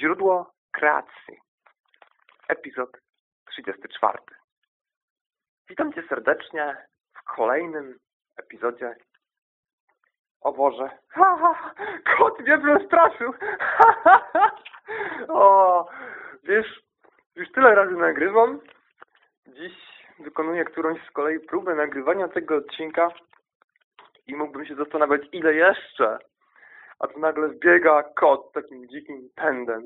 Źródło kreacji. Epizod 34. Witam Cię serdecznie w kolejnym epizodzie. O Boże. Ha, ha, kot mnie przestraszył. Ha, ha, ha. O, wiesz, już tyle razy nagrywam. Dziś wykonuję którąś z kolei próbę nagrywania tego odcinka i mógłbym się zastanawiać, ile jeszcze. A tu nagle zbiega kot takim dzikim pędem.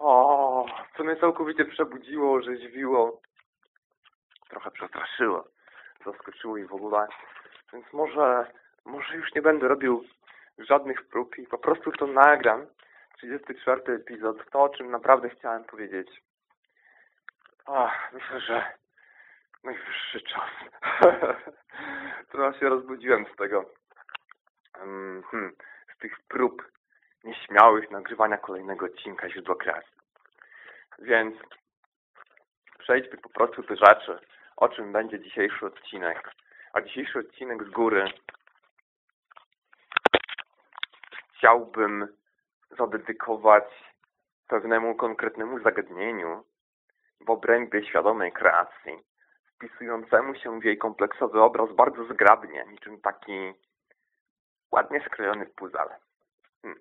O, co mnie całkowicie przebudziło, rzeźwiło. Trochę przestraszyło. Zaskoczyło i w ogóle. Więc może, może już nie będę robił żadnych prób i po prostu to nagram. 34 epizod. To, o czym naprawdę chciałem powiedzieć. Ach, myślę, że najwyższy czas. Trochę się rozbudziłem z tego. Hmm, z tych prób nieśmiałych nagrywania kolejnego odcinka źródła kreacji. Więc przejdźmy po prostu do rzeczy, o czym będzie dzisiejszy odcinek. A dzisiejszy odcinek z góry chciałbym zadedykować pewnemu konkretnemu zagadnieniu w obrębie świadomej kreacji, wpisującemu się w jej kompleksowy obraz bardzo zgrabnie, niczym taki ładnie skrojony puzzle. Hmm.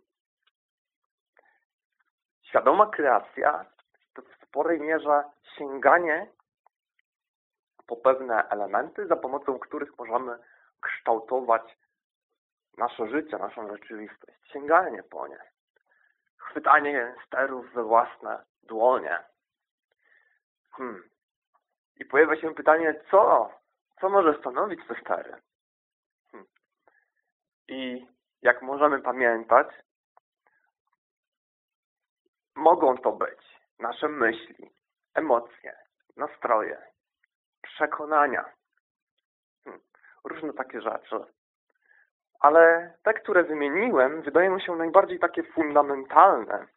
Świadoma kreacja to w sporej mierze sięganie po pewne elementy, za pomocą których możemy kształtować nasze życie, naszą rzeczywistość. Sięganie po nie. Chwytanie sterów we własne dłonie. Hmm. I pojawia się pytanie, co? Co może stanowić te stery? I jak możemy pamiętać, mogą to być nasze myśli, emocje, nastroje, przekonania, hmm. różne takie rzeczy. Ale te, które wymieniłem, wydają się najbardziej takie fundamentalne,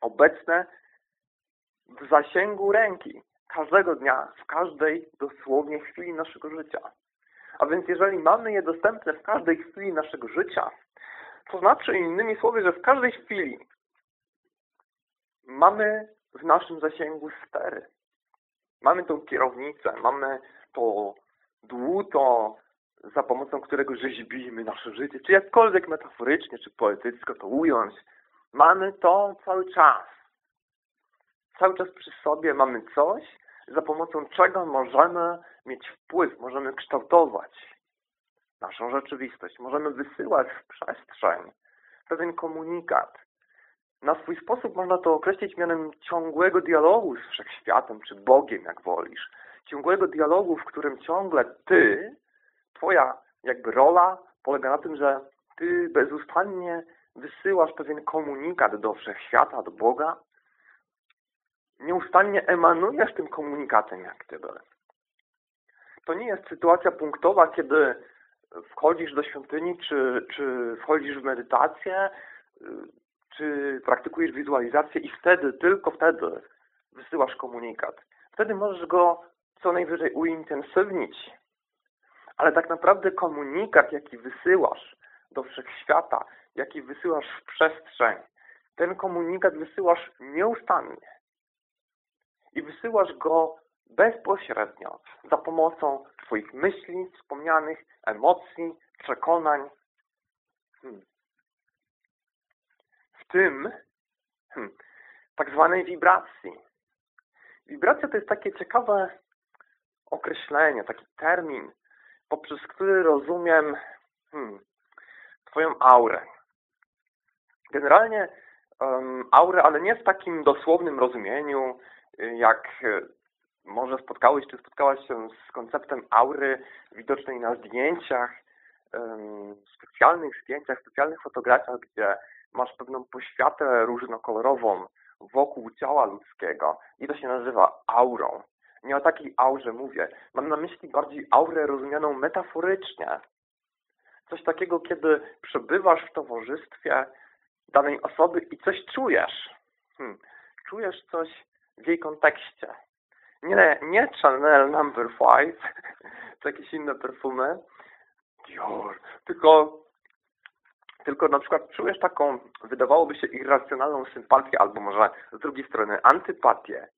obecne w zasięgu ręki każdego dnia, w każdej dosłownie chwili naszego życia. A więc jeżeli mamy je dostępne w każdej chwili naszego życia, to znaczy innymi słowy, że w każdej chwili mamy w naszym zasięgu stery. Mamy tą kierownicę, mamy to dłuto, za pomocą którego rzeźbimy nasze życie, czy jakkolwiek metaforycznie, czy poetycko to ująć. Mamy to cały czas. Cały czas przy sobie mamy coś, za pomocą czego możemy mieć wpływ, możemy kształtować naszą rzeczywistość, możemy wysyłać w przestrzeń pewien komunikat. Na swój sposób można to określić mianem ciągłego dialogu z wszechświatem, czy Bogiem, jak wolisz. Ciągłego dialogu, w którym ciągle ty, twoja jakby rola polega na tym, że ty bezustannie wysyłasz pewien komunikat do wszechświata, do Boga, nieustannie emanujesz tym komunikatem jak gdyby. To nie jest sytuacja punktowa, kiedy wchodzisz do świątyni, czy, czy wchodzisz w medytację, czy praktykujesz wizualizację i wtedy, tylko wtedy wysyłasz komunikat. Wtedy możesz go co najwyżej uintensywnić. Ale tak naprawdę komunikat, jaki wysyłasz do wszechświata, jaki wysyłasz w przestrzeń, ten komunikat wysyłasz nieustannie i wysyłasz go bezpośrednio za pomocą Twoich myśli, wspomnianych, emocji, przekonań. Hmm. W tym hmm, tak zwanej wibracji. Wibracja to jest takie ciekawe określenie, taki termin, poprzez który rozumiem hmm, Twoją aurę. Generalnie um, aurę, ale nie w takim dosłownym rozumieniu, jak e, może spotkałeś czy spotkałaś się z konceptem aury widocznej na zdjęciach, specjalnych zdjęciach, specjalnych fotografiach, gdzie masz pewną poświatę różnokolorową wokół ciała ludzkiego i to się nazywa aurą. Nie o takiej aurze mówię. Mam na myśli bardziej aurę rozumianą metaforycznie. Coś takiego, kiedy przebywasz w towarzystwie danej osoby i coś czujesz. Hmm. Czujesz coś w jej kontekście. Nie, nie Chanel Number no. 5, czy jakieś inne perfumy, Dior, tylko tylko na przykład czujesz taką, wydawałoby się, irracjonalną sympatię, albo może z drugiej strony antypatię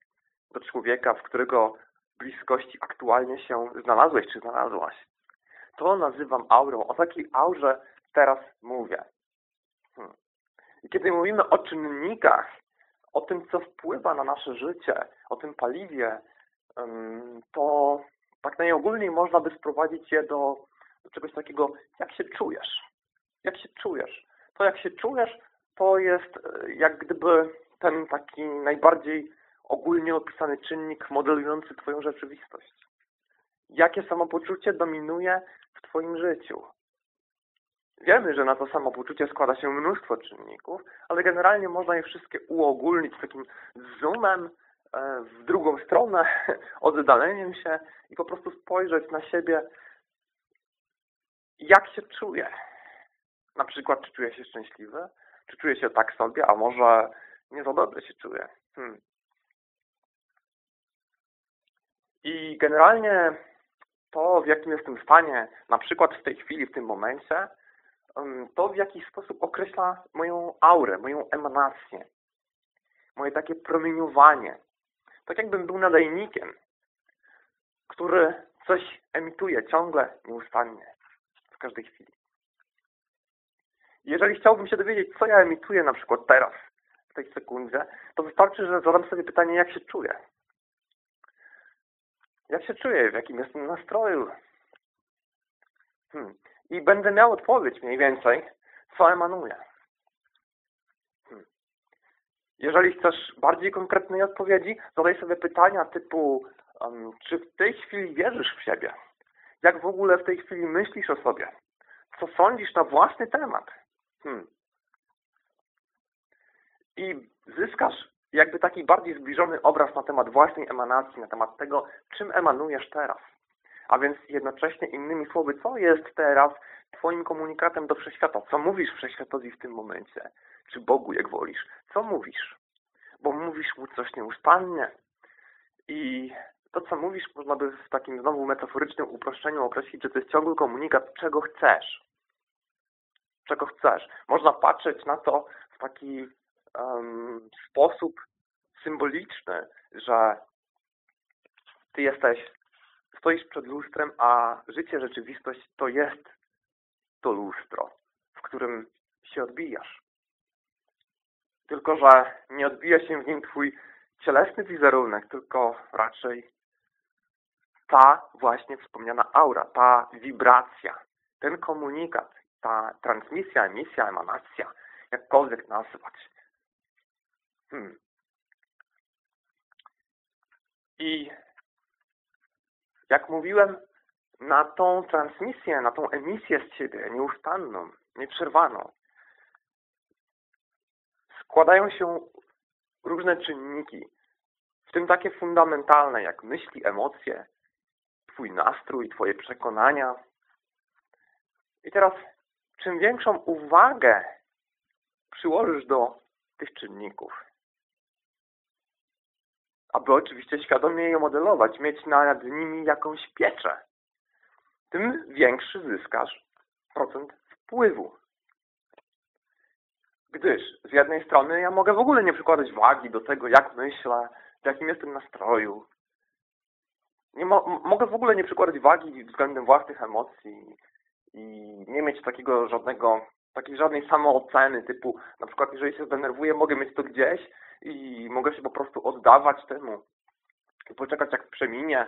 do człowieka, w którego bliskości aktualnie się znalazłeś czy znalazłaś. To nazywam aurą. O takiej aurze teraz mówię. Hmm. I kiedy mówimy o czynnikach, o tym, co wpływa na nasze życie, o tym paliwie, to tak najogólniej można by sprowadzić je do, czegoś takiego, jak się czujesz. Jak się czujesz. To, jak się czujesz, to jest e, jak gdyby ten taki najbardziej ogólnie opisany czynnik modelujący Twoją rzeczywistość. Jakie samopoczucie dominuje w Twoim życiu? Wiemy, że na to samopoczucie składa się mnóstwo czynników, ale generalnie można je wszystkie uogólnić takim zoomem e, w drugą stronę, oddaleniem się i po prostu spojrzeć na siebie, jak się czuję. Na przykład, czy czuję się szczęśliwy, czy czuję się tak sobie, a może nie za dobrze się czuję. Hmm. I generalnie to, w jakim jestem stanie, na przykład w tej chwili, w tym momencie, to w jakiś sposób określa moją aurę, moją emanację, moje takie promieniowanie. Tak jakbym był nadajnikiem, który coś emituje ciągle, nieustannie, w każdej chwili. Jeżeli chciałbym się dowiedzieć, co ja emituję na przykład teraz, w tej sekundzie, to wystarczy, że zadam sobie pytanie, jak się czuję. Jak się czuję, w jakim jestem nastroju. Hmm i będę miał odpowiedź mniej więcej, co emanuje. Hmm. Jeżeli chcesz bardziej konkretnej odpowiedzi, zadaj sobie pytania typu um, czy w tej chwili wierzysz w siebie? Jak w ogóle w tej chwili myślisz o sobie? Co sądzisz na własny temat? Hmm. I zyskasz jakby taki bardziej zbliżony obraz na temat własnej emanacji, na temat tego, czym emanujesz teraz. A więc jednocześnie innymi słowy, co jest teraz Twoim komunikatem do wszechświata? Co mówisz wszechświatowi w tym momencie? Czy Bogu, jak wolisz? Co mówisz? Bo mówisz mu coś nieustannie. I to, co mówisz, można by w takim znowu metaforycznym uproszczeniu określić, że to jest ciągły komunikat, czego chcesz. Czego chcesz. Można patrzeć na to w taki um, sposób symboliczny, że ty jesteś stoisz przed lustrem, a życie, rzeczywistość to jest to lustro, w którym się odbijasz. Tylko, że nie odbija się w nim Twój cielesny wizerunek, tylko raczej ta właśnie wspomniana aura, ta wibracja, ten komunikat, ta transmisja, emisja, emanacja, jakkolwiek nazwać. Hmm. I jak mówiłem, na tą transmisję, na tą emisję z Ciebie, nieustanną, nieprzerwaną, składają się różne czynniki, w tym takie fundamentalne jak myśli, emocje, Twój nastrój, Twoje przekonania. I teraz, czym większą uwagę przyłożysz do tych czynników, aby oczywiście świadomie je modelować, mieć nad nimi jakąś pieczę, tym większy zyskasz procent wpływu. Gdyż z jednej strony ja mogę w ogóle nie przykładać wagi do tego, jak myślę, w jakim jestem nastroju. Nie mo mogę w ogóle nie przykładać wagi względem własnych emocji i nie mieć takiego żadnego, takiej żadnej samooceny typu, na przykład jeżeli się zdenerwuję, mogę mieć to gdzieś i mogę się po prostu oddawać temu i poczekać jak przeminie.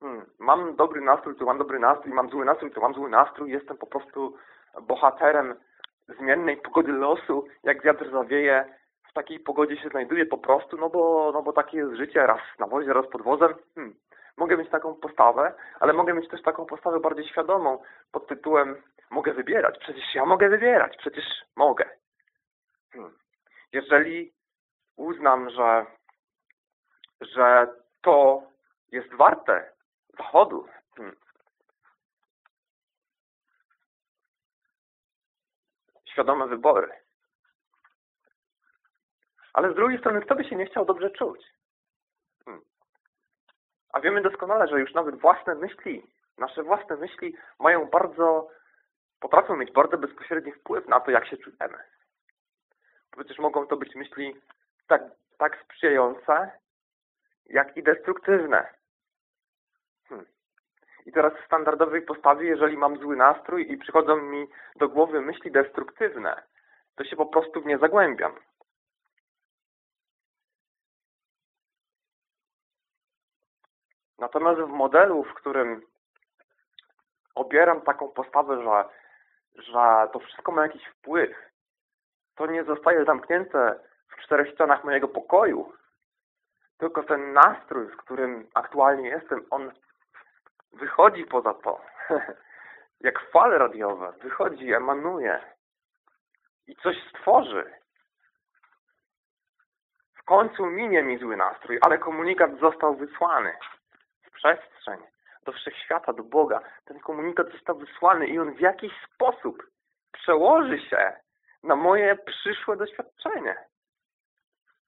Hmm, mam dobry nastrój, to mam dobry nastrój, mam zły nastrój, to mam zły nastrój, jestem po prostu bohaterem zmiennej pogody losu, jak wiatr zawieje, w takiej pogodzie się znajduję po prostu, no bo, no bo takie jest życie, raz na wozie, raz pod wozem. Hmm. Mogę mieć taką postawę, ale mogę mieć też taką postawę bardziej świadomą pod tytułem mogę wybierać, przecież ja mogę wybierać, przecież mogę. Hmm. Jeżeli uznam, że, że to jest warte zachodu. Hmm. Świadome wybory. Ale z drugiej strony, kto by się nie chciał dobrze czuć? Hmm. A wiemy doskonale, że już nawet własne myśli, nasze własne myśli mają bardzo potrafią mieć bardzo bezpośredni wpływ na to, jak się czujemy. Przecież mogą to być myśli tak, tak sprzyjające, jak i destruktywne. Hmm. I teraz w standardowej postawie, jeżeli mam zły nastrój i przychodzą mi do głowy myśli destruktywne, to się po prostu w nie zagłębiam. Natomiast w modelu, w którym obieram taką postawę, że, że to wszystko ma jakiś wpływ, to nie zostaje zamknięte w czterech ścianach mojego pokoju, tylko ten nastrój, w którym aktualnie jestem, on wychodzi poza to. Jak fale radiowe. Wychodzi, emanuje. I coś stworzy. W końcu minie mi zły nastrój, ale komunikat został wysłany w przestrzeń, do wszechświata, do Boga. Ten komunikat został wysłany i on w jakiś sposób przełoży się na moje przyszłe doświadczenie.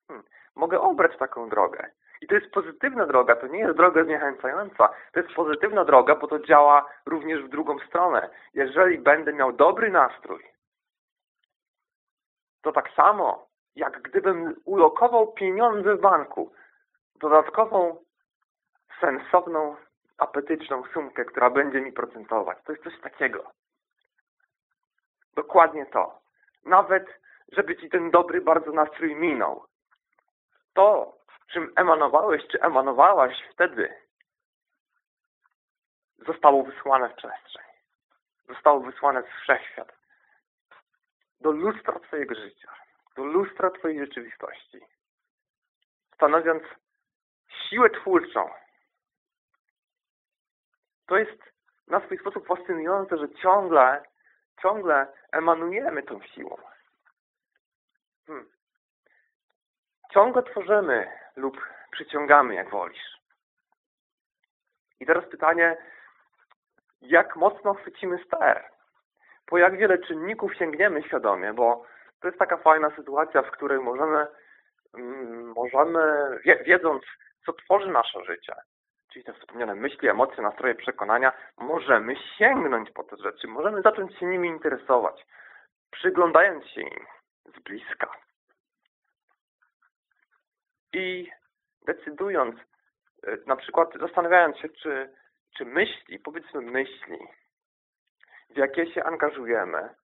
Hmm. Mogę obrać taką drogę. I to jest pozytywna droga, to nie jest droga zniechęcająca. To jest pozytywna droga, bo to działa również w drugą stronę. Jeżeli będę miał dobry nastrój, to tak samo, jak gdybym ulokował pieniądze w banku, dodatkową, sensowną, apetyczną sumkę, która będzie mi procentować. To jest coś takiego. Dokładnie to. Nawet, żeby ci ten dobry bardzo nastrój minął. To, czym emanowałeś, czy emanowałaś wtedy, zostało wysłane w przestrzeń. Zostało wysłane w wszechświat. Do lustra Twojego życia. Do lustra Twojej rzeczywistości. Stanowiąc siłę twórczą. To jest na swój sposób fascynujące, że ciągle, ciągle emanujemy tą siłą. Hmm. Ciągle tworzymy lub przyciągamy, jak wolisz. I teraz pytanie, jak mocno chwycimy ster? Po jak wiele czynników sięgniemy świadomie, bo to jest taka fajna sytuacja, w której możemy, mm, możemy wiedząc, co tworzy nasze życie, czyli te wspomniane myśli, emocje, nastroje, przekonania, możemy sięgnąć po te rzeczy, możemy zacząć się nimi interesować, przyglądając się im z bliska. I decydując, e, na przykład zastanawiając się, czy, czy myśli, powiedzmy myśli, w jakie się angażujemy,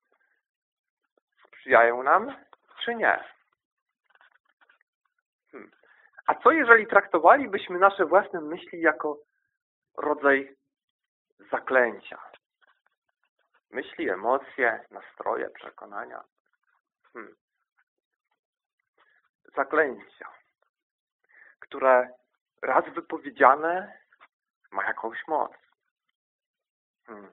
sprzyjają nam, czy nie? A co jeżeli traktowalibyśmy nasze własne myśli jako rodzaj zaklęcia? Myśli, emocje, nastroje, przekonania. Hmm. Zaklęcia które raz wypowiedziane ma jakąś moc. Hmm.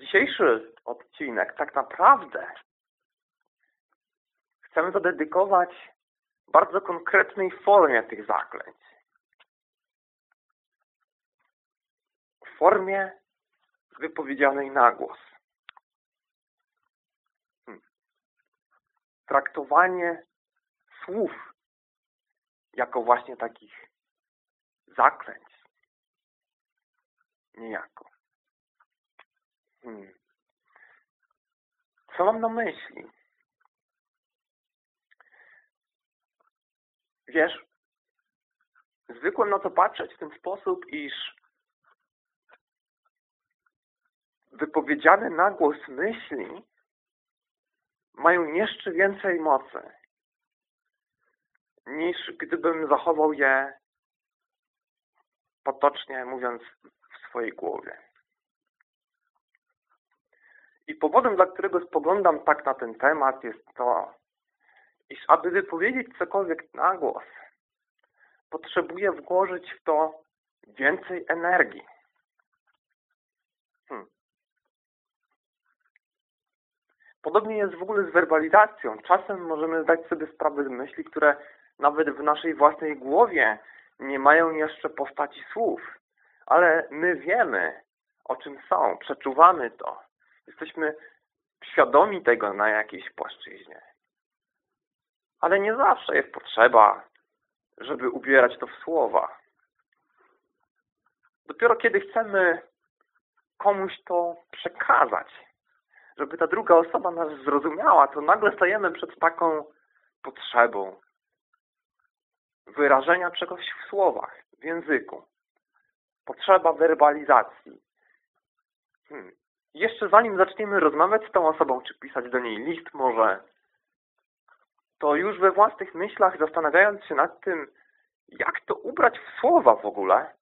Dzisiejszy odcinek tak naprawdę chcemy zadedykować bardzo konkretnej formie tych zaklęć. W formie wypowiedzianej na głos. Hmm. Traktowanie słów jako właśnie takich zaklęć. Niejako. Hmm. Co mam na myśli? Wiesz, zwykłem na to patrzeć w ten sposób, iż wypowiedziane na głos myśli mają jeszcze więcej mocy niż gdybym zachował je potocznie mówiąc w swojej głowie. I powodem, dla którego spoglądam tak na ten temat jest to, iż aby wypowiedzieć cokolwiek na głos, potrzebuję włożyć w to więcej energii. Hmm. Podobnie jest w ogóle z werbalizacją. Czasem możemy zdać sobie sprawę z myśli, które nawet w naszej własnej głowie nie mają jeszcze postaci słów, ale my wiemy, o czym są, przeczuwamy to. Jesteśmy świadomi tego na jakiejś płaszczyźnie. Ale nie zawsze jest potrzeba, żeby ubierać to w słowa. Dopiero kiedy chcemy komuś to przekazać, żeby ta druga osoba nas zrozumiała, to nagle stajemy przed taką potrzebą wyrażenia czegoś w słowach, w języku. Potrzeba werbalizacji. Hmm. Jeszcze zanim zaczniemy rozmawiać z tą osobą, czy pisać do niej list może, to już we własnych myślach zastanawiając się nad tym, jak to ubrać w słowa w ogóle,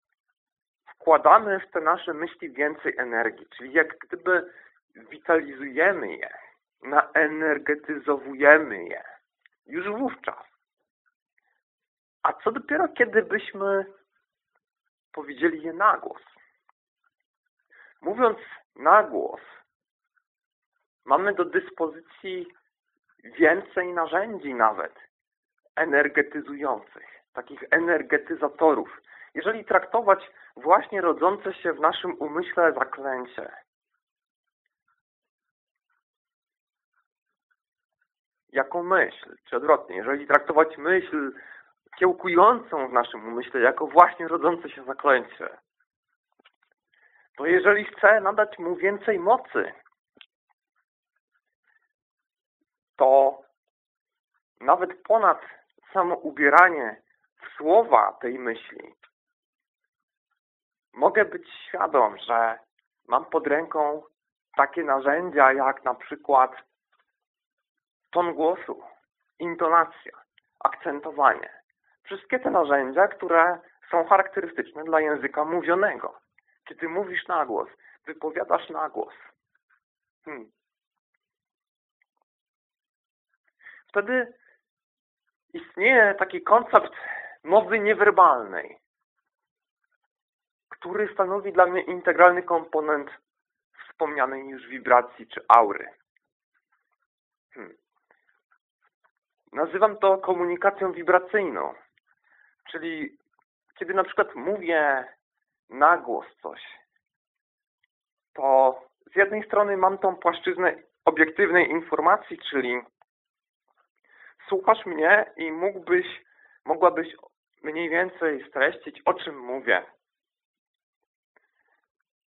wkładamy w te nasze myśli więcej energii, czyli jak gdyby witalizujemy je, naenergetyzowujemy je już wówczas. A co dopiero, kiedy byśmy powiedzieli je na głos? Mówiąc na głos, mamy do dyspozycji więcej narzędzi nawet energetyzujących, takich energetyzatorów. Jeżeli traktować właśnie rodzące się w naszym umyśle zaklęcie, jako myśl, czy odwrotnie, jeżeli traktować myśl kiełkującą w naszym umyśle jako właśnie rodzące się zaklęcie, to jeżeli chcę nadać mu więcej mocy, to nawet ponad samo ubieranie w słowa tej myśli, mogę być świadom, że mam pod ręką takie narzędzia jak na przykład ton głosu, intonacja, akcentowanie. Wszystkie te narzędzia, które są charakterystyczne dla języka mówionego. Kiedy mówisz na głos, wypowiadasz na głos. Hmm. Wtedy istnieje taki koncept mowy niewerbalnej, który stanowi dla mnie integralny komponent wspomnianej już wibracji czy aury. Hmm. Nazywam to komunikacją wibracyjną, czyli kiedy na przykład mówię na głos coś, to z jednej strony mam tą płaszczyznę obiektywnej informacji, czyli słuchasz mnie i mógłbyś, mogłabyś mniej więcej streścić, o czym mówię.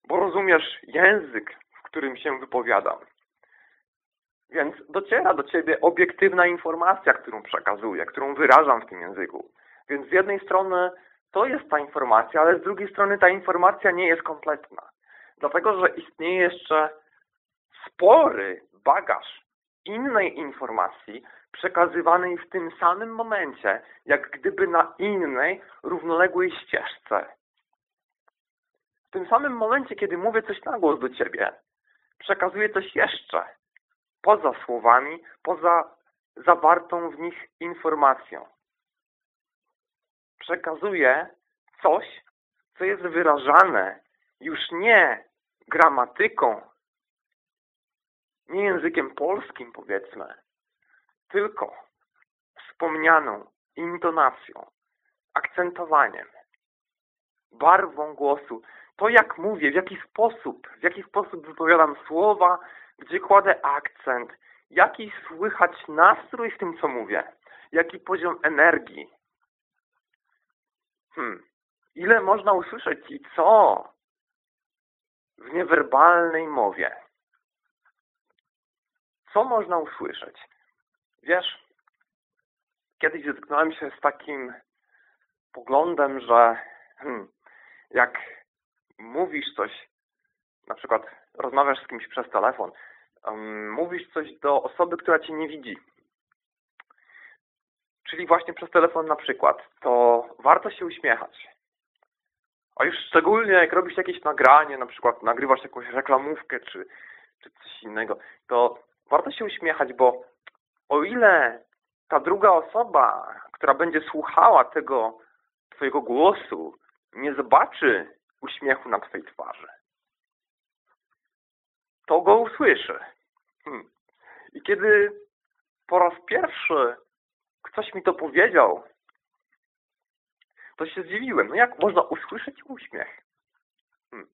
Bo rozumiesz język, w którym się wypowiadam. Więc dociera do Ciebie obiektywna informacja, którą przekazuję, którą wyrażam w tym języku. Więc z jednej strony to jest ta informacja, ale z drugiej strony ta informacja nie jest kompletna. Dlatego, że istnieje jeszcze spory bagaż innej informacji przekazywanej w tym samym momencie, jak gdyby na innej, równoległej ścieżce. W tym samym momencie, kiedy mówię coś na głos do Ciebie, przekazuję coś jeszcze, poza słowami, poza zawartą w nich informacją. Przekazuję coś, co jest wyrażane już nie gramatyką, nie językiem polskim powiedzmy, tylko wspomnianą intonacją, akcentowaniem, barwą głosu, to jak mówię, w jaki sposób, w jaki sposób wypowiadam słowa, gdzie kładę akcent, jaki słychać nastrój w tym, co mówię, jaki poziom energii. Hmm. Ile można usłyszeć i co w niewerbalnej mowie? Co można usłyszeć? Wiesz, kiedyś zetknąłem się z takim poglądem, że hmm, jak mówisz coś, na przykład rozmawiasz z kimś przez telefon, um, mówisz coś do osoby, która Cię nie widzi, czyli właśnie przez telefon na przykład, to warto się uśmiechać. A już szczególnie jak robisz jakieś nagranie, na przykład nagrywasz jakąś reklamówkę czy, czy coś innego, to warto się uśmiechać, bo o ile ta druga osoba, która będzie słuchała tego Twojego głosu, nie zobaczy uśmiechu na Twojej twarzy, to go usłyszy. Hmm. I kiedy po raz pierwszy ktoś mi to powiedział, to się zdziwiłem. No jak można usłyszeć uśmiech? Hmm.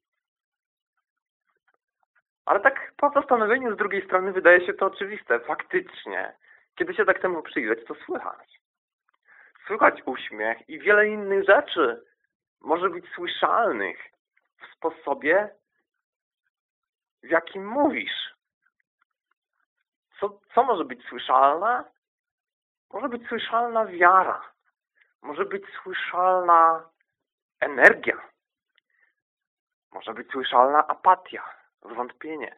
Ale tak po zastanowieniu z drugiej strony wydaje się to oczywiste. Faktycznie, kiedy się tak temu przyjrzeć, to słychać. Słychać uśmiech i wiele innych rzeczy może być słyszalnych w sposobie w jakim mówisz. Co, co może być słyszalne? Może być słyszalna wiara. Może być słyszalna energia. Może być słyszalna apatia, zwątpienie.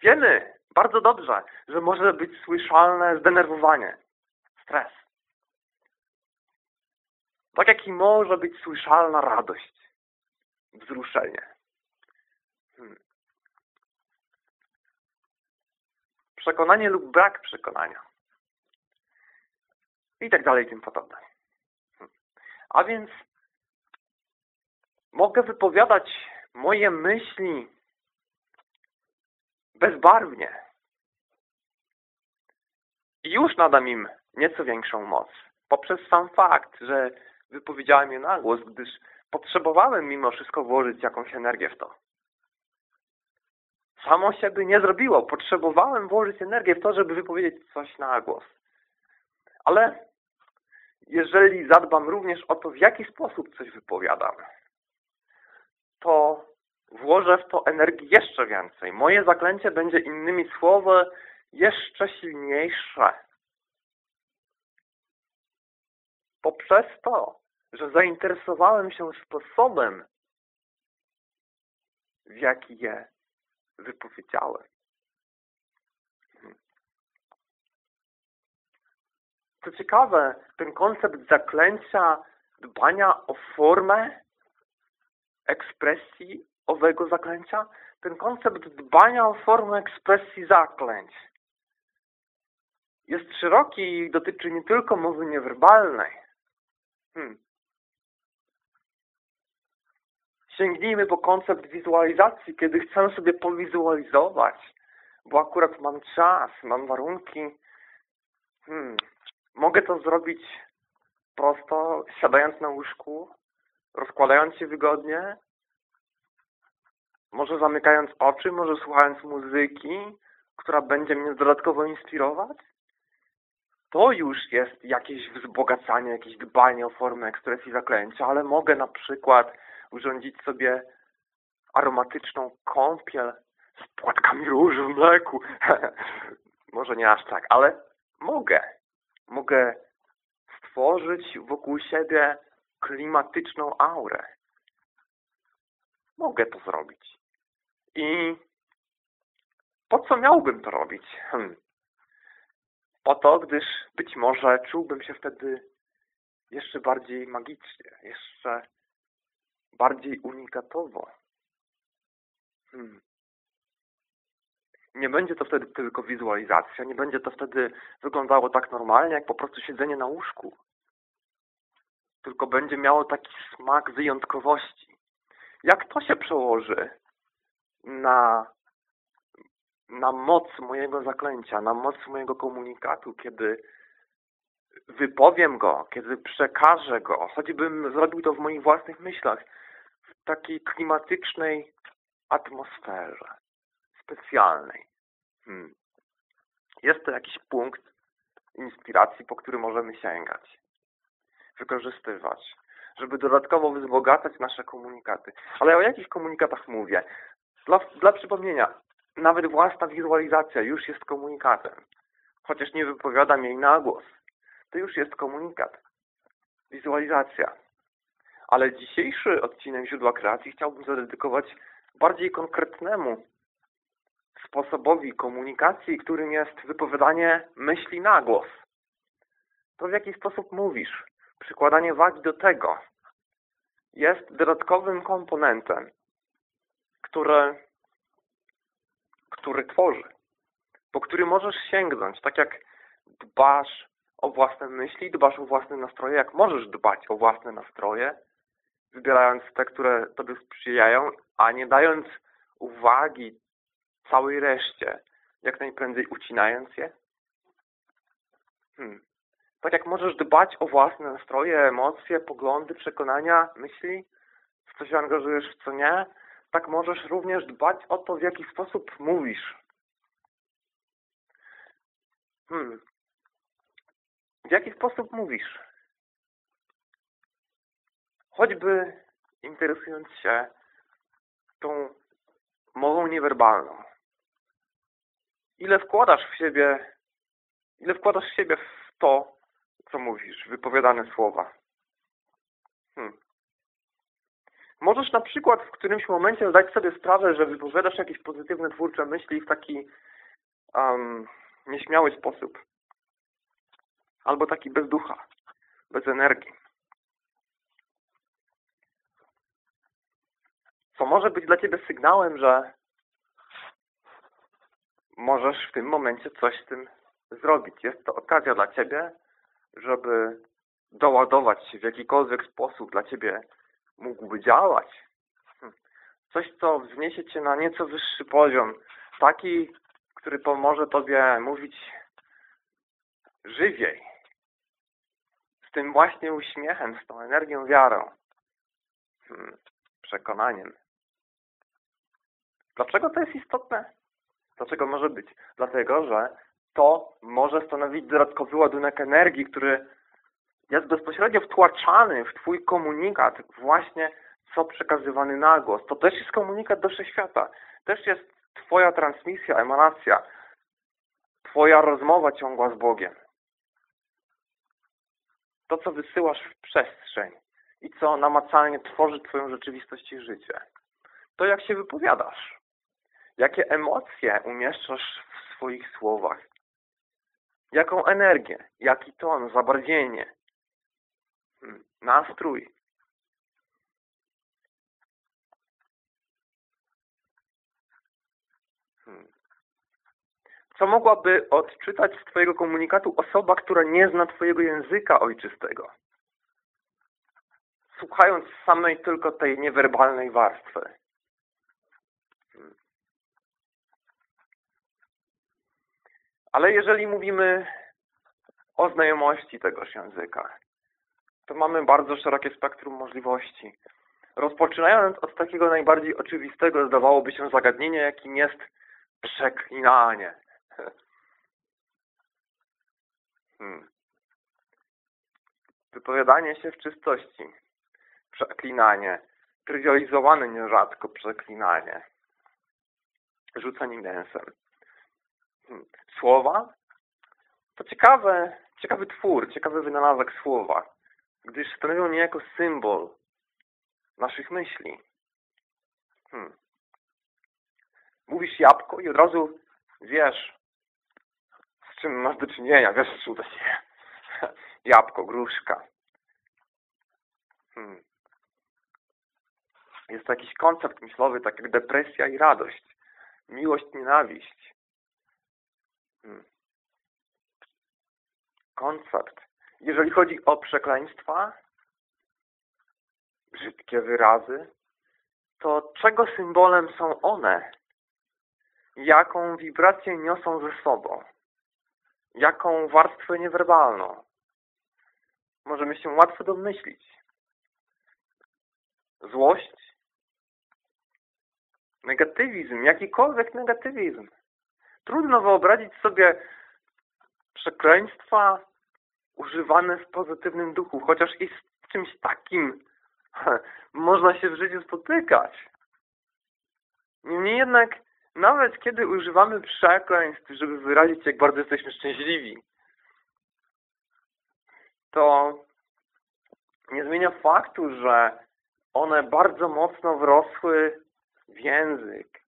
Wiemy bardzo dobrze, że może być słyszalne zdenerwowanie, stres. Tak jak i może być słyszalna radość, wzruszenie. Hmm. Przekonanie lub brak przekonania. I tak dalej, tym podobne. Hmm. A więc mogę wypowiadać moje myśli bezbarwnie. I już nadam im nieco większą moc. Poprzez sam fakt, że wypowiedziałem je na głos, gdyż potrzebowałem mimo wszystko włożyć jakąś energię w to. Samo się by nie zrobiło. Potrzebowałem włożyć energię w to, żeby wypowiedzieć coś na głos. Ale jeżeli zadbam również o to, w jaki sposób coś wypowiadam, to włożę w to energii jeszcze więcej. Moje zaklęcie będzie innymi słowy jeszcze silniejsze. Poprzez to, że zainteresowałem się sposobem, w jaki je wypowiedziałem. Co ciekawe, ten koncept zaklęcia, dbania o formę ekspresji owego zaklęcia, ten koncept dbania o formę ekspresji zaklęć jest szeroki i dotyczy nie tylko mowy niewerbalnej. Hmm. Sięgnijmy po koncept wizualizacji, kiedy chcę sobie powizualizować, bo akurat mam czas, mam warunki. Hmm. Mogę to zrobić prosto, siadając na łóżku, rozkładając się wygodnie, może zamykając oczy, może słuchając muzyki, która będzie mnie dodatkowo inspirować. To już jest jakieś wzbogacanie, jakieś dbanie o formę ekspresji zaklęcia, ale mogę na przykład urządzić sobie aromatyczną kąpiel z płatkami róży w mleku. może nie aż tak, ale mogę. Mogę stworzyć wokół siebie klimatyczną aurę. Mogę to zrobić. I po co miałbym to robić? Hmm. Po to, gdyż być może czułbym się wtedy jeszcze bardziej magicznie, jeszcze bardziej unikatowo. Hmm. Nie będzie to wtedy tylko wizualizacja, nie będzie to wtedy wyglądało tak normalnie, jak po prostu siedzenie na łóżku. Tylko będzie miało taki smak wyjątkowości. Jak to się przełoży na, na moc mojego zaklęcia, na moc mojego komunikatu, kiedy wypowiem go, kiedy przekażę go, choćbym zrobił to w moich własnych myślach, w takiej klimatycznej atmosferze, specjalnej. Hmm. Jest to jakiś punkt inspiracji, po który możemy sięgać, wykorzystywać, żeby dodatkowo wzbogacać nasze komunikaty. Ale o jakich komunikatach mówię? Dla, dla przypomnienia, nawet własna wizualizacja już jest komunikatem. Chociaż nie wypowiadam jej na głos. To już jest komunikat. Wizualizacja. Ale dzisiejszy odcinek Źródła Kreacji chciałbym zadedykować bardziej konkretnemu sposobowi komunikacji, którym jest wypowiadanie myśli na głos. To w jaki sposób mówisz, przykładanie wagi do tego jest dodatkowym komponentem który, który tworzy, po który możesz sięgnąć, tak jak dbasz o własne myśli, dbasz o własne nastroje, jak możesz dbać o własne nastroje, wybierając te, które Tobie sprzyjają, a nie dając uwagi całej reszcie, jak najprędzej ucinając je. Hmm. Tak jak możesz dbać o własne nastroje, emocje, poglądy, przekonania, myśli, w co się angażujesz, w co nie, tak możesz również dbać o to, w jaki sposób mówisz. Hmm. W jaki sposób mówisz? Choćby interesując się tą mową niewerbalną. Ile wkładasz w siebie, ile wkładasz w siebie w to, co mówisz, wypowiadane słowa. Hmm. Możesz na przykład w którymś momencie zdać sobie sprawę, że wypowiadasz jakieś pozytywne, twórcze myśli w taki um, nieśmiały sposób. Albo taki bez ducha, bez energii. Co może być dla Ciebie sygnałem, że możesz w tym momencie coś z tym zrobić. Jest to okazja dla Ciebie, żeby doładować się w jakikolwiek sposób dla Ciebie mógłby działać. Coś, co wzniesie Cię na nieco wyższy poziom. Taki, który pomoże Tobie mówić żywiej. Z tym właśnie uśmiechem, z tą energią wiarą. Hmm. Przekonaniem. Dlaczego to jest istotne? Dlaczego może być? Dlatego, że to może stanowić dodatkowy ładunek energii, który jest bezpośrednio wtłaczany w Twój komunikat właśnie co przekazywany na głos. To też jest komunikat do wszechświata. Też jest Twoja transmisja, emanacja. Twoja rozmowa ciągła z Bogiem. To, co wysyłasz w przestrzeń i co namacalnie tworzy Twoją rzeczywistość i życie. To, jak się wypowiadasz. Jakie emocje umieszczasz w swoich słowach. Jaką energię, jaki ton, zabarwienie, nastrój. Hmm. Co mogłaby odczytać z Twojego komunikatu osoba, która nie zna Twojego języka ojczystego? Słuchając samej tylko tej niewerbalnej warstwy. Hmm. Ale jeżeli mówimy o znajomości tegoż języka, to mamy bardzo szerokie spektrum możliwości. Rozpoczynając od takiego najbardziej oczywistego, zdawałoby się zagadnienia, jakim jest przeklinanie. Hmm. Wypowiadanie się w czystości. Przeklinanie. Trywializowane nierzadko przeklinanie. Rzucanie mięsem. Hmm. Słowa to ciekawe, ciekawy twór, ciekawy wynalazek słowa, gdyż stanowią niejako symbol naszych myśli. Hmm. Mówisz jabłko i od razu wiesz, z czym masz do czynienia, wiesz, co to się jabłko, gruszka. Hmm. Jest to jakiś koncept myślowy, tak jak depresja i radość, miłość, nienawiść. Hmm koncept. Jeżeli chodzi o przekleństwa, brzydkie wyrazy, to czego symbolem są one? Jaką wibrację niosą ze sobą? Jaką warstwę niewerbalną? Możemy się łatwo domyślić. Złość, negatywizm, jakikolwiek negatywizm. Trudno wyobrazić sobie przekleństwa używane w pozytywnym duchu, chociaż i z czymś takim można się w życiu spotykać. Niemniej jednak, nawet kiedy używamy przekleństw, żeby wyrazić, jak bardzo jesteśmy szczęśliwi, to nie zmienia faktu, że one bardzo mocno wrosły w język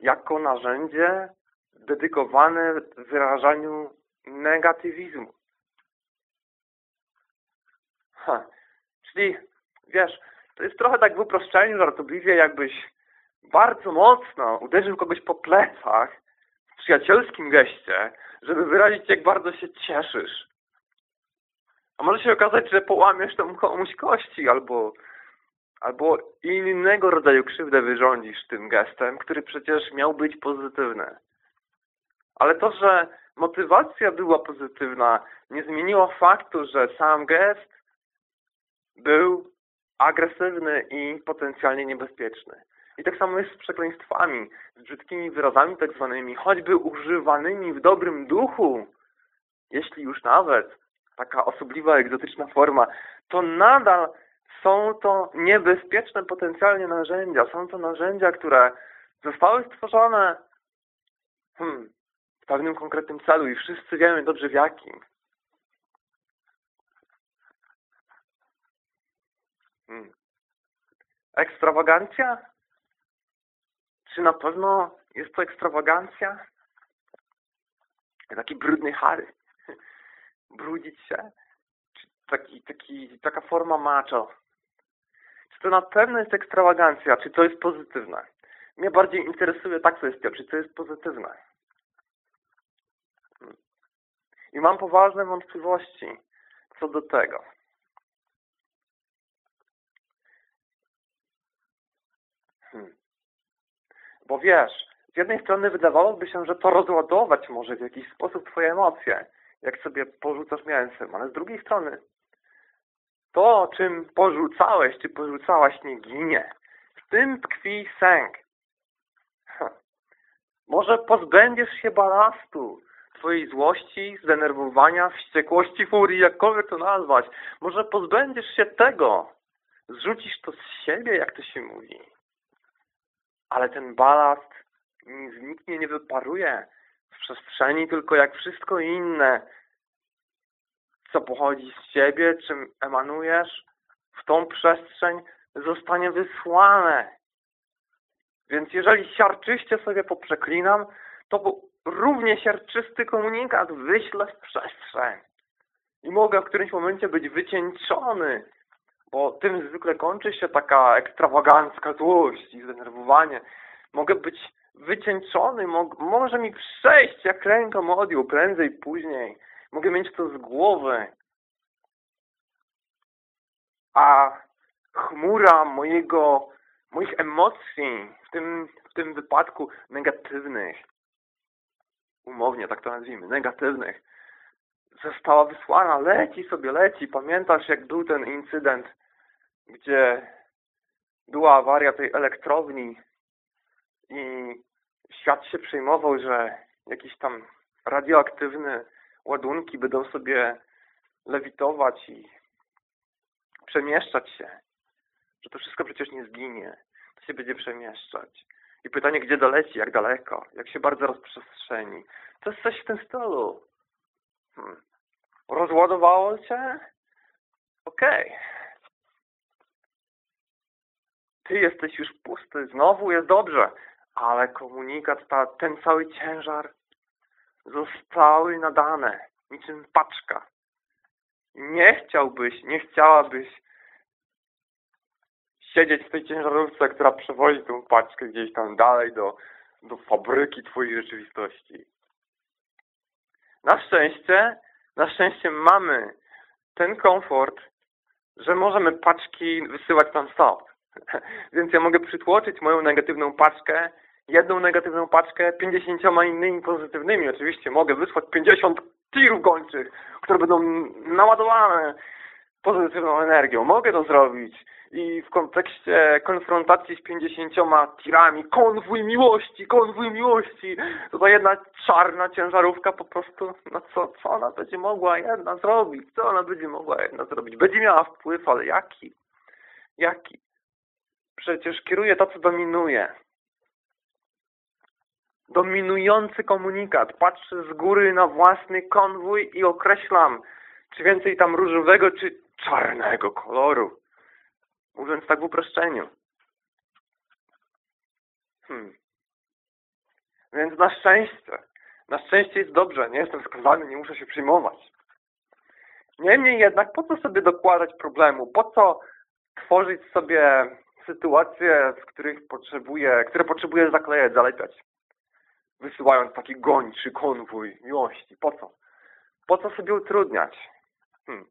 jako narzędzie dedykowane wyrażaniu negatywizmu. Ha. Czyli, wiesz, to jest trochę tak w uproszczeniu, żartobliwie, jakbyś bardzo mocno uderzył kogoś po plecach w przyjacielskim geście, żeby wyrazić, jak bardzo się cieszysz. A może się okazać, że połamiesz temu komuś kości albo, albo innego rodzaju krzywdę wyrządzisz tym gestem, który przecież miał być pozytywny. Ale to, że motywacja była pozytywna, nie zmieniło faktu, że sam gest był agresywny i potencjalnie niebezpieczny. I tak samo jest z przekleństwami, z brzydkimi wyrazami tak zwanymi, choćby używanymi w dobrym duchu, jeśli już nawet taka osobliwa, egzotyczna forma, to nadal są to niebezpieczne potencjalnie narzędzia. Są to narzędzia, które zostały stworzone hmm, w pewnym konkretnym celu i wszyscy wiemy dobrze w jakim. Hmm. Ekstrawagancja? Czy na pewno jest to ekstrawagancja? Taki brudny Harry. Brudzić się? Czy taki, taki, taka forma macho? Czy to na pewno jest ekstrawagancja? Czy to jest pozytywne? Mnie bardziej interesuje ta kwestia, czy to jest pozytywne. Hmm. I mam poważne wątpliwości co do tego. Hmm. Bo wiesz, z jednej strony wydawałoby się, że to rozładować może w jakiś sposób Twoje emocje, jak sobie porzucasz mięsem, ale z drugiej strony to, czym porzucałeś, czy porzucałaś, nie ginie. W tym tkwi sęk. Może pozbędziesz się balastu, twojej złości, zdenerwowania, wściekłości, furii, jakkolwiek to nazwać. Może pozbędziesz się tego. Zrzucisz to z siebie, jak to się mówi. Ale ten balast zniknie, nie wyparuje w przestrzeni, tylko jak wszystko inne, co pochodzi z siebie, czym emanujesz, w tą przestrzeń zostanie wysłane. Więc jeżeli siarczyście sobie poprzeklinam, to równie siarczysty komunikat wyślę w przestrzeń. I mogę w którymś momencie być wycieńczony, bo tym zwykle kończy się taka ekstrawagancka złość i zdenerwowanie. Mogę być wycieńczony, mo może mi przejść jak ręką odjął prędzej, później. Mogę mieć to z głowy. A chmura mojego, moich emocji, w tym, w tym wypadku negatywnych, umownie tak to nazwijmy, negatywnych, została wysłana, leci sobie, leci. Pamiętasz, jak był ten incydent, gdzie była awaria tej elektrowni i świat się przejmował, że jakieś tam radioaktywne ładunki będą sobie lewitować i przemieszczać się. Że to wszystko przecież nie zginie. To się będzie przemieszczać. I pytanie, gdzie doleci, jak daleko, jak się bardzo rozprzestrzeni. To jest coś w tym stylu. Hmm. Rozładowało cię? Okej. Okay. Ty jesteś już pusty, znowu jest dobrze, ale komunikat, ta, ten cały ciężar zostały nadane, niczym paczka. Nie chciałbyś, nie chciałabyś siedzieć w tej ciężarówce, która przewozi tę paczkę gdzieś tam dalej do, do fabryki twojej rzeczywistości. Na szczęście, na szczęście mamy ten komfort, że możemy paczki wysyłać tam stop. Więc ja mogę przytłoczyć moją negatywną paczkę, jedną negatywną paczkę 50 innymi pozytywnymi. Oczywiście mogę wysłać 50 tirów gończych, które będą naładowane pozytywną energią. Mogę to zrobić. I w kontekście konfrontacji z 50 tirami, konwój miłości, konwój miłości, to ta jedna czarna ciężarówka po prostu, no co, co ona będzie mogła jedna zrobić? Co ona będzie mogła jedna zrobić? Będzie miała wpływ, ale jaki? Jaki? Przecież kieruje to, co dominuje. Dominujący komunikat. Patrzę z góry na własny konwój i określam, czy więcej tam różowego, czy czarnego koloru. Mówiąc tak w uproszczeniu. Hmm. Więc na szczęście, na szczęście jest dobrze, nie jestem skazany, nie muszę się przyjmować. Niemniej jednak, po co sobie dokładać problemu? Po co tworzyć sobie sytuacje, w których potrzebuję, które potrzebuję zaklejać, zalepiać? Wysyłając taki gończy konwój miłości. Po co? Po co sobie utrudniać? Hmm.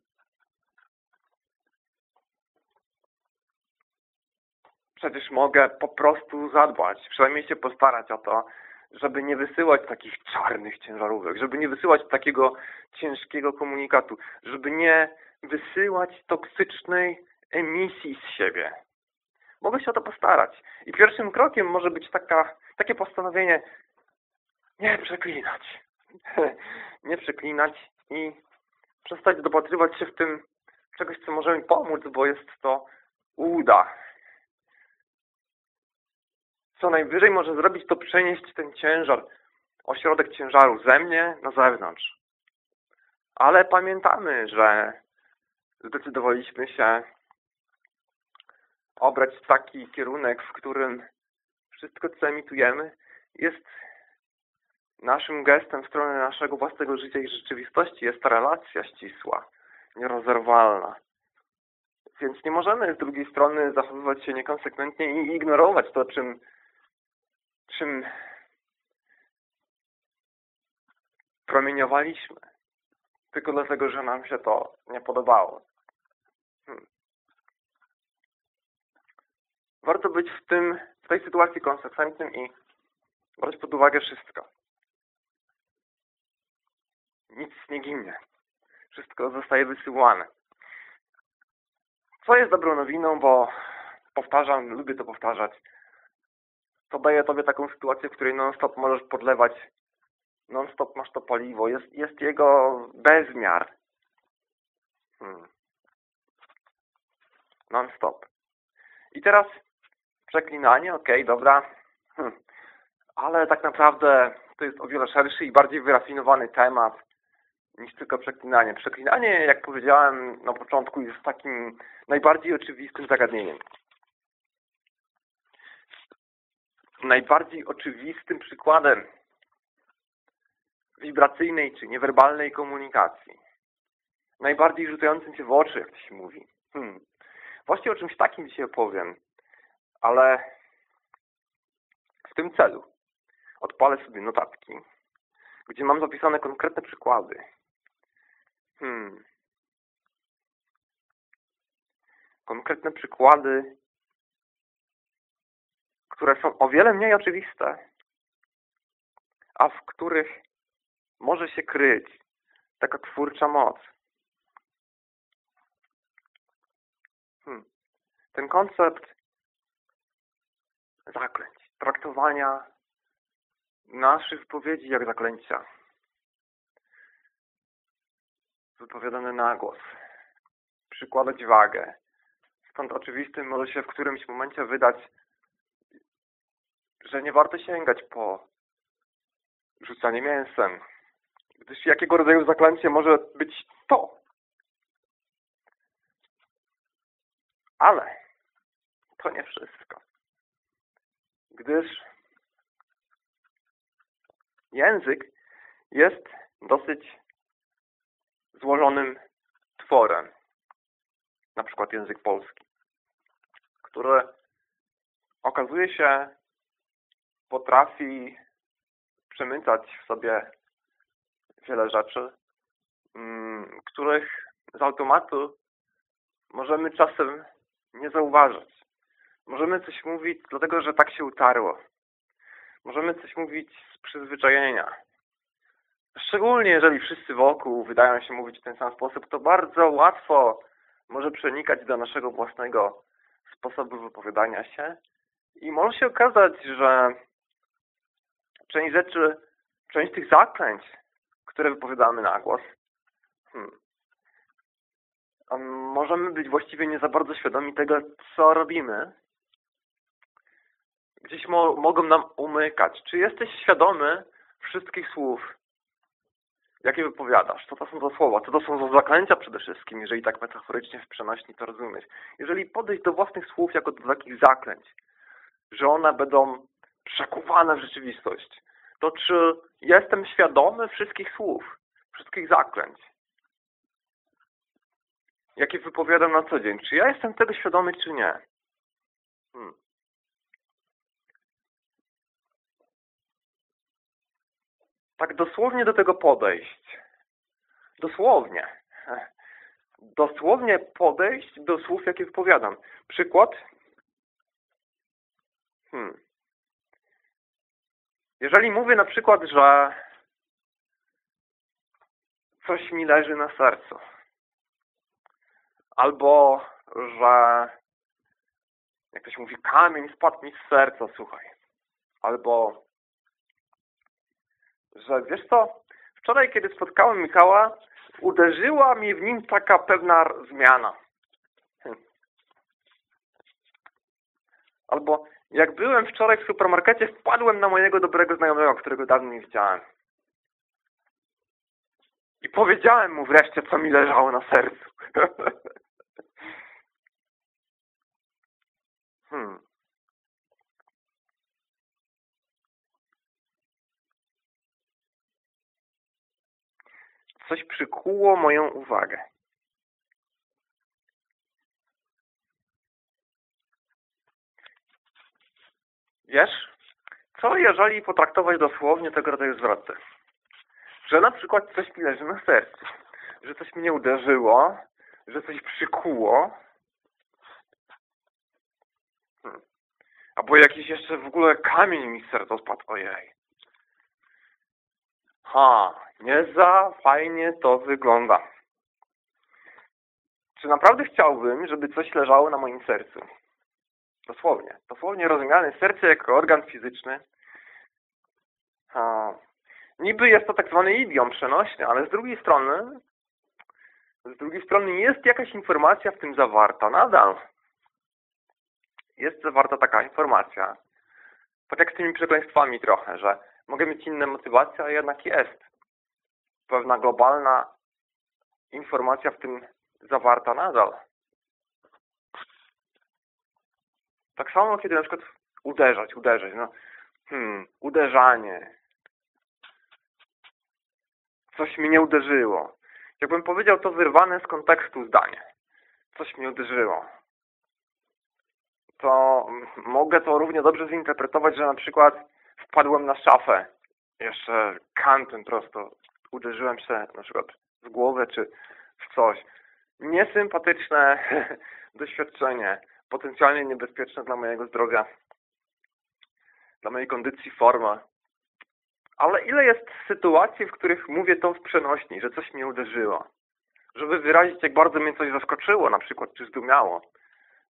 przecież mogę po prostu zadbać, przynajmniej się postarać o to, żeby nie wysyłać takich czarnych ciężarówek, żeby nie wysyłać takiego ciężkiego komunikatu, żeby nie wysyłać toksycznej emisji z siebie. Mogę się o to postarać. I pierwszym krokiem może być taka, takie postanowienie nie przeklinać. nie przeklinać i przestać dopatrywać się w tym czegoś, co może mi pomóc, bo jest to uda co najwyżej może zrobić, to przenieść ten ciężar, ośrodek ciężaru ze mnie na zewnątrz. Ale pamiętamy, że zdecydowaliśmy się obrać taki kierunek, w którym wszystko, co emitujemy, jest naszym gestem w stronę naszego własnego życia i rzeczywistości. Jest ta relacja ścisła, nierozerwalna. Więc nie możemy z drugiej strony zachowywać się niekonsekwentnie i ignorować to, czym, czym promieniowaliśmy. Tylko dlatego, że nam się to nie podobało. Hmm. Warto być w tym, w tej sytuacji konsekwentnym i brać pod uwagę wszystko. Nic nie ginie. Wszystko zostaje wysyłane. Co jest dobrą nowiną, bo powtarzam, lubię to powtarzać, to daje Tobie taką sytuację, w której non-stop możesz podlewać, non-stop masz to paliwo, jest, jest jego bezmiar. Hmm. Non-stop. I teraz przeklinanie, ok, dobra, hmm. ale tak naprawdę to jest o wiele szerszy i bardziej wyrafinowany temat niż tylko przeklinanie. Przeklinanie, jak powiedziałem na początku, jest takim najbardziej oczywistym zagadnieniem. Najbardziej oczywistym przykładem wibracyjnej czy niewerbalnej komunikacji. Najbardziej rzucającym się w oczy, jak to się mówi. Hmm. Właściwie o czymś takim dzisiaj opowiem, ale w tym celu odpalę sobie notatki, gdzie mam zapisane konkretne przykłady Hmm. Konkretne przykłady, które są o wiele mniej oczywiste, a w których może się kryć taka twórcza moc. Hmm. Ten koncept zaklęć, traktowania naszych wypowiedzi jak zaklęcia wypowiadane na głos, przykładać wagę. Stąd oczywistym może się w którymś momencie wydać, że nie warto sięgać po rzucanie mięsem, gdyż jakiego rodzaju zaklęcie może być to? Ale to nie wszystko. Gdyż język jest dosyć złożonym tworem, na przykład język polski, który okazuje się potrafi przemycać w sobie wiele rzeczy, mm, których z automatu możemy czasem nie zauważyć. Możemy coś mówić dlatego, że tak się utarło. Możemy coś mówić z przyzwyczajenia. Szczególnie jeżeli wszyscy wokół wydają się mówić w ten sam sposób, to bardzo łatwo może przenikać do naszego własnego sposobu wypowiadania się i może się okazać, że część rzeczy, część tych zaklęć, które wypowiadamy na głos, hmm, możemy być właściwie nie za bardzo świadomi tego, co robimy. Gdzieś mo mogą nam umykać. Czy jesteś świadomy wszystkich słów, jakie wypowiadasz, co to są za słowa, co to są za zaklęcia przede wszystkim, jeżeli tak metaforycznie w przenośni to rozumieć. Jeżeli podejść do własnych słów jako do takich zaklęć, że one będą przekuwane w rzeczywistość, to czy jestem świadomy wszystkich słów, wszystkich zaklęć, jakie wypowiadam na co dzień? Czy ja jestem tego świadomy, czy nie? Hmm. Tak dosłownie do tego podejść. Dosłownie. Dosłownie podejść do słów, jakie wypowiadam. Przykład. Hmm. Jeżeli mówię na przykład, że coś mi leży na sercu, albo że jak ktoś mówi, kamień spadł mi z serca, słuchaj, albo że wiesz co, wczoraj kiedy spotkałem Michała, uderzyła mi w nim taka pewna zmiana. Albo Jak byłem wczoraj w supermarkecie, wpadłem na mojego dobrego znajomego, którego dawno nie widziałem. I powiedziałem mu wreszcie, co mi leżało na sercu. hmm. Coś przykuło moją uwagę. Wiesz, co jeżeli potraktować dosłownie tego rodzaju zwroty? Że na przykład coś mi leży na sercu, że coś mnie uderzyło, że coś przykuło, hmm. albo jakiś jeszcze w ogóle kamień mi z serca spadł, ojej. Ha, nie za fajnie to wygląda. Czy naprawdę chciałbym, żeby coś leżało na moim sercu? Dosłownie. Dosłownie rozumiane serce jako organ fizyczny. Ha. Niby jest to tak zwany idiom przenośny, ale z drugiej strony z drugiej strony jest jakaś informacja w tym zawarta nadal. Jest zawarta taka informacja. Tak jak z tymi przekleństwami trochę, że mogę mieć inne motywacje, a jednak jest pewna globalna informacja w tym zawarta nadal. Tak samo, kiedy na przykład uderzać, uderzać, no, hmm, uderzanie. Coś mnie uderzyło. Jakbym powiedział to wyrwane z kontekstu zdanie. Coś mnie uderzyło. To mogę to równie dobrze zinterpretować, że na przykład wpadłem na szafę. Jeszcze kantem prosto uderzyłem się na przykład w głowę czy w coś. Niesympatyczne doświadczenie potencjalnie niebezpieczne dla mojego zdrowia, dla mojej kondycji, formy. Ale ile jest sytuacji, w których mówię to w przenośni, że coś mnie uderzyło? Żeby wyrazić, jak bardzo mnie coś zaskoczyło, na przykład, czy zdumiało.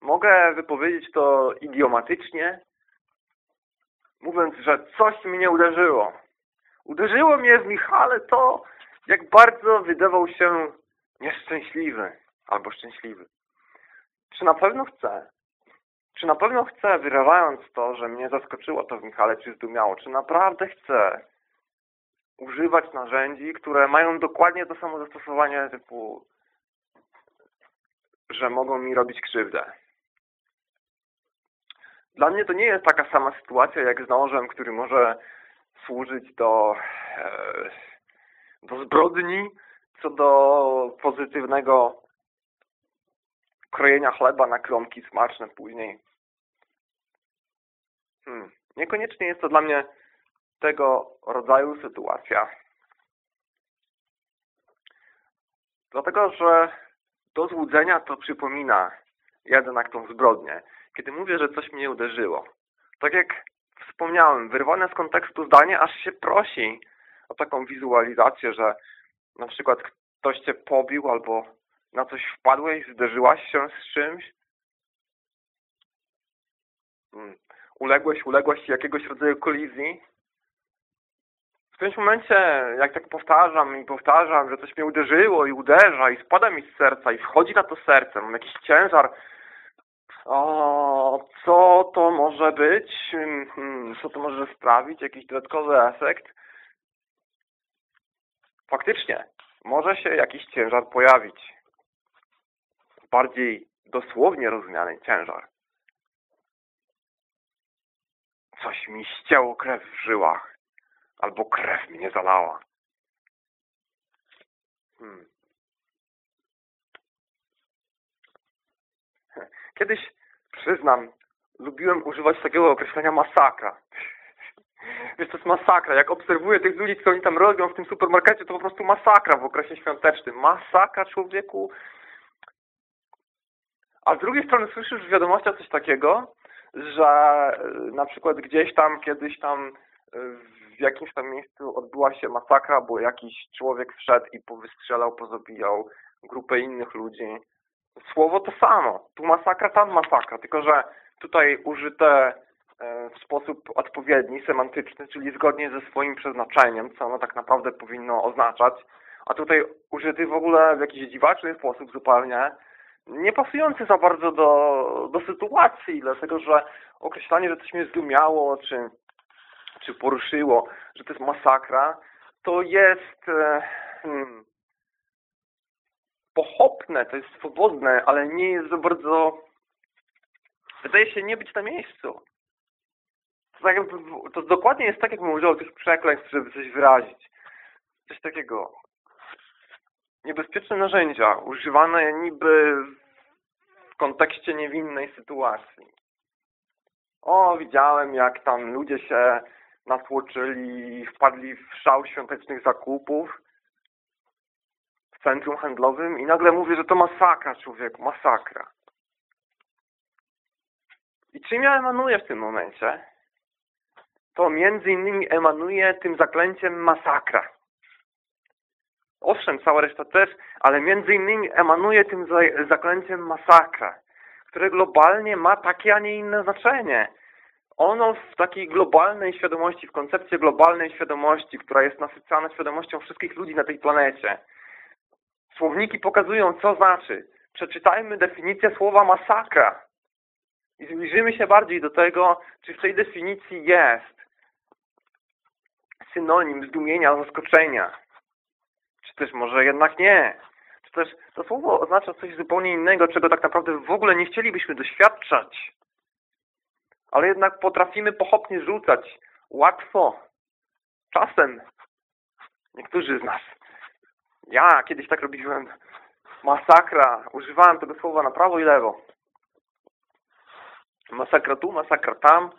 Mogę wypowiedzieć to idiomatycznie, mówiąc, że coś mnie uderzyło. Uderzyło mnie w Michale to, jak bardzo wydawał się nieszczęśliwy albo szczęśliwy. Czy na pewno chcę? Czy na pewno chcę, wyrażając to, że mnie zaskoczyło to w Michale, czy zdumiało, czy naprawdę chcę używać narzędzi, które mają dokładnie to samo zastosowanie typu, że mogą mi robić krzywdę. Dla mnie to nie jest taka sama sytuacja jak z nożem, który może służyć do, e, do zbrodni, co do pozytywnego krojenia chleba na kromki smaczne później. Hmm. Niekoniecznie jest to dla mnie tego rodzaju sytuacja. Dlatego, że do złudzenia to przypomina jednak tą zbrodnię. Kiedy mówię, że coś mnie uderzyło. Tak jak wspomniałem, wyrwane z kontekstu zdanie aż się prosi o taką wizualizację, że na przykład ktoś cię pobił albo na coś wpadłeś, zderzyłaś się z czymś, hmm. uległeś, uległaś jakiegoś rodzaju kolizji. W którymś momencie, jak tak powtarzam i powtarzam, że coś mnie uderzyło i uderza i spada mi z serca i wchodzi na to serce, mam jakiś ciężar, o, co to może być? Hmm, co to może sprawić? Jakiś dodatkowy efekt? Faktycznie, może się jakiś ciężar pojawić bardziej dosłownie rozumiany ciężar. Coś mi ścięło krew w żyłach, albo krew mnie zalała. Hmm. Kiedyś, przyznam, lubiłem używać takiego określenia masakra. Wiesz, to jest masakra. Jak obserwuję tych ludzi, co oni tam robią w tym supermarkecie, to po prostu masakra w okresie świątecznym. Masakra człowieku a z drugiej strony słyszysz w wiadomościach coś takiego, że e, na przykład gdzieś tam, kiedyś tam e, w jakimś tam miejscu odbyła się masakra, bo jakiś człowiek wszedł i powystrzelał, pozabijał grupę innych ludzi. Słowo to samo. Tu masakra, tam masakra. Tylko, że tutaj użyte e, w sposób odpowiedni, semantyczny, czyli zgodnie ze swoim przeznaczeniem, co ono tak naprawdę powinno oznaczać, a tutaj użyty w ogóle w jakiś dziwaczny sposób zupełnie, niepasujący za bardzo do, do sytuacji, dlatego że określanie, że coś mnie zdumiało, czy, czy poruszyło, że to jest masakra, to jest e, hmm, pochopne, to jest swobodne, ale nie jest za bardzo... Wydaje się nie być na miejscu. To, tak to dokładnie jest tak, jakbym używał tych przekleństw, żeby coś wyrazić. Coś takiego. Niebezpieczne narzędzia, używane niby w kontekście niewinnej sytuacji. O, widziałem jak tam ludzie się natłoczyli wpadli w szał świątecznych zakupów centrum handlowym i nagle mówię, że to masakra, człowieku, masakra. I czym ja emanuję w tym momencie? To między innymi emanuje tym zaklęciem masakra. Owszem, cała reszta też, ale między innymi emanuje tym zaklęciem masakra, które globalnie ma takie, a nie inne znaczenie. Ono w takiej globalnej świadomości, w koncepcji globalnej świadomości, która jest nasycana świadomością wszystkich ludzi na tej planecie, Słowniki pokazują, co znaczy. Przeczytajmy definicję słowa masakra i zbliżymy się bardziej do tego, czy w tej definicji jest synonim zdumienia, zaskoczenia. Czy też może jednak nie. Czy też to słowo oznacza coś zupełnie innego, czego tak naprawdę w ogóle nie chcielibyśmy doświadczać. Ale jednak potrafimy pochopnie rzucać. Łatwo. Czasem. Niektórzy z nas. Ja kiedyś tak robiłem. Masakra. Używałem tego słowa na prawo i lewo. Masakra tu, masakra tam.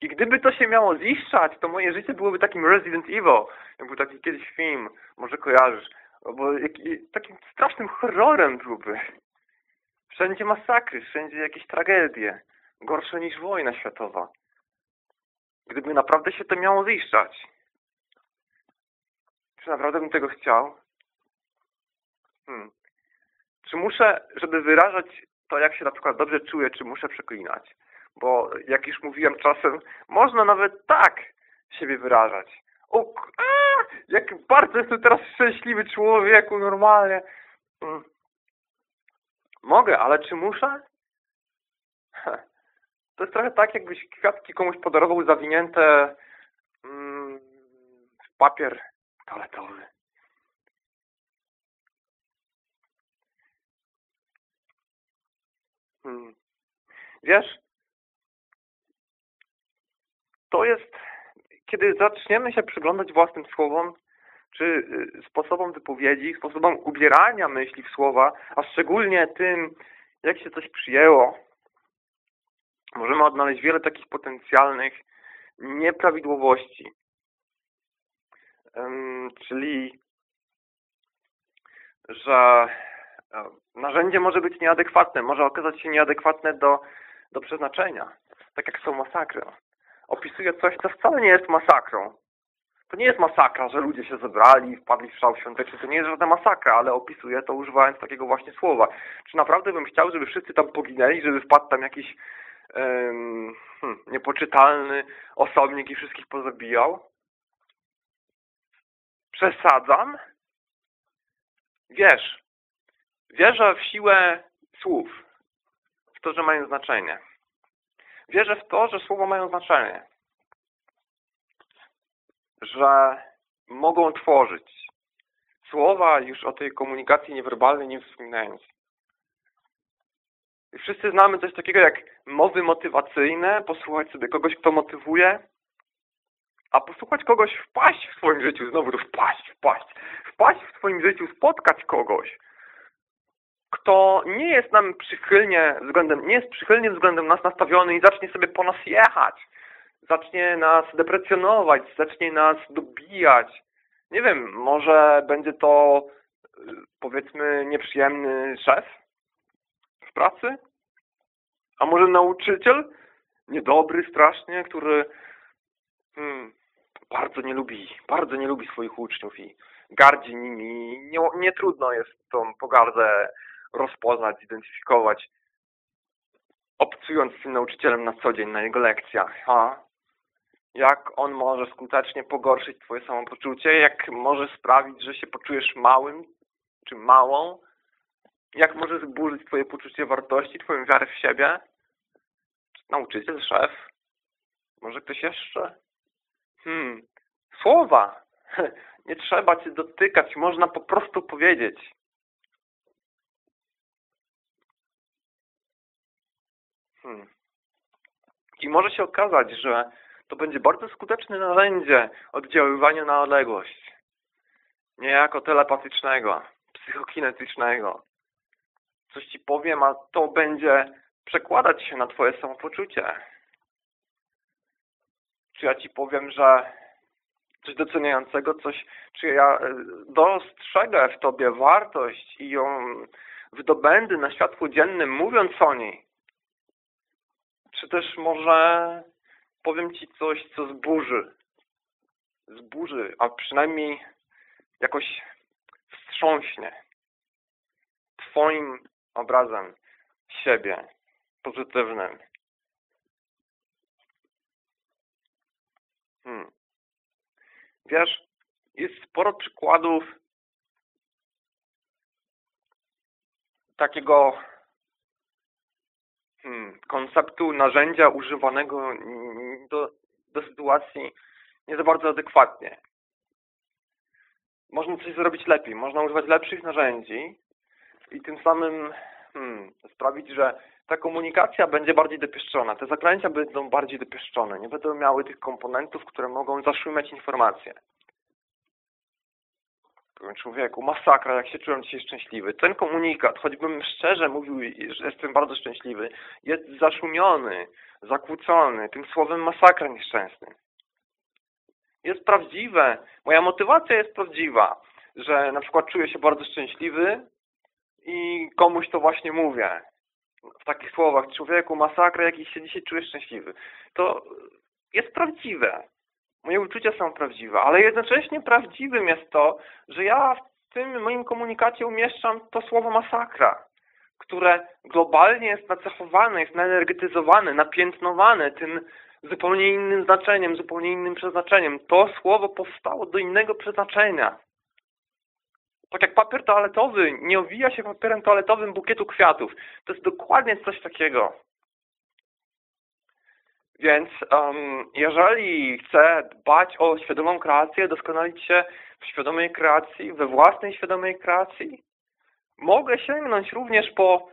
I gdyby to się miało ziszczać, to moje życie byłoby takim Resident Evil. Był taki kiedyś film, może kojarzysz. Bo takim strasznym horrorem byłby. Wszędzie masakry, wszędzie jakieś tragedie. Gorsze niż wojna światowa. Gdyby naprawdę się to miało ziszczać. Czy naprawdę bym tego chciał? Hmm. Czy muszę, żeby wyrażać to, jak się na przykład dobrze czuję, czy muszę przeklinać? Bo jak już mówiłem czasem, można nawet tak siebie wyrażać. O, a, jak bardzo jestem teraz szczęśliwy człowieku, normalnie. Hmm. Mogę, ale czy muszę? To jest trochę tak, jakbyś kwiatki komuś podarował zawinięte mm, w papier toaletowy. Hmm. Wiesz, to jest, kiedy zaczniemy się przyglądać własnym słowom, czy y, sposobom wypowiedzi, sposobom ubierania myśli w słowa, a szczególnie tym, jak się coś przyjęło, możemy odnaleźć wiele takich potencjalnych nieprawidłowości. Czyli, że e, narzędzie może być nieadekwatne, może okazać się nieadekwatne do, do przeznaczenia, tak jak są masakry. Opisuje coś, co wcale nie jest masakrą. To nie jest masakra, że ludzie się zebrali i wpadli w szał świąteczny. To nie jest żadna masakra, ale opisuje to używając takiego właśnie słowa. Czy naprawdę bym chciał, żeby wszyscy tam poginęli, żeby wpadł tam jakiś um, hmm, niepoczytalny osobnik i wszystkich pozabijał? Przesadzam? Wiesz, wierzę w siłę słów, w to, że mają znaczenie. Wierzę w to, że słowa mają znaczenie. Że mogą tworzyć. Słowa już o tej komunikacji niewerbalnej nie wspominając. Wszyscy znamy coś takiego jak mowy motywacyjne, posłuchać sobie kogoś, kto motywuje, a posłuchać kogoś, wpaść w swoim życiu, znowu to wpaść, wpaść, wpaść w swoim życiu, spotkać kogoś, kto nie jest nam przychylnie względem, nie jest przychylnie względem nas nastawiony i zacznie sobie po nas jechać, zacznie nas deprecjonować, zacznie nas dobijać. Nie wiem, może będzie to powiedzmy nieprzyjemny szef w pracy? A może nauczyciel? Niedobry strasznie, który hmm, bardzo nie lubi, bardzo nie lubi swoich uczniów i gardzi nimi. Nie, nie trudno jest tą pogardę rozpoznać, zidentyfikować, obcując z tym nauczycielem na co dzień na jego lekcjach. A jak on może skutecznie pogorszyć twoje samopoczucie, jak może sprawić, że się poczujesz małym czy małą, Jak może zburzyć twoje poczucie wartości, twoją wiarę w siebie? Nauczyciel, szef? Może ktoś jeszcze? Hmm, słowa. Nie trzeba cię dotykać, można po prostu powiedzieć. Hmm. I może się okazać, że to będzie bardzo skuteczne narzędzie oddziaływania na odległość. Niejako telepatycznego, psychokinetycznego. Coś Ci powiem, a to będzie przekładać się na Twoje samopoczucie. Czy ja Ci powiem, że coś doceniającego, coś, czy ja e, dostrzegę w Tobie wartość i ją wydobędę na światło dziennym, mówiąc o niej. Czy też może powiem Ci coś, co zburzy. Zburzy, a przynajmniej jakoś wstrząśnie Twoim obrazem siebie, pozytywnym. Hmm. Wiesz, jest sporo przykładów takiego hmm, konceptu narzędzia używanego do, do sytuacji nie za bardzo adekwatnie. Można coś zrobić lepiej, można używać lepszych narzędzi i tym samym hmm, sprawić, że ta komunikacja będzie bardziej dopieszczona, te zaklęcia będą bardziej dopieszczone, nie będą miały tych komponentów, które mogą zaszumiać informacje. Powiem człowieku, masakra, jak się czułem dzisiaj szczęśliwy. Ten komunikat, choćbym szczerze mówił, że jestem bardzo szczęśliwy, jest zaszumiony, zakłócony tym słowem masakra nieszczęsny. Jest prawdziwe, moja motywacja jest prawdziwa, że na przykład czuję się bardzo szczęśliwy i komuś to właśnie mówię. W takich słowach, człowieku, masakra, jakiś się dzisiaj czujesz szczęśliwy. To jest prawdziwe. Moje uczucia są prawdziwe, ale jednocześnie prawdziwym jest to, że ja w tym moim komunikacie umieszczam to słowo masakra, które globalnie jest nacechowane, jest naenergetyzowane, napiętnowane tym zupełnie innym znaczeniem, zupełnie innym przeznaczeniem. To słowo powstało do innego przeznaczenia. Tak jak papier toaletowy nie owija się papierem toaletowym bukietu kwiatów. To jest dokładnie coś takiego. Więc um, jeżeli chcę dbać o świadomą kreację, doskonalić się w świadomej kreacji, we własnej świadomej kreacji, mogę sięgnąć również po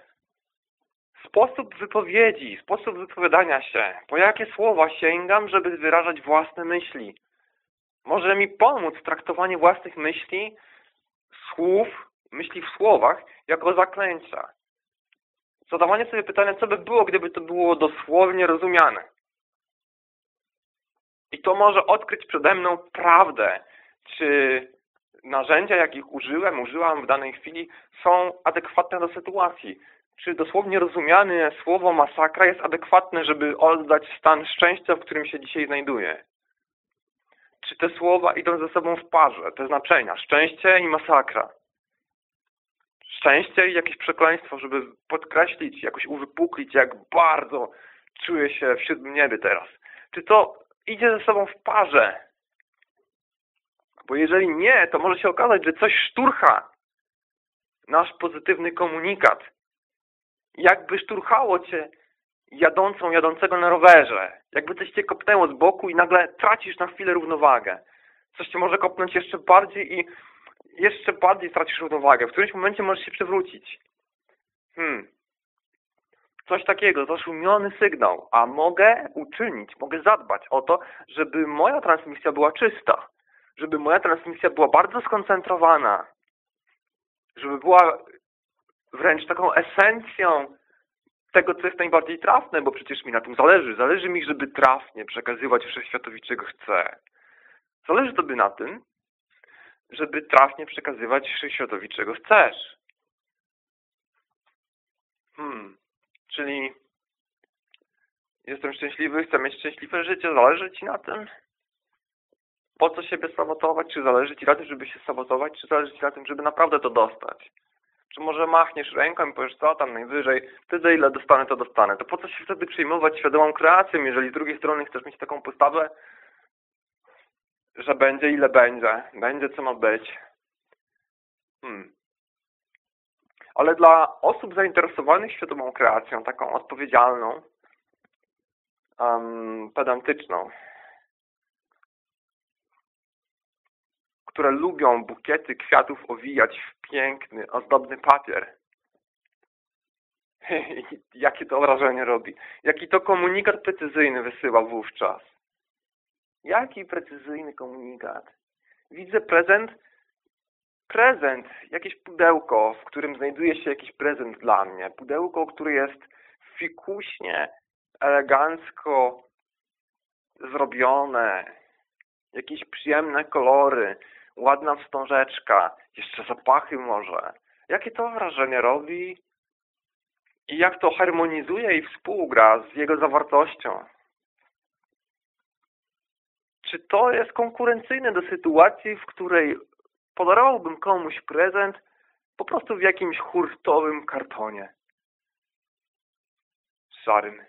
sposób wypowiedzi, sposób wypowiadania się, po jakie słowa sięgam, żeby wyrażać własne myśli. Może mi pomóc traktowanie własnych myśli, słów, myśli w słowach, jako zaklęcia. Zadawanie sobie pytania, co by było, gdyby to było dosłownie rozumiane. I to może odkryć przede mną prawdę, czy narzędzia, jakich użyłem, użyłam w danej chwili, są adekwatne do sytuacji. Czy dosłownie rozumiane słowo masakra jest adekwatne, żeby oddać stan szczęścia, w którym się dzisiaj znajduję? Czy te słowa idą ze sobą w parze, te znaczenia, szczęście i masakra? Szczęście i jakieś przekleństwo, żeby podkreślić, jakoś uwypuklić, jak bardzo czuję się w siódmym niebie teraz. Czy to idzie ze sobą w parze. Bo jeżeli nie, to może się okazać, że coś szturcha nasz pozytywny komunikat. Jakby szturchało cię jadącą, jadącego na rowerze. Jakby coś cię kopnęło z boku i nagle tracisz na chwilę równowagę. Coś cię może kopnąć jeszcze bardziej i jeszcze bardziej stracisz równowagę. W którymś momencie możesz się przewrócić. Hmm coś takiego, zaszumiony sygnał, a mogę uczynić, mogę zadbać o to, żeby moja transmisja była czysta, żeby moja transmisja była bardzo skoncentrowana, żeby była wręcz taką esencją tego, co jest najbardziej trafne, bo przecież mi na tym zależy. Zależy mi, żeby trafnie przekazywać wszechświatowi, czego chcę. Zależy Tobie na tym, żeby trafnie przekazywać wszechświatowi, czego chcesz. Hmm. Czyli jestem szczęśliwy, chcę mieć szczęśliwe życie, zależy Ci na tym? Po co siebie sabotować? Czy zależy Ci na tym, żeby się sabotować? Czy zależy Ci na tym, żeby naprawdę to dostać? Czy może machniesz ręką i powiesz, co tam najwyżej, tyle ile dostanę, to dostanę. To po co się wtedy przejmować świadomą kreacją, jeżeli z drugiej strony chcesz mieć taką postawę, że będzie ile będzie, będzie co ma być. Hmm. ale dla osób zainteresowanych świadomą kreacją, taką odpowiedzialną, um, pedantyczną, które lubią bukiety kwiatów owijać w piękny, ozdobny papier. Jakie to wrażenie robi? Jaki to komunikat precyzyjny wysyła wówczas? Jaki precyzyjny komunikat? Widzę prezent, prezent, jakieś pudełko, w którym znajduje się jakiś prezent dla mnie. Pudełko, które jest fikuśnie, elegancko zrobione, jakieś przyjemne kolory, ładna wstążeczka, jeszcze zapachy może. Jakie to wrażenie robi i jak to harmonizuje i współgra z jego zawartością. Czy to jest konkurencyjne do sytuacji, w której podarowałbym komuś prezent po prostu w jakimś hurtowym kartonie? Szarym.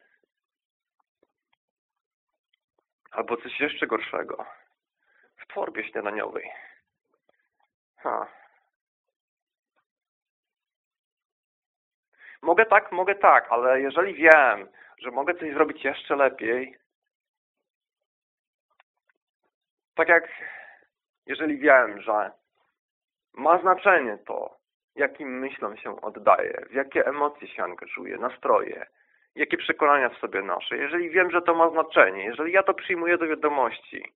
Albo coś jeszcze gorszego. W torbie śniadaniowej. Ha. Mogę tak, mogę tak, ale jeżeli wiem, że mogę coś zrobić jeszcze lepiej, tak jak jeżeli wiem, że ma znaczenie to, jakim myślom się oddaję, w jakie emocje się angażuję, nastroje, jakie przekonania w sobie noszę, jeżeli wiem, że to ma znaczenie, jeżeli ja to przyjmuję do wiadomości,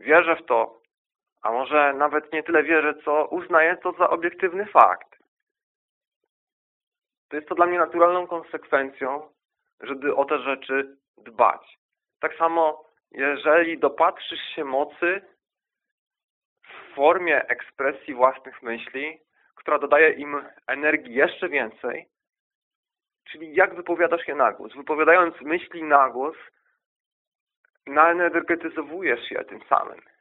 wierzę w to, a może nawet nie tyle wierzę, co uznaję to za obiektywny fakt. To jest to dla mnie naturalną konsekwencją, żeby o te rzeczy dbać. Tak samo, jeżeli dopatrzysz się mocy w formie ekspresji własnych myśli, która dodaje im energii jeszcze więcej, czyli jak wypowiadasz je na głos. Wypowiadając myśli na głos, naenergetyzowujesz je tym samym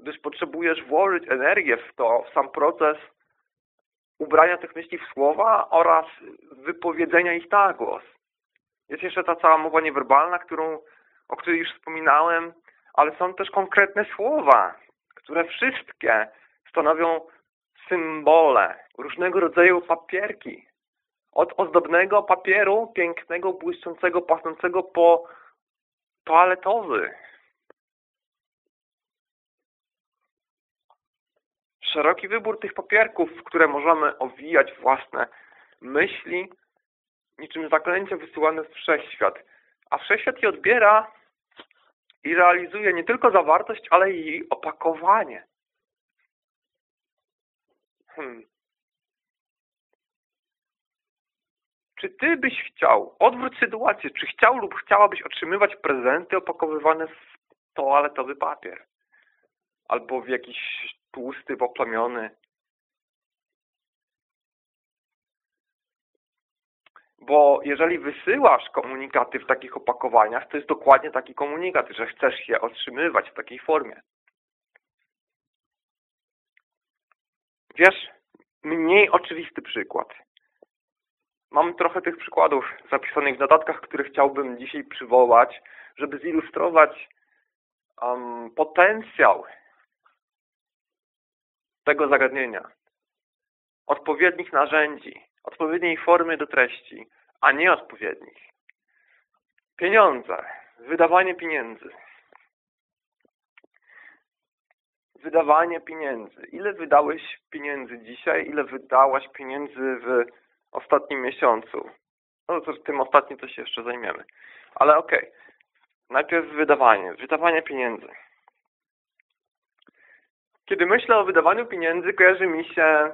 gdyż potrzebujesz włożyć energię w to, w sam proces ubrania tych myśli w słowa oraz wypowiedzenia ich na głos. Jest jeszcze ta cała mowa niewerbalna, którą, o której już wspominałem, ale są też konkretne słowa, które wszystkie stanowią symbole, różnego rodzaju papierki. Od ozdobnego papieru, pięknego, błyszczącego, pachnącego po toaletowy, szeroki wybór tych papierków, w które możemy owijać własne myśli, niczym zaklęcie wysyłane w wszechświat. A wszechświat je odbiera i realizuje nie tylko zawartość, ale i opakowanie. Hmm. Czy ty byś chciał, odwróć sytuację, czy chciał lub chciałabyś otrzymywać prezenty opakowywane w toaletowy papier? Albo w jakiś tłusty, poplamiony. Bo jeżeli wysyłasz komunikaty w takich opakowaniach, to jest dokładnie taki komunikat, że chcesz je otrzymywać w takiej formie. Wiesz, mniej oczywisty przykład. Mam trochę tych przykładów zapisanych w notatkach, które chciałbym dzisiaj przywołać, żeby zilustrować um, potencjał tego zagadnienia. Odpowiednich narzędzi, odpowiedniej formy do treści, a nie odpowiednich. Pieniądze, wydawanie pieniędzy. Wydawanie pieniędzy. Ile wydałeś pieniędzy dzisiaj? Ile wydałaś pieniędzy w ostatnim miesiącu? No to tym ostatnim to się jeszcze zajmiemy. Ale okej. Okay. Najpierw wydawanie. Wydawanie pieniędzy. Kiedy myślę o wydawaniu pieniędzy, kojarzy mi się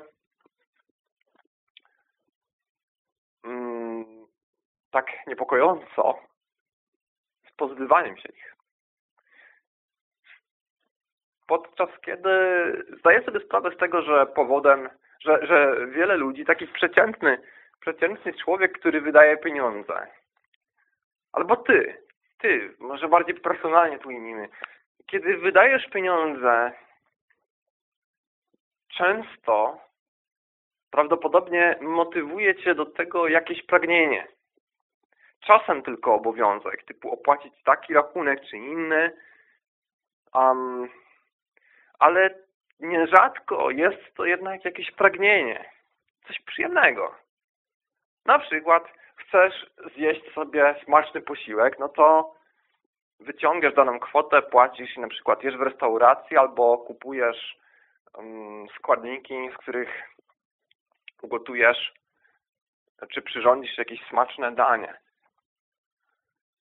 mm, tak niepokojąco z pozbywaniem się ich. Podczas kiedy zdaję sobie sprawę z tego, że powodem, że, że wiele ludzi, taki przeciętny, przeciętny człowiek, który wydaje pieniądze, albo ty, ty, może bardziej personalnie tu imienimy, kiedy wydajesz pieniądze często prawdopodobnie motywuje Cię do tego jakieś pragnienie. Czasem tylko obowiązek, typu opłacić taki rachunek czy inny, um, ale nierzadko jest to jednak jakieś pragnienie. coś przyjemnego. Na przykład chcesz zjeść sobie smaczny posiłek, no to wyciągasz daną kwotę, płacisz i na przykład jesz w restauracji albo kupujesz składniki, z których ugotujesz czy przyrządzisz jakieś smaczne danie.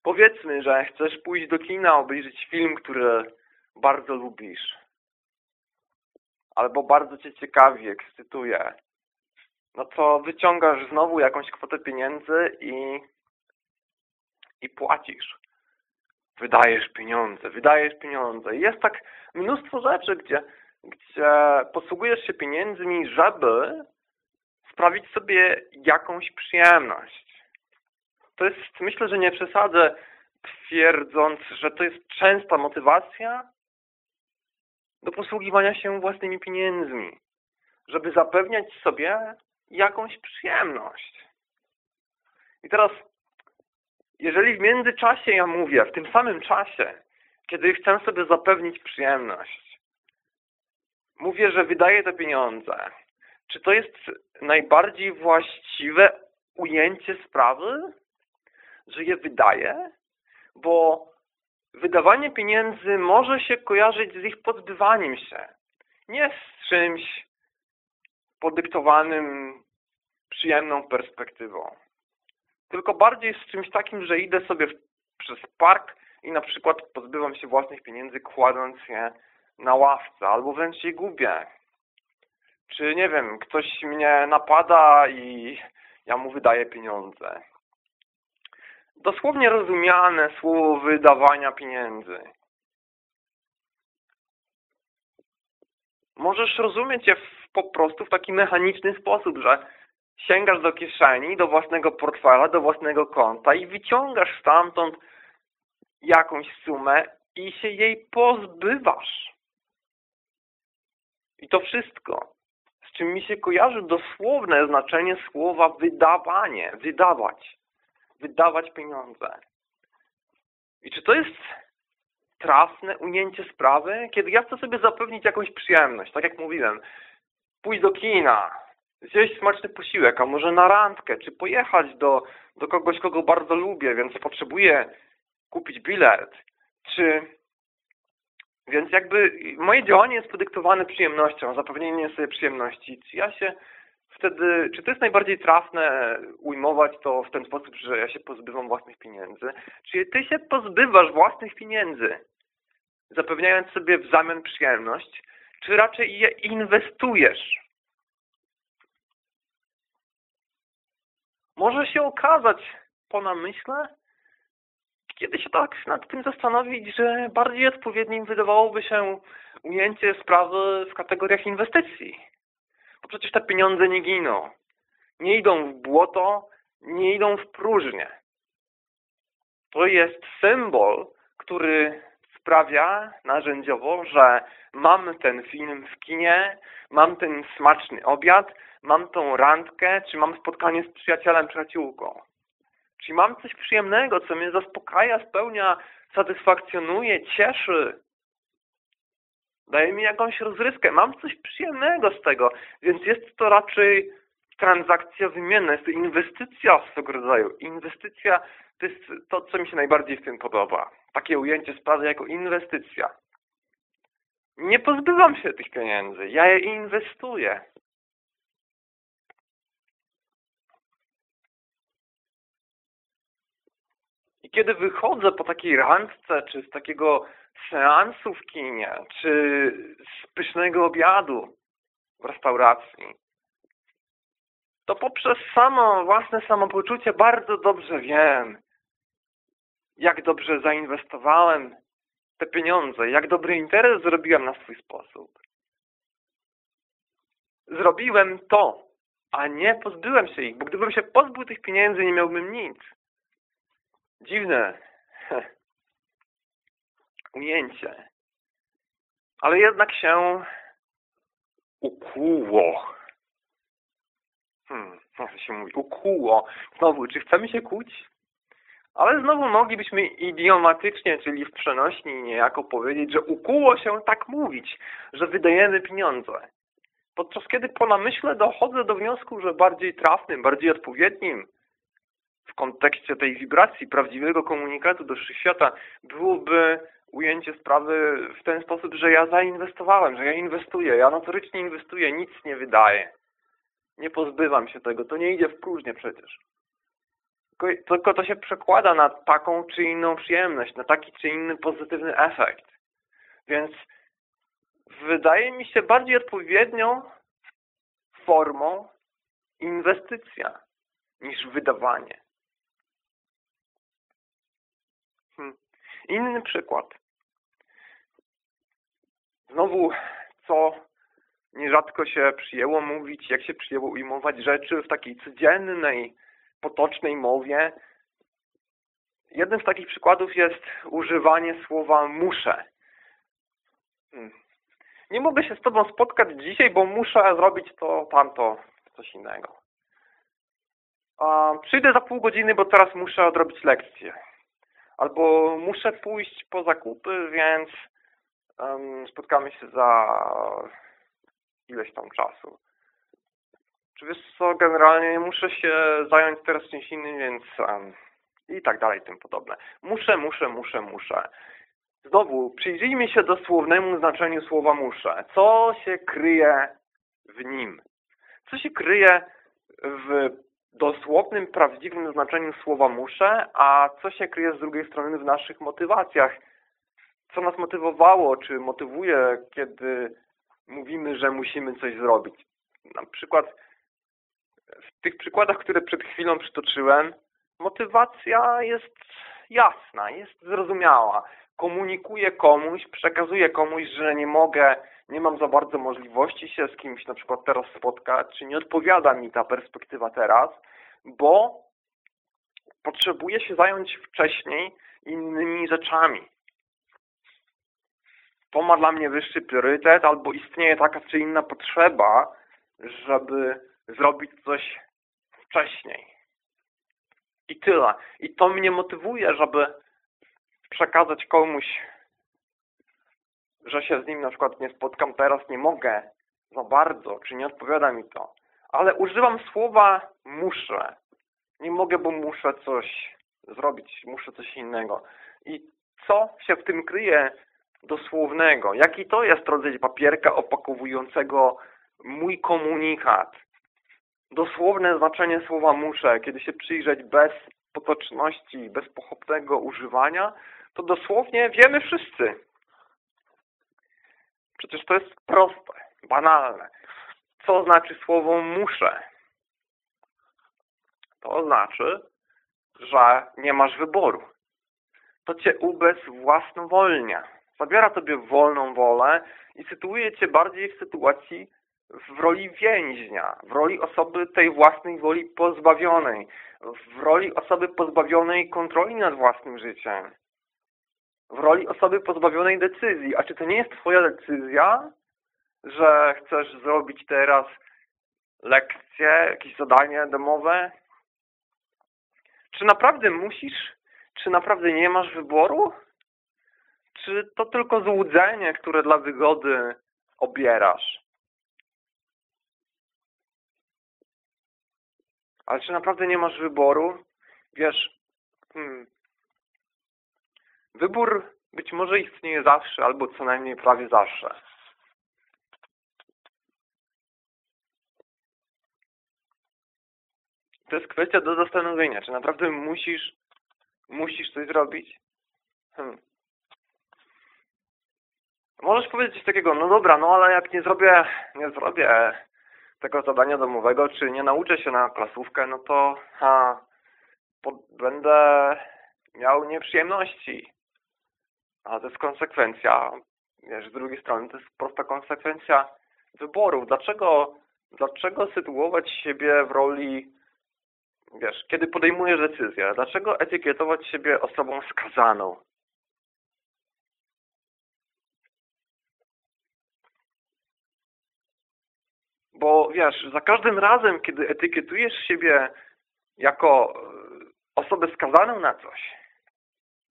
Powiedzmy, że chcesz pójść do kina, obejrzeć film, który bardzo lubisz. Albo bardzo Cię ciekawi, ekscytuje. No to wyciągasz znowu jakąś kwotę pieniędzy i, i płacisz. Wydajesz pieniądze, wydajesz pieniądze. I jest tak mnóstwo rzeczy, gdzie, gdzie posługujesz się pieniędzmi, żeby sprawić sobie jakąś przyjemność. To jest, myślę, że nie przesadzę twierdząc, że to jest częsta motywacja do posługiwania się własnymi pieniędzmi, żeby zapewniać sobie jakąś przyjemność. I teraz, jeżeli w międzyczasie ja mówię, w tym samym czasie, kiedy chcę sobie zapewnić przyjemność, mówię, że wydaję te pieniądze, czy to jest najbardziej właściwe ujęcie sprawy, że je wydaję? Bo wydawanie pieniędzy może się kojarzyć z ich pozbywaniem się. Nie z czymś podyktowanym przyjemną perspektywą. Tylko bardziej z czymś takim, że idę sobie przez park i na przykład pozbywam się własnych pieniędzy, kładąc je na ławce, albo wręcz je gubię. Czy, nie wiem, ktoś mnie napada i ja mu wydaję pieniądze. Dosłownie rozumiane słowo wydawania pieniędzy. Możesz rozumieć je w, po prostu w taki mechaniczny sposób, że sięgasz do kieszeni, do własnego portfela, do własnego konta i wyciągasz stamtąd jakąś sumę i się jej pozbywasz. I to wszystko z czym mi się kojarzy dosłowne znaczenie słowa wydawanie, wydawać, wydawać pieniądze. I czy to jest trafne ujęcie sprawy? Kiedy ja chcę sobie zapewnić jakąś przyjemność, tak jak mówiłem, pójść do kina, zjeść smaczny posiłek, a może na randkę, czy pojechać do, do kogoś, kogo bardzo lubię, więc potrzebuję kupić bilet, czy więc jakby moje działanie jest podyktowane przyjemnością, zapewnieniem sobie przyjemności. Czy ja się wtedy, czy to jest najbardziej trafne ujmować to w ten sposób, że ja się pozbywam własnych pieniędzy? Czy ty się pozbywasz własnych pieniędzy, zapewniając sobie w zamian przyjemność, czy raczej je inwestujesz? Może się okazać po namyśle, kiedy się tak nad tym zastanowić, że bardziej odpowiednim wydawałoby się ujęcie sprawy w kategoriach inwestycji. Bo przecież te pieniądze nie giną. Nie idą w błoto, nie idą w próżnię. To jest symbol, który sprawia narzędziowo, że mam ten film w kinie, mam ten smaczny obiad, mam tą randkę, czy mam spotkanie z przyjacielem, przyjaciółką. Czyli mam coś przyjemnego, co mnie zaspokaja, spełnia, satysfakcjonuje, cieszy. Daje mi jakąś rozrywkę. Mam coś przyjemnego z tego, więc jest to raczej transakcja wymienna, jest to inwestycja swego rodzaju. Inwestycja to jest to, co mi się najbardziej w tym podoba. Takie ujęcie sprawy jako inwestycja. Nie pozbywam się tych pieniędzy, ja je inwestuję. Kiedy wychodzę po takiej randce, czy z takiego seansu w kinie, czy z pysznego obiadu w restauracji, to poprzez samo własne samopoczucie bardzo dobrze wiem, jak dobrze zainwestowałem te pieniądze, jak dobry interes zrobiłem na swój sposób. Zrobiłem to, a nie pozbyłem się ich, bo gdybym się pozbył tych pieniędzy, nie miałbym nic. Dziwne ujęcie. Ale jednak się ukuło. Hmm, jak się mówi? Ukuło. Znowu, czy chcemy się kłócić? Ale znowu moglibyśmy idiomatycznie, czyli w przenośni niejako powiedzieć, że ukuło się tak mówić, że wydajemy pieniądze. podczas kiedy po namyśle dochodzę do wniosku, że bardziej trafnym, bardziej odpowiednim w kontekście tej wibracji prawdziwego komunikatu do świata byłoby ujęcie sprawy w ten sposób, że ja zainwestowałem, że ja inwestuję, ja notorycznie inwestuję, nic nie wydaję. Nie pozbywam się tego, to nie idzie w próżnię przecież. Tylko, tylko to się przekłada na taką czy inną przyjemność, na taki czy inny pozytywny efekt. Więc wydaje mi się bardziej odpowiednią formą inwestycja niż wydawanie. Hmm. Inny przykład. Znowu, co nierzadko się przyjęło mówić, jak się przyjęło ujmować rzeczy w takiej codziennej, potocznej mowie. Jednym z takich przykładów jest używanie słowa muszę. Hmm. Nie mogę się z Tobą spotkać dzisiaj, bo muszę zrobić to, tamto, coś innego. A przyjdę za pół godziny, bo teraz muszę odrobić lekcję. Albo muszę pójść po zakupy, więc um, spotkamy się za ileś tam czasu. Czy wiesz co, generalnie muszę się zająć teraz czymś innym, więc um, i tak dalej, tym podobne. Muszę, muszę, muszę, muszę. Znowu, przyjrzyjmy się dosłownemu znaczeniu słowa muszę. Co się kryje w nim? Co się kryje w dosłownym, prawdziwym znaczeniu słowa muszę, a co się kryje z drugiej strony w naszych motywacjach? Co nas motywowało, czy motywuje, kiedy mówimy, że musimy coś zrobić? Na przykład w tych przykładach, które przed chwilą przytoczyłem, motywacja jest jasna, jest zrozumiała. Komunikuję komuś, przekazuję komuś, że nie mogę, nie mam za bardzo możliwości się z kimś na przykład teraz spotkać, czy nie odpowiada mi ta perspektywa teraz, bo potrzebuję się zająć wcześniej innymi rzeczami. To ma dla mnie wyższy priorytet, albo istnieje taka czy inna potrzeba, żeby zrobić coś wcześniej. I tyle. I to mnie motywuje, żeby przekazać komuś, że się z nim na przykład nie spotkam teraz, nie mogę za bardzo, czy nie odpowiada mi to. Ale używam słowa muszę. Nie mogę, bo muszę coś zrobić, muszę coś innego. I co się w tym kryje dosłownego? Jaki to jest rodzaj papierka opakowującego mój komunikat? dosłowne znaczenie słowa muszę, kiedy się przyjrzeć bez potoczności, bez pochopnego używania, to dosłownie wiemy wszyscy. Przecież to jest proste, banalne. Co znaczy słowo muszę? To znaczy, że nie masz wyboru. To cię ubezwłasnowolnia. Zabiera tobie wolną wolę i sytuuje cię bardziej w sytuacji w roli więźnia, w roli osoby tej własnej woli pozbawionej, w roli osoby pozbawionej kontroli nad własnym życiem, w roli osoby pozbawionej decyzji. A czy to nie jest Twoja decyzja, że chcesz zrobić teraz lekcję, jakieś zadanie domowe? Czy naprawdę musisz? Czy naprawdę nie masz wyboru? Czy to tylko złudzenie, które dla wygody obierasz? Ale czy naprawdę nie masz wyboru? Wiesz, hmm, wybór być może istnieje zawsze, albo co najmniej prawie zawsze. To jest kwestia do zastanowienia. Czy naprawdę musisz, musisz coś zrobić? Hmm. Możesz powiedzieć coś takiego, no dobra, no ale jak nie zrobię, nie zrobię tego zadania domowego, czy nie nauczę się na klasówkę, no to ha, będę miał nieprzyjemności. A to jest konsekwencja, wiesz, z drugiej strony to jest prosta konsekwencja wyborów. Dlaczego, dlaczego sytuować siebie w roli, wiesz, kiedy podejmujesz decyzję, dlaczego etykietować siebie osobą skazaną? Bo wiesz, za każdym razem, kiedy etykietujesz siebie jako e, osobę skazaną na coś,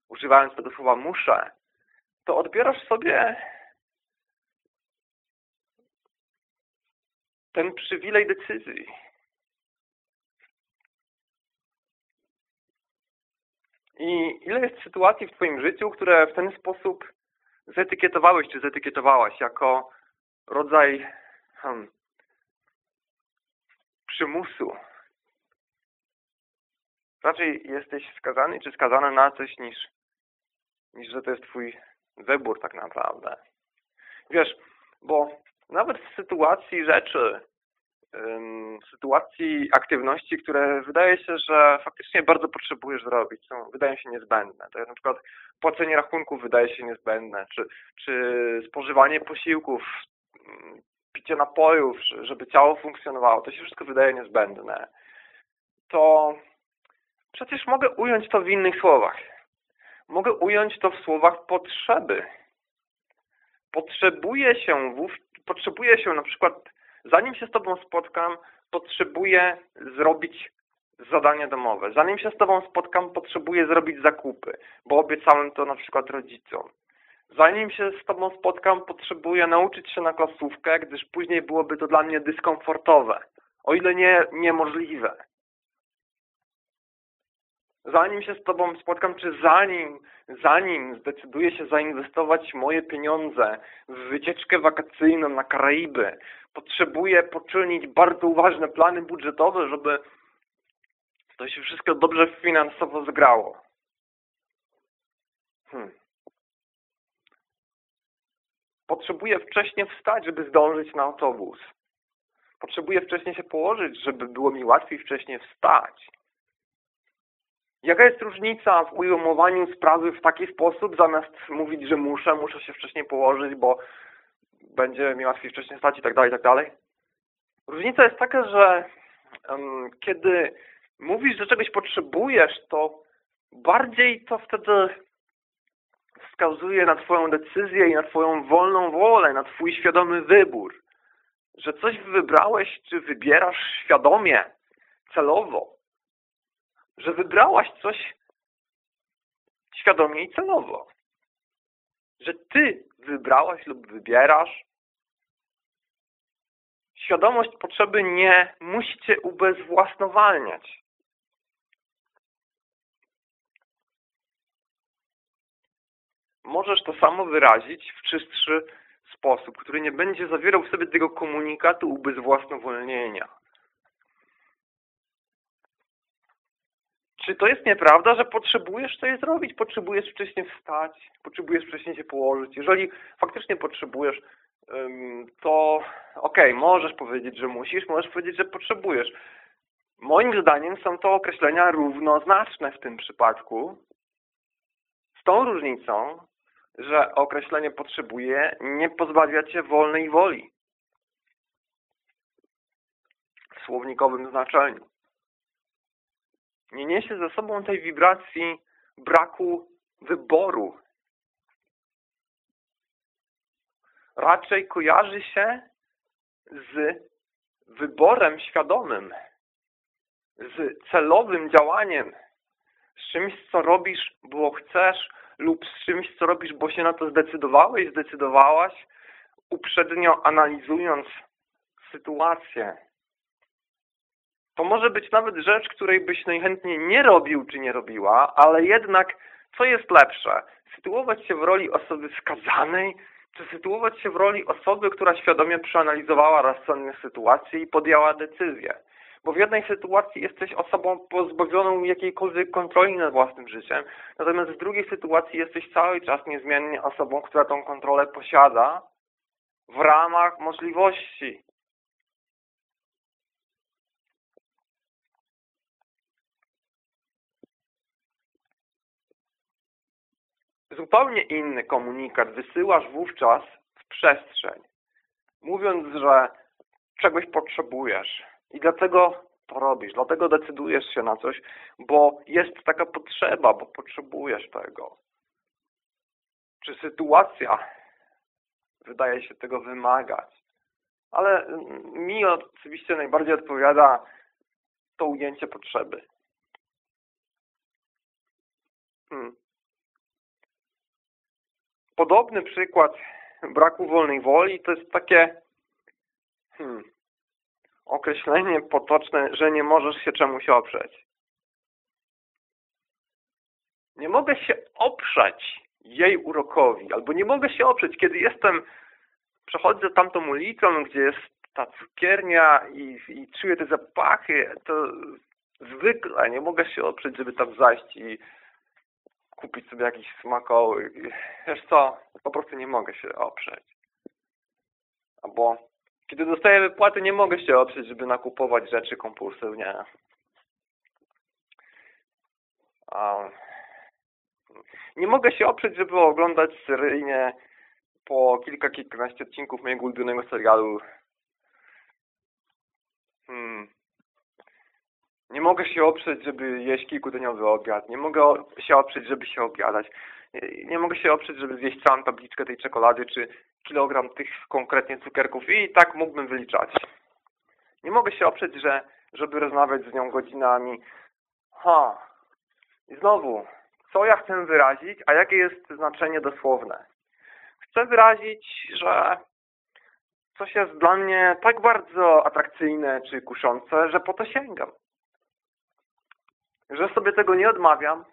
używając tego słowa muszę, to odbierasz sobie ten przywilej decyzji. I ile jest sytuacji w Twoim życiu, które w ten sposób zetykietowałeś czy zetykietowałaś jako rodzaj hmm, przymusu. Raczej jesteś skazany czy skazana na coś niż, niż że to jest Twój wybór tak naprawdę. Wiesz, bo nawet w sytuacji rzeczy, sytuacji aktywności, które wydaje się, że faktycznie bardzo potrzebujesz zrobić, są, wydają się niezbędne. To jest na przykład płacenie rachunków wydaje się niezbędne, czy, czy spożywanie posiłków, picie napojów, żeby ciało funkcjonowało, to się wszystko wydaje niezbędne. To przecież mogę ująć to w innych słowach. Mogę ująć to w słowach potrzeby. Potrzebuję się, potrzebuję się na przykład Zanim się z Tobą spotkam, potrzebuję zrobić zadanie domowe. Zanim się z Tobą spotkam, potrzebuję zrobić zakupy, bo obiecałem to na przykład rodzicom. Zanim się z Tobą spotkam, potrzebuję nauczyć się na klasówkę, gdyż później byłoby to dla mnie dyskomfortowe, o ile nie niemożliwe zanim się z Tobą spotkam, czy zanim, zanim zdecyduję się zainwestować moje pieniądze w wycieczkę wakacyjną na Karaiby, potrzebuję poczynić bardzo uważne plany budżetowe, żeby to się wszystko dobrze finansowo zgrało. Hmm. Potrzebuję wcześniej wstać, żeby zdążyć na autobus. Potrzebuję wcześniej się położyć, żeby było mi łatwiej wcześniej wstać. Jaka jest różnica w ujmowaniu sprawy w taki sposób, zamiast mówić, że muszę, muszę się wcześniej położyć, bo będzie mi łatwiej wcześniej stać i tak dalej, i tak dalej? Różnica jest taka, że um, kiedy mówisz, że czegoś potrzebujesz, to bardziej to wtedy wskazuje na Twoją decyzję i na Twoją wolną wolę, na Twój świadomy wybór. Że coś wybrałeś, czy wybierasz świadomie, celowo że wybrałaś coś świadomie i celowo. Że ty wybrałaś lub wybierasz. Świadomość potrzeby nie musi cię ubezwłasnowalniać. Możesz to samo wyrazić w czystszy sposób, który nie będzie zawierał w sobie tego komunikatu ubezwłasnowolnienia. Czy to jest nieprawda, że potrzebujesz coś zrobić, potrzebujesz wcześniej wstać, potrzebujesz wcześniej się położyć? Jeżeli faktycznie potrzebujesz, to okej, okay, możesz powiedzieć, że musisz, możesz powiedzieć, że potrzebujesz. Moim zdaniem są to określenia równoznaczne w tym przypadku, z tą różnicą, że określenie potrzebuje nie pozbawia Cię wolnej woli w słownikowym znaczeniu nie niesie ze sobą tej wibracji braku wyboru. Raczej kojarzy się z wyborem świadomym, z celowym działaniem, z czymś, co robisz, bo chcesz lub z czymś, co robisz, bo się na to zdecydowałeś, zdecydowałaś, uprzednio analizując sytuację. To może być nawet rzecz, której byś najchętniej nie robił czy nie robiła, ale jednak co jest lepsze? Sytuować się w roli osoby skazanej, czy sytuować się w roli osoby, która świadomie przeanalizowała rozsądne sytuacje i podjęła decyzję? Bo w jednej sytuacji jesteś osobą pozbawioną jakiejkolwiek kontroli nad własnym życiem, natomiast w drugiej sytuacji jesteś cały czas niezmiennie osobą, która tą kontrolę posiada w ramach możliwości zupełnie inny komunikat wysyłasz wówczas w przestrzeń, mówiąc, że czegoś potrzebujesz i dlatego to robisz, dlatego decydujesz się na coś, bo jest taka potrzeba, bo potrzebujesz tego. Czy sytuacja wydaje się tego wymagać. Ale mi oczywiście najbardziej odpowiada to ujęcie potrzeby. Hmm. Podobny przykład braku wolnej woli to jest takie hmm, określenie potoczne, że nie możesz się czemuś oprzeć. Nie mogę się oprzeć jej urokowi, albo nie mogę się oprzeć, kiedy jestem, przechodzę tamtą ulicą, gdzie jest ta cukiernia i, i czuję te zapachy, to zwykle nie mogę się oprzeć, żeby tam zajść i kupić sobie jakiś smakoły. Wiesz co, po prostu nie mogę się oprzeć. Albo kiedy dostaję wypłaty, nie mogę się oprzeć, żeby nakupować rzeczy kompulsywnie. Nie mogę się oprzeć, żeby oglądać seryjnie po kilka, kilkanaście odcinków mojego ulubionego serialu. Hmm. Nie mogę się oprzeć, żeby jeść kilkudniowy obiad. Nie mogę się oprzeć, żeby się obiadać. Nie, mogę się oprzeć, żeby zjeść całą tabliczkę tej czekolady, czy kilogram tych konkretnie cukierków i tak mógłbym wyliczać. Nie mogę się oprzeć, że żeby rozmawiać z nią godzinami. Ha. I znowu, co ja chcę wyrazić, a jakie jest znaczenie dosłowne. Chcę wyrazić, że coś jest dla mnie tak bardzo atrakcyjne czy kuszące, że po to sięgam. Że sobie tego nie odmawiam,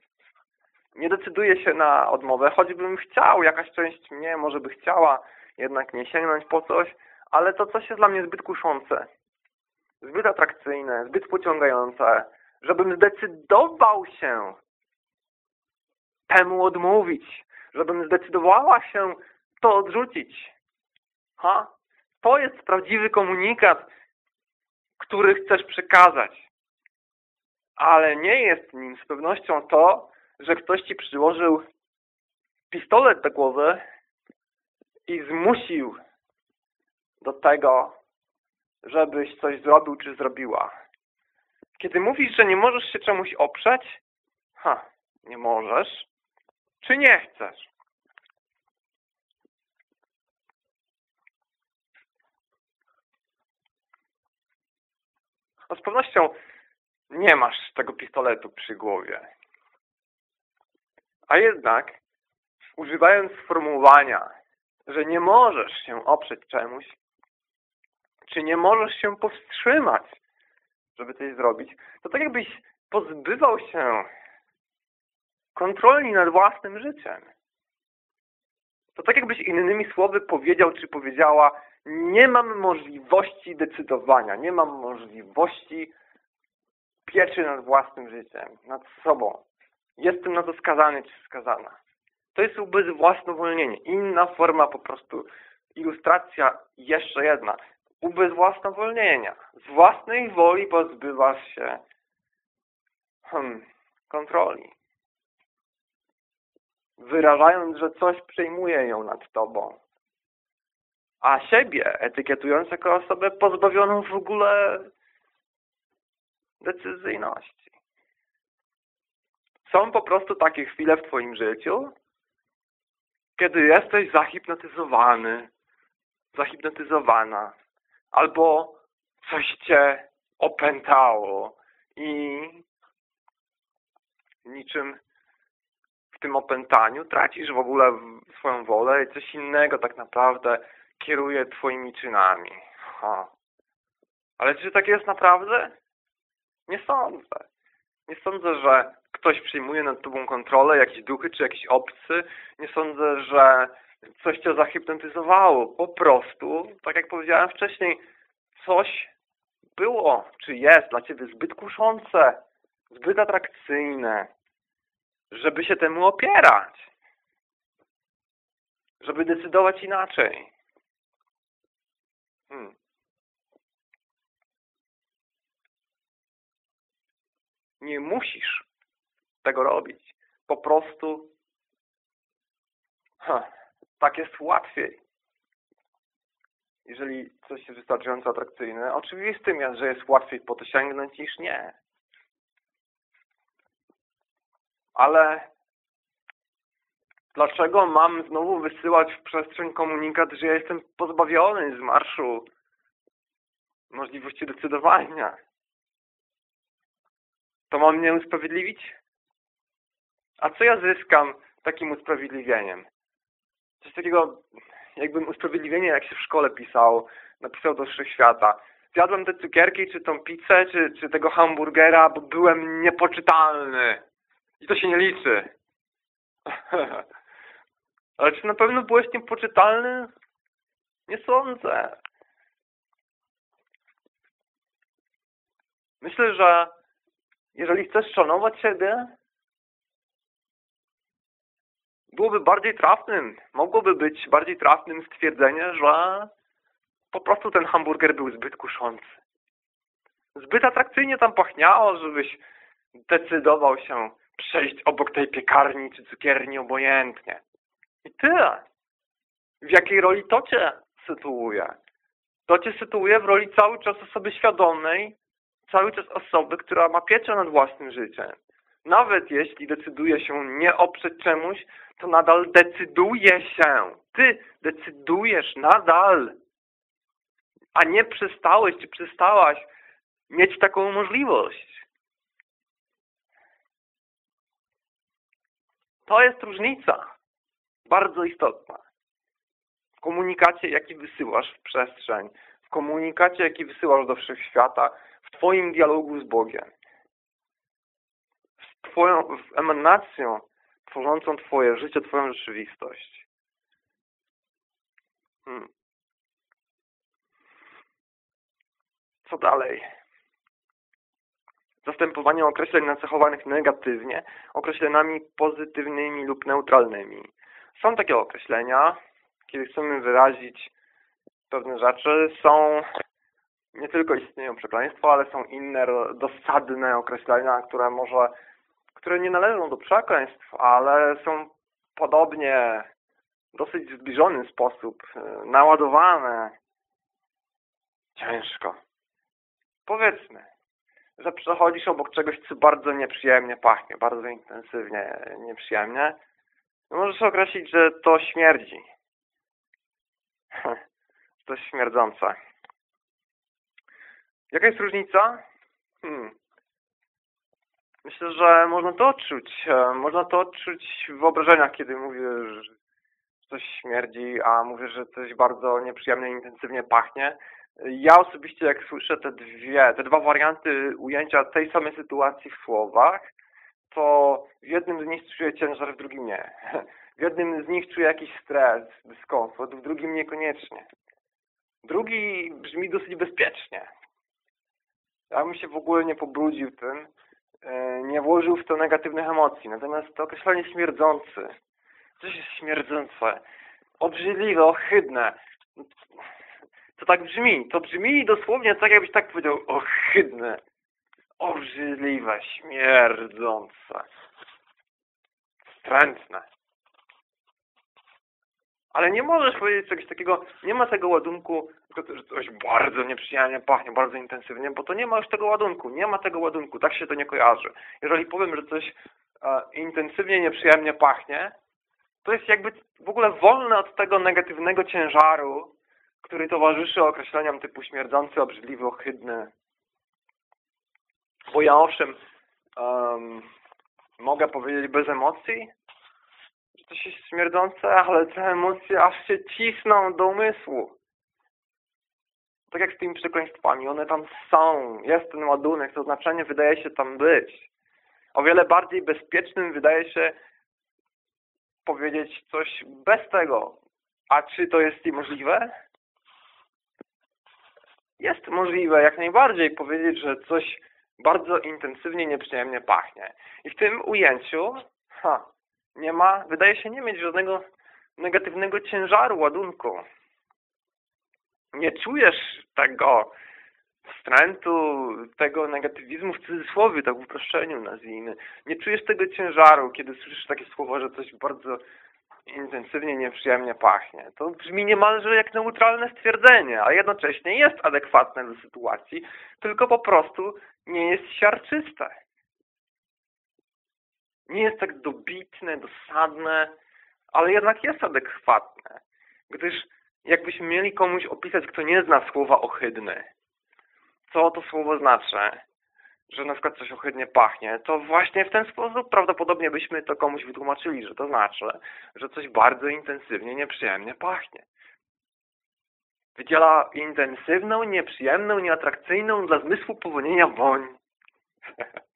nie decyduję się na odmowę, choćbym chciał, jakaś część mnie może by chciała jednak nie sięgnąć po coś, ale to coś jest dla mnie zbyt kuszące, zbyt atrakcyjne, zbyt pociągające, żebym zdecydował się temu odmówić, żebym zdecydowała się to odrzucić. Ha? To jest prawdziwy komunikat, który chcesz przekazać. Ale nie jest nim z pewnością to, że ktoś ci przyłożył pistolet do głowy i zmusił do tego, żebyś coś zrobił czy zrobiła. Kiedy mówisz, że nie możesz się czemuś oprzeć, ha, nie możesz, czy nie chcesz? No z pewnością nie masz tego pistoletu przy głowie. A jednak, używając sformułowania, że nie możesz się oprzeć czemuś, czy nie możesz się powstrzymać, żeby coś zrobić, to tak jakbyś pozbywał się kontroli nad własnym życiem. To tak jakbyś innymi słowy powiedział, czy powiedziała nie mam możliwości decydowania, nie mam możliwości pieczy nad własnym życiem, nad sobą. Jestem na to skazany czy skazana. To jest ubezwłasnowolnienie. Inna forma po prostu, ilustracja jeszcze jedna. Ubezwłasnowolnienia. Z własnej woli pozbywasz się hmm, kontroli wyrażając, że coś przejmuje ją nad tobą. A siebie etykietując jako osobę pozbawioną w ogóle decyzyjności. Są po prostu takie chwile w twoim życiu, kiedy jesteś zahipnotyzowany, zahipnotyzowana, albo coś cię opętało i niczym w tym opętaniu, tracisz w ogóle swoją wolę i coś innego tak naprawdę kieruje twoimi czynami. Ha. Ale czy tak jest naprawdę? Nie sądzę. Nie sądzę, że ktoś przyjmuje nad tobą kontrolę, jakieś duchy czy jakiś obcy. Nie sądzę, że coś cię zahipnotyzowało. Po prostu, tak jak powiedziałem wcześniej, coś było, czy jest dla ciebie zbyt kuszące, zbyt atrakcyjne, żeby się temu opierać. Żeby decydować inaczej. Hmm. Nie musisz tego robić. Po prostu ha, tak jest łatwiej. Jeżeli coś jest wystarczająco atrakcyjne, oczywistym jest, że jest łatwiej po to sięgnąć niż nie. ale dlaczego mam znowu wysyłać w przestrzeń komunikat, że ja jestem pozbawiony z marszu możliwości decydowania? To mam mnie usprawiedliwić? A co ja zyskam takim usprawiedliwieniem? Coś takiego, jakbym usprawiedliwienie, jak się w szkole pisał, napisał do wszechświata. zjadłem te cukierki, czy tą pizzę, czy, czy tego hamburgera, bo byłem niepoczytalny. I to się nie liczy. Ale czy na pewno byłeś niepoczytalny? Nie sądzę. Myślę, że jeżeli chcesz szanować siebie, byłoby bardziej trafnym, mogłoby być bardziej trafnym stwierdzenie, że po prostu ten hamburger był zbyt kuszący. Zbyt atrakcyjnie tam pachniało, żebyś decydował się przejść obok tej piekarni czy cukierni obojętnie. I tyle. W jakiej roli to cię sytuuje? To cię sytuuje w roli cały czas osoby świadomej, cały czas osoby, która ma pieczę nad własnym życiem. Nawet jeśli decyduje się nie oprzeć czemuś, to nadal decyduje się. Ty decydujesz nadal. A nie przestałeś czy przestałaś mieć taką możliwość. To jest różnica. Bardzo istotna. W komunikacie, jaki wysyłasz w przestrzeń, w komunikacie, jaki wysyłasz do wszechświata, w Twoim dialogu z Bogiem, z Twoją w emanacją tworzącą Twoje życie, Twoją rzeczywistość. Hmm. Co dalej? Zastępowanie określeń nacechowanych negatywnie określeniami pozytywnymi lub neutralnymi. Są takie określenia, kiedy chcemy wyrazić pewne rzeczy, są nie tylko istnieją przekleństwa, ale są inne dosadne określenia, które może, które nie należą do przekleństw, ale są podobnie dosyć zbliżony sposób e, naładowane ciężko. Powiedzmy, że przechodzisz obok czegoś, co bardzo nieprzyjemnie pachnie, bardzo intensywnie nieprzyjemnie, możesz określić, że to śmierdzi. to śmierdzące. Jaka jest różnica? Hmm. Myślę, że można to odczuć. E, można to odczuć w wyobrażeniach, kiedy mówię, że coś śmierdzi, a mówię, że coś bardzo nieprzyjemnie, intensywnie pachnie. Ja osobiście, jak słyszę te dwie, te dwa warianty ujęcia tej samej sytuacji w słowach, to w jednym z nich czuję ciężar, w drugim nie. W jednym z nich czuję jakiś stres, dyskomfort, w drugim niekoniecznie. Drugi brzmi dosyć bezpiecznie. Ja bym się w ogóle nie pobrudził tym, e, nie włożył w to negatywnych emocji. Natomiast to określenie śmierdzący, coś jest śmierdzące, obrzydliwe, ohydne, to tak brzmi. To brzmi dosłownie tak, jakbyś tak powiedział, ohydne, obrzydliwe, śmierdzące, wstrętne. Ale nie możesz powiedzieć czegoś takiego, nie ma tego ładunku, że coś bardzo nieprzyjemnie pachnie, bardzo intensywnie, bo to nie ma już tego ładunku, nie ma tego ładunku, tak się to nie kojarzy. Jeżeli powiem, że coś e, intensywnie nieprzyjemnie pachnie, to jest jakby w ogóle wolne od tego negatywnego ciężaru, który towarzyszy określeniom typu śmierdzący, obrzydliwy, ohydny. Bo ja owszem um, mogę powiedzieć bez emocji, jest śmierdzące, ale te emocje aż się cisną do umysłu. Tak jak z tymi przekleństwami, one tam są, jest ten ładunek, to znaczenie wydaje się tam być. O wiele bardziej bezpiecznym wydaje się powiedzieć coś bez tego. A czy to jest możliwe? Jest możliwe jak najbardziej powiedzieć, że coś bardzo intensywnie, nieprzyjemnie pachnie. I w tym ujęciu ha, nie ma, wydaje się nie mieć żadnego negatywnego ciężaru ładunku. Nie czujesz tego wstrętu, tego negatywizmu w cudzysłowie, tak w uproszczeniu nazwijmy. Nie czujesz tego ciężaru, kiedy słyszysz takie słowo, że coś bardzo intensywnie, nieprzyjemnie pachnie. To brzmi niemalże jak neutralne stwierdzenie, a jednocześnie jest adekwatne do sytuacji, tylko po prostu nie jest siarczyste. Nie jest tak dobitne, dosadne, ale jednak jest adekwatne. Gdyż jakbyśmy mieli komuś opisać, kto nie zna słowa ohydny, co to słowo znaczy, że na przykład coś ohydnie pachnie, to właśnie w ten sposób prawdopodobnie byśmy to komuś wytłumaczyli, że to znaczy, że coś bardzo intensywnie, nieprzyjemnie pachnie. wydziela intensywną, nieprzyjemną, nieatrakcyjną dla zmysłu powonienia woń.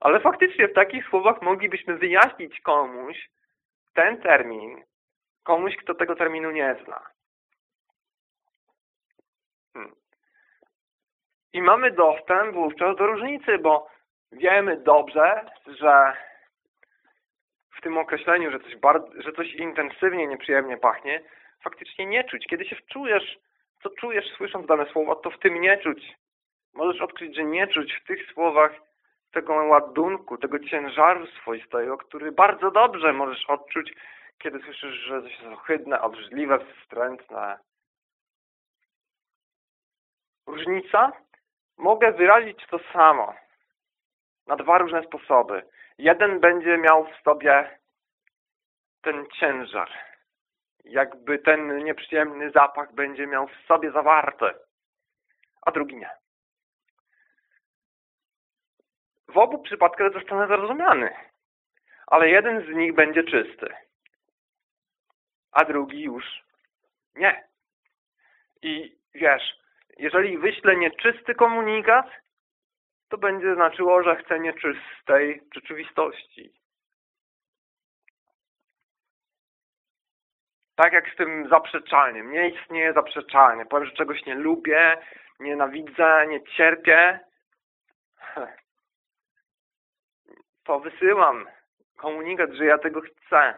Ale faktycznie w takich słowach moglibyśmy wyjaśnić komuś ten termin, komuś, kto tego terminu nie zna. Hmm. I mamy dostęp wówczas do różnicy, bo wiemy dobrze, że w tym określeniu, że coś, bardzo, że coś intensywnie, nieprzyjemnie pachnie, faktycznie nie czuć. Kiedy się wczujesz, co czujesz słysząc dane słowa, to w tym nie czuć. Możesz odkryć, że nie czuć w tych słowach tego ładunku, tego ciężaru swoistego, który bardzo dobrze możesz odczuć, kiedy słyszysz, że coś jest ohydne, obrzydliwe, wstrętne. Różnica? Mogę wyrazić to samo na dwa różne sposoby. Jeden będzie miał w sobie ten ciężar. Jakby ten nieprzyjemny zapach będzie miał w sobie zawarty, a drugi nie. W obu przypadkach zostanę zrozumiany, ale jeden z nich będzie czysty, a drugi już nie. I wiesz, jeżeli wyślę nieczysty komunikat, to będzie znaczyło, że chcę nieczystej rzeczywistości. Tak jak z tym zaprzeczalniem. Nie istnieje zaprzeczalnie. Powiem, że czegoś nie lubię, nienawidzę, nie cierpię. To wysyłam komunikat, że ja tego chcę.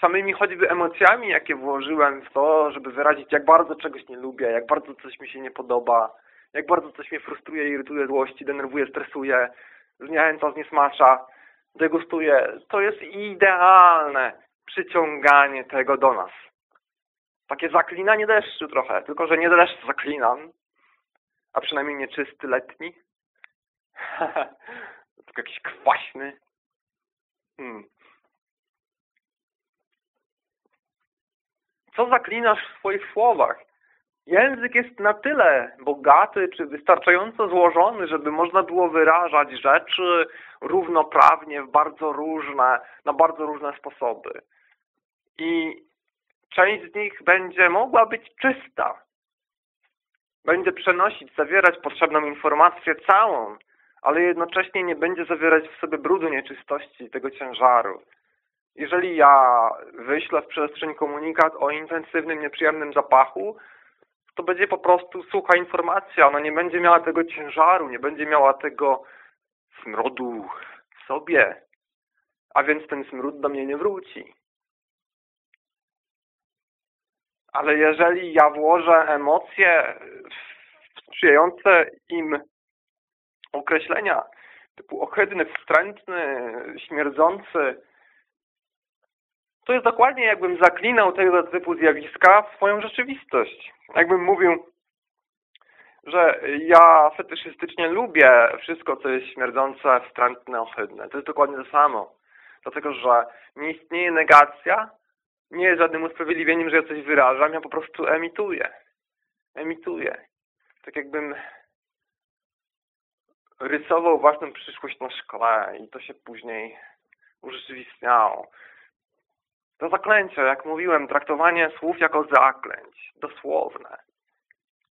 Samymi choćby emocjami, jakie włożyłem w to, żeby wyrazić, jak bardzo czegoś nie lubię, jak bardzo coś mi się nie podoba, jak bardzo coś mnie frustruje, irytuje, złości, denerwuje, stresuje, zniechęca, zniesmacza, degustuje. To jest idealne przyciąganie tego do nas. Takie zaklinanie deszczu trochę, tylko że nie deszcz zaklinam, a przynajmniej nieczysty letni. tylko jakiś kwaśny. Hmm. Co zaklinasz w swoich słowach? Język jest na tyle bogaty, czy wystarczająco złożony, żeby można było wyrażać rzeczy równoprawnie, w bardzo różne, na bardzo różne sposoby. I część z nich będzie mogła być czysta. Będzie przenosić, zawierać potrzebną informację całą, ale jednocześnie nie będzie zawierać w sobie brudu nieczystości, tego ciężaru. Jeżeli ja wyślę w przestrzeń komunikat o intensywnym, nieprzyjemnym zapachu, to będzie po prostu sucha informacja. Ona nie będzie miała tego ciężaru, nie będzie miała tego smrodu w sobie. A więc ten smród do mnie nie wróci. Ale jeżeli ja włożę emocje sprzyjające im określenia typu ohydny, wstrętny, śmierdzący, to jest dokładnie jakbym zaklinał tego typu zjawiska w swoją rzeczywistość. Jakbym mówił, że ja fetyszystycznie lubię wszystko, co jest śmierdzące, wstrętne, ohydne. To jest dokładnie to samo. Dlatego, że nie istnieje negacja, nie jest żadnym usprawiedliwieniem, że ja coś wyrażam, ja po prostu emituję. Emituję. Tak jakbym rysował własną przyszłość na szkle i to się później urzeczywistniało. To zaklęcie, jak mówiłem, traktowanie słów jako zaklęć, dosłowne.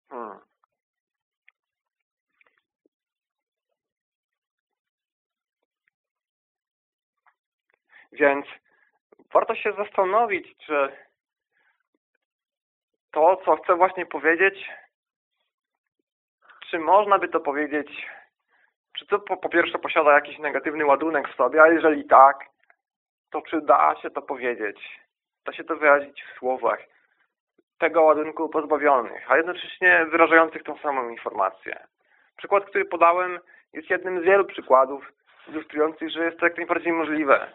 Hmm. Więc warto się zastanowić, czy to, co chcę właśnie powiedzieć, czy można by to powiedzieć, czy to po, po pierwsze posiada jakiś negatywny ładunek w sobie, a jeżeli tak, to czy da się to powiedzieć? Da się to wyrazić w słowach tego ładunku pozbawionych, a jednocześnie wyrażających tą samą informację. Przykład, który podałem jest jednym z wielu przykładów ilustrujących, że jest to jak najbardziej możliwe.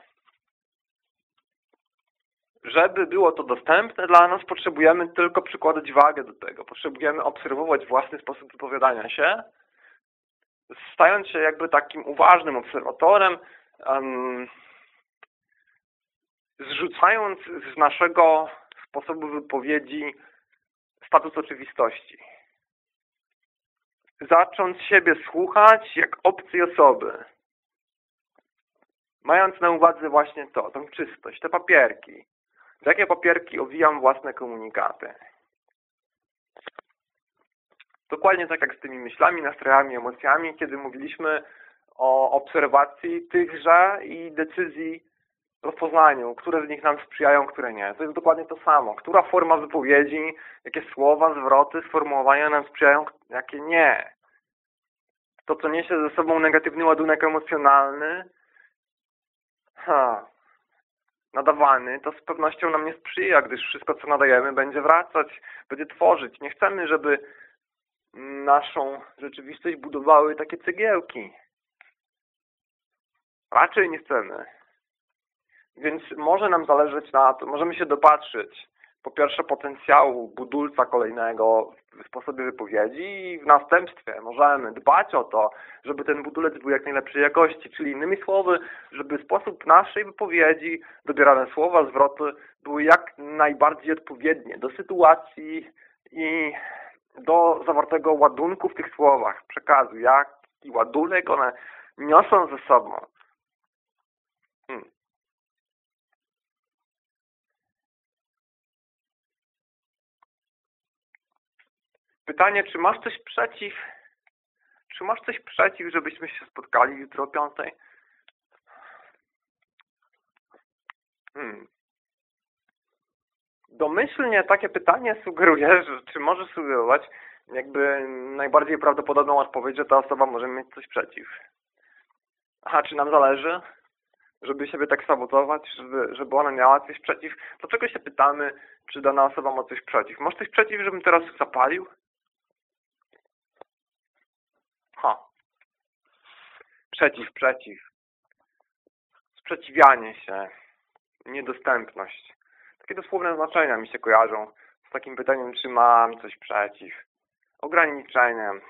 Żeby było to dostępne dla nas, potrzebujemy tylko przykładać wagę do tego. Potrzebujemy obserwować własny sposób wypowiadania się, stając się jakby takim uważnym obserwatorem, zrzucając z naszego sposobu wypowiedzi status oczywistości. Zacząć siebie słuchać jak obcej osoby. Mając na uwadze właśnie to, tą czystość, te papierki. w jakie papierki owijam własne komunikaty. Dokładnie tak jak z tymi myślami, nastrojami, emocjami, kiedy mówiliśmy o obserwacji tychże i decyzji rozpoznaniu, które z nich nam sprzyjają, które nie. To jest dokładnie to samo. Która forma wypowiedzi, jakie słowa, zwroty, sformułowania nam sprzyjają, jakie nie. To, co niesie ze sobą negatywny ładunek emocjonalny, ha, nadawany, to z pewnością nam nie sprzyja, gdyż wszystko, co nadajemy, będzie wracać, będzie tworzyć. Nie chcemy, żeby naszą rzeczywistość budowały takie cegiełki. Raczej nie chcemy. Więc może nam zależeć na to, możemy się dopatrzyć po pierwsze potencjału budulca kolejnego w sposobie wypowiedzi i w następstwie możemy dbać o to, żeby ten budulec był jak najlepszej jakości, czyli innymi słowy, żeby sposób naszej wypowiedzi, dobierane słowa, zwroty były jak najbardziej odpowiednie do sytuacji i do zawartego ładunku w tych słowach, przekazu, jaki ładunek one niosą ze sobą. Hmm. Pytanie, czy masz coś przeciw? Czy masz coś przeciw, żebyśmy się spotkali jutro o piątej? Hmm. Domyślnie takie pytanie sugeruje, że czy może sugerować jakby najbardziej prawdopodobną odpowiedź, że ta osoba może mieć coś przeciw. A czy nam zależy, żeby siebie tak sabotować, żeby, żeby ona miała coś przeciw? Dlaczego się pytamy, czy dana osoba ma coś przeciw? Masz coś przeciw, żebym teraz zapalił? Ha. Przeciw, przeciw. Sprzeciwianie się. Niedostępność. Takie dosłowne znaczenia mi się kojarzą z takim pytaniem, czy mam coś przeciw. Ograniczeniem.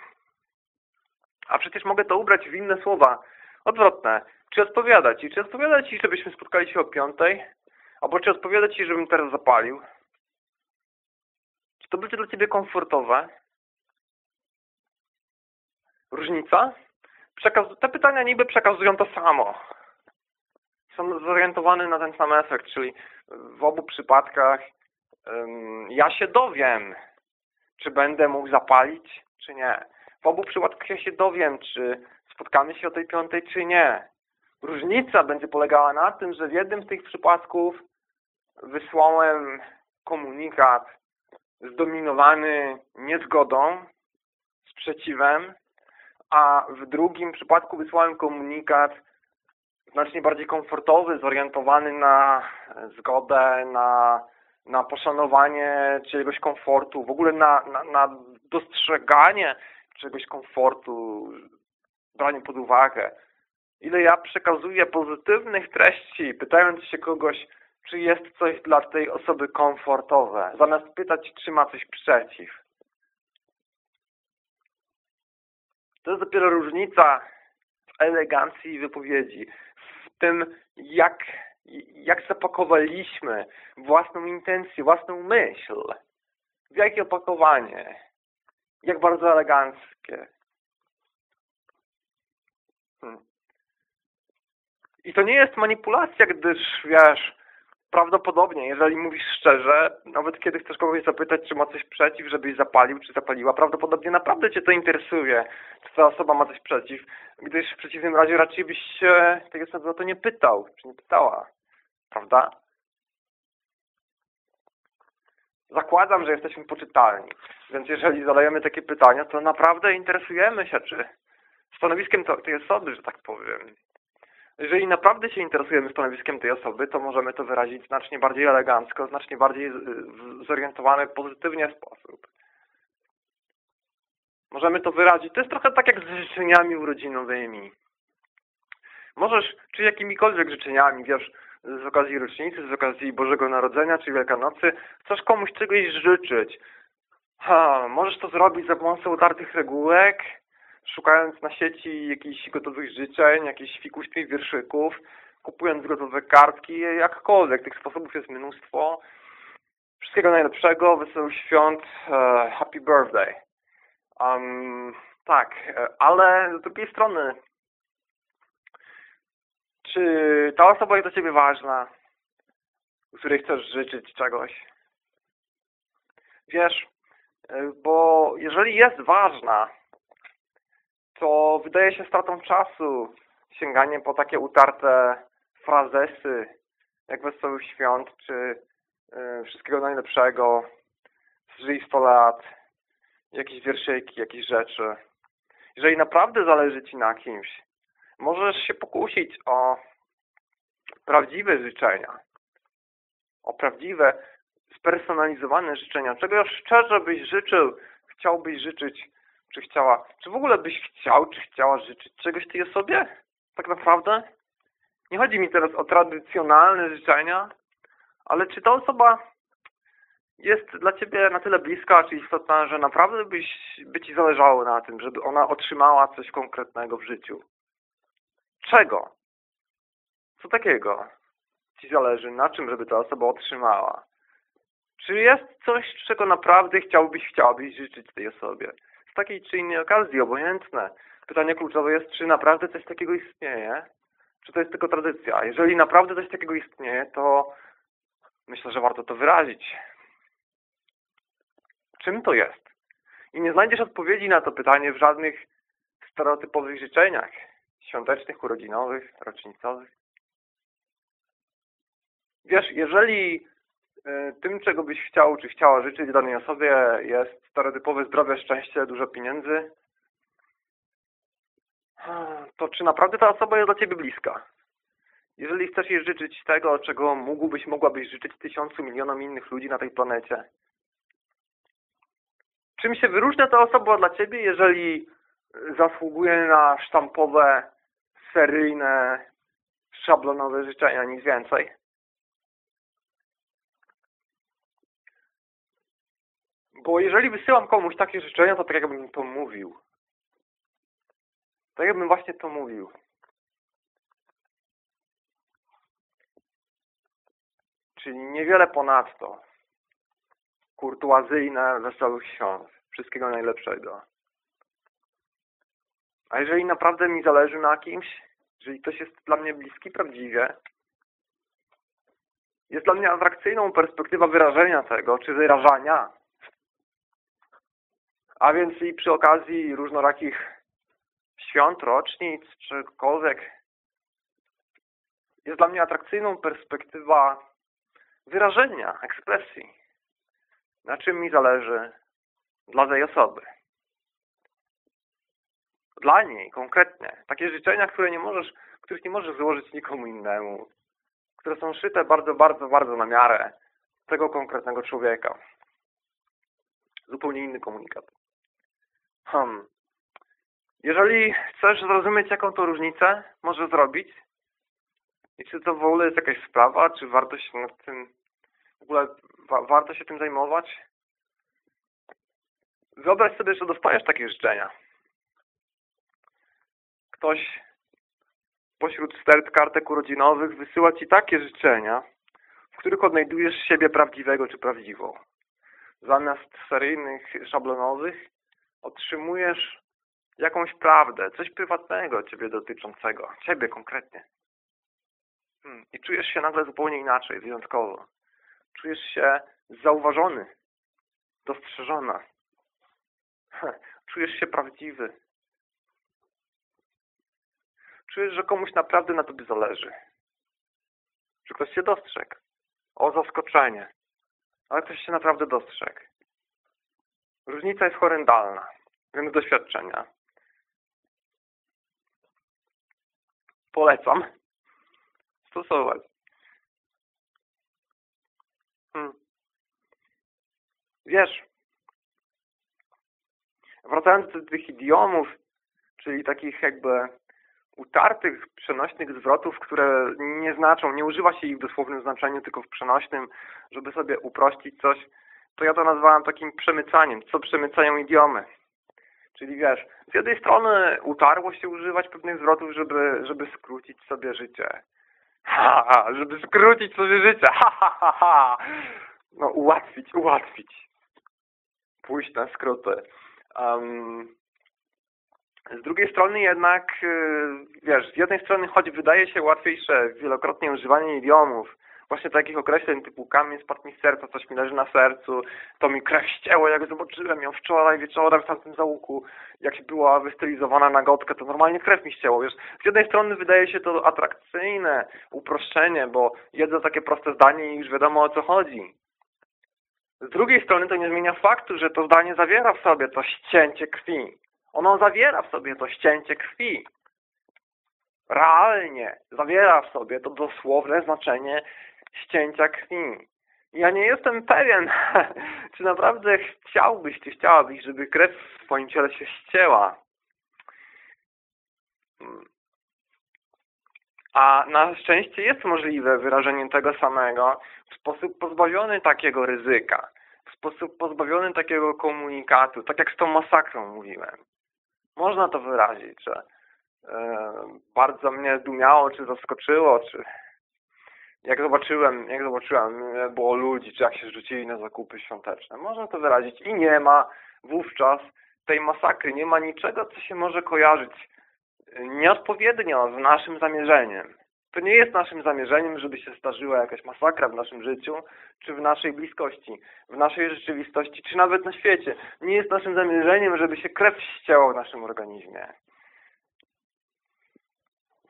A przecież mogę to ubrać w inne słowa. Odwrotne. Czy odpowiada Ci? Czy odpowiada Ci, żebyśmy spotkali się o piątej? Albo czy odpowiada Ci, żebym teraz zapalił? Czy to będzie dla Ciebie komfortowe? Różnica? Przekaz te pytania niby przekazują to samo. Są zorientowane na ten sam efekt, czyli w obu przypadkach ja się dowiem, czy będę mógł zapalić, czy nie. W obu przypadkach ja się dowiem, czy spotkamy się o tej piątej, czy nie. Różnica będzie polegała na tym, że w jednym z tych przypadków wysłałem komunikat zdominowany niezgodą, sprzeciwem, a w drugim przypadku wysłałem komunikat znacznie bardziej komfortowy, zorientowany na zgodę, na, na poszanowanie czyjegoś komfortu, w ogóle na, na, na dostrzeganie czegoś komfortu, branie pod uwagę. Ile ja przekazuję pozytywnych treści, pytając się kogoś, czy jest coś dla tej osoby komfortowe, zamiast pytać, czy ma coś przeciw. To jest dopiero różnica elegancji wypowiedzi, tym jak, jak zapakowaliśmy własną intencję, własną myśl, w jakie opakowanie, jak bardzo eleganckie. Hmm. I to nie jest manipulacja, gdyż, wiesz, prawdopodobnie, jeżeli mówisz szczerze, nawet kiedy chcesz kogoś zapytać, czy ma coś przeciw, żebyś zapalił, czy zapaliła, prawdopodobnie naprawdę Cię to interesuje, czy ta osoba ma coś przeciw, gdyż w przeciwnym razie raczej byś się tej osoby o to nie pytał, czy nie pytała, prawda? Zakładam, że jesteśmy poczytalni, więc jeżeli zadajemy takie pytania, to naprawdę interesujemy się, czy stanowiskiem tej osoby, że tak powiem, jeżeli naprawdę się interesujemy stanowiskiem tej osoby, to możemy to wyrazić znacznie bardziej elegancko, znacznie bardziej zorientowany pozytywnie sposób. Możemy to wyrazić. To jest trochę tak jak z życzeniami urodzinowymi. Możesz, czy jakimikolwiek życzeniami, wiesz, z okazji rocznicy, z okazji Bożego Narodzenia, czy Wielkanocy, chcesz komuś czegoś życzyć. Ha, możesz to zrobić za pomocą utartych regułek, szukając na sieci jakichś gotowych życzeń, jakichś fikuśnych wierszyków, kupując gotowe kartki, jakkolwiek. Tych sposobów jest mnóstwo. Wszystkiego najlepszego, wesołych świąt, uh, happy birthday. Um, tak, ale z drugiej strony, czy ta osoba jest dla Ciebie ważna? której chcesz życzyć czegoś. Wiesz, y, bo jeżeli jest ważna, to wydaje się stratą czasu sięganie po takie utarte frazesy, jak Wesołych Świąt, czy y, Wszystkiego Najlepszego, Żyj 100 lat, jakieś wierszyki, jakieś rzeczy. Jeżeli naprawdę zależy Ci na kimś, możesz się pokusić o prawdziwe życzenia, o prawdziwe, spersonalizowane życzenia, czego szczerze byś życzył, chciałbyś życzyć, czy chciała, czy w ogóle byś chciał, czy chciała życzyć czegoś tej osobie? Tak naprawdę? Nie chodzi mi teraz o tradycjonalne życzenia, ale czy ta osoba jest dla Ciebie na tyle bliska, czy istotna, że naprawdę byś, by Ci zależało na tym, żeby ona otrzymała coś konkretnego w życiu? Czego? Co takiego Ci zależy? Na czym, żeby ta osoba otrzymała? Czy jest coś, czego naprawdę chciałbyś, chciałabyś życzyć tej osobie? Takiej czy innej okazji, obojętne. Pytanie kluczowe jest, czy naprawdę coś takiego istnieje? Czy to jest tylko tradycja? Jeżeli naprawdę coś takiego istnieje, to myślę, że warto to wyrazić. Czym to jest? I nie znajdziesz odpowiedzi na to pytanie w żadnych stereotypowych życzeniach świątecznych, urodzinowych, rocznicowych. Wiesz, jeżeli tym, czego byś chciał, czy chciała życzyć danej osobie jest stereotypowe zdrowie, szczęście, dużo pieniędzy, to czy naprawdę ta osoba jest dla Ciebie bliska? Jeżeli chcesz jej życzyć tego, czego mógłbyś, mogłabyś życzyć tysiącu, milionom innych ludzi na tej planecie, czym się wyróżnia ta osoba dla Ciebie, jeżeli zasługuje na sztampowe, seryjne, szablonowe życzenia, nic więcej? Bo jeżeli wysyłam komuś takie życzenia, to tak jakbym to mówił. Tak jakbym właśnie to mówił. Czyli niewiele ponadto. Kurtuazyjne, wesołych świąt. Wszystkiego najlepszego. A jeżeli naprawdę mi zależy na kimś, jeżeli ktoś jest dla mnie bliski prawdziwie, jest dla mnie atrakcyjną perspektywa wyrażenia tego, czy wyrażania. A więc i przy okazji różnorakich świąt, rocznic, czegokolwiek. Jest dla mnie atrakcyjną perspektywa wyrażenia, ekspresji. Na czym mi zależy dla tej osoby. Dla niej, konkretnie. Takie życzenia, które nie możesz, których nie możesz złożyć nikomu innemu. Które są szyte bardzo, bardzo, bardzo na miarę tego konkretnego człowieka. Zupełnie inny komunikat. Hmm. Jeżeli chcesz zrozumieć, jaką to różnicę może zrobić i czy to w ogóle jest jakaś sprawa, czy warto się nad tym, w ogóle wa warto się tym zajmować, wyobraź sobie, że dostajesz takie życzenia. Ktoś pośród stert kartek urodzinowych wysyła Ci takie życzenia, w których odnajdujesz siebie prawdziwego czy prawdziwą. Zamiast seryjnych, szablonowych otrzymujesz jakąś prawdę, coś prywatnego Ciebie dotyczącego, Ciebie konkretnie. Hmm. I czujesz się nagle zupełnie inaczej, wyjątkowo. Czujesz się zauważony, dostrzeżona. Czujesz się prawdziwy. Czujesz, że komuś naprawdę na Tobie zależy. Że ktoś się dostrzegł. O zaskoczenie. Ale ktoś się naprawdę dostrzegł. Różnica jest horrendalna. Wiem z doświadczenia. Polecam stosować. Hmm. Wiesz, wracając do tych idiomów, czyli takich jakby utartych, przenośnych zwrotów, które nie znaczą, nie używa się ich w dosłownym znaczeniu, tylko w przenośnym, żeby sobie uprościć coś, to ja to nazwałem takim przemycaniem, co przemycają idiomy. Czyli wiesz, z jednej strony utarło się używać pewnych zwrotów, żeby, żeby skrócić sobie życie. Ha, ha, żeby skrócić sobie życie. Ha, ha, ha, ha. No ułatwić, ułatwić. Pójść na skróty. Um, z drugiej strony jednak, y, wiesz, z jednej strony choć wydaje się łatwiejsze wielokrotnie używanie idiomów, właśnie takich określeń typu kamień spadł mi z serca, coś mi leży na sercu, to mi krew ścięło, jak zobaczyłem ją wczoraj wieczorem w tamtym załuku, jak była wystylizowana na gotkę, to normalnie krew mi ścięło, wiesz. Z jednej strony wydaje się to atrakcyjne, uproszczenie, bo jedno takie proste zdanie i już wiadomo o co chodzi. Z drugiej strony to nie zmienia faktu, że to zdanie zawiera w sobie to ścięcie krwi. Ono zawiera w sobie to ścięcie krwi realnie zawiera w sobie to dosłowne znaczenie ścięcia krwi. Ja nie jestem pewien, czy naprawdę chciałbyś, czy chciałabyś, żeby krew w swoim ciele się ścięła. A na szczęście jest możliwe wyrażenie tego samego w sposób pozbawiony takiego ryzyka, w sposób pozbawiony takiego komunikatu, tak jak z tą masakrą mówiłem. Można to wyrazić, że E, bardzo mnie zdumiało, czy zaskoczyło, czy jak zobaczyłem, jak zobaczyłem, było ludzi, czy jak się rzucili na zakupy świąteczne. Można to wyrazić i nie ma wówczas tej masakry, nie ma niczego, co się może kojarzyć nieodpowiednio z naszym zamierzeniem. To nie jest naszym zamierzeniem, żeby się zdarzyła jakaś masakra w naszym życiu, czy w naszej bliskości, w naszej rzeczywistości, czy nawet na świecie. Nie jest naszym zamierzeniem, żeby się krew ścięła w naszym organizmie.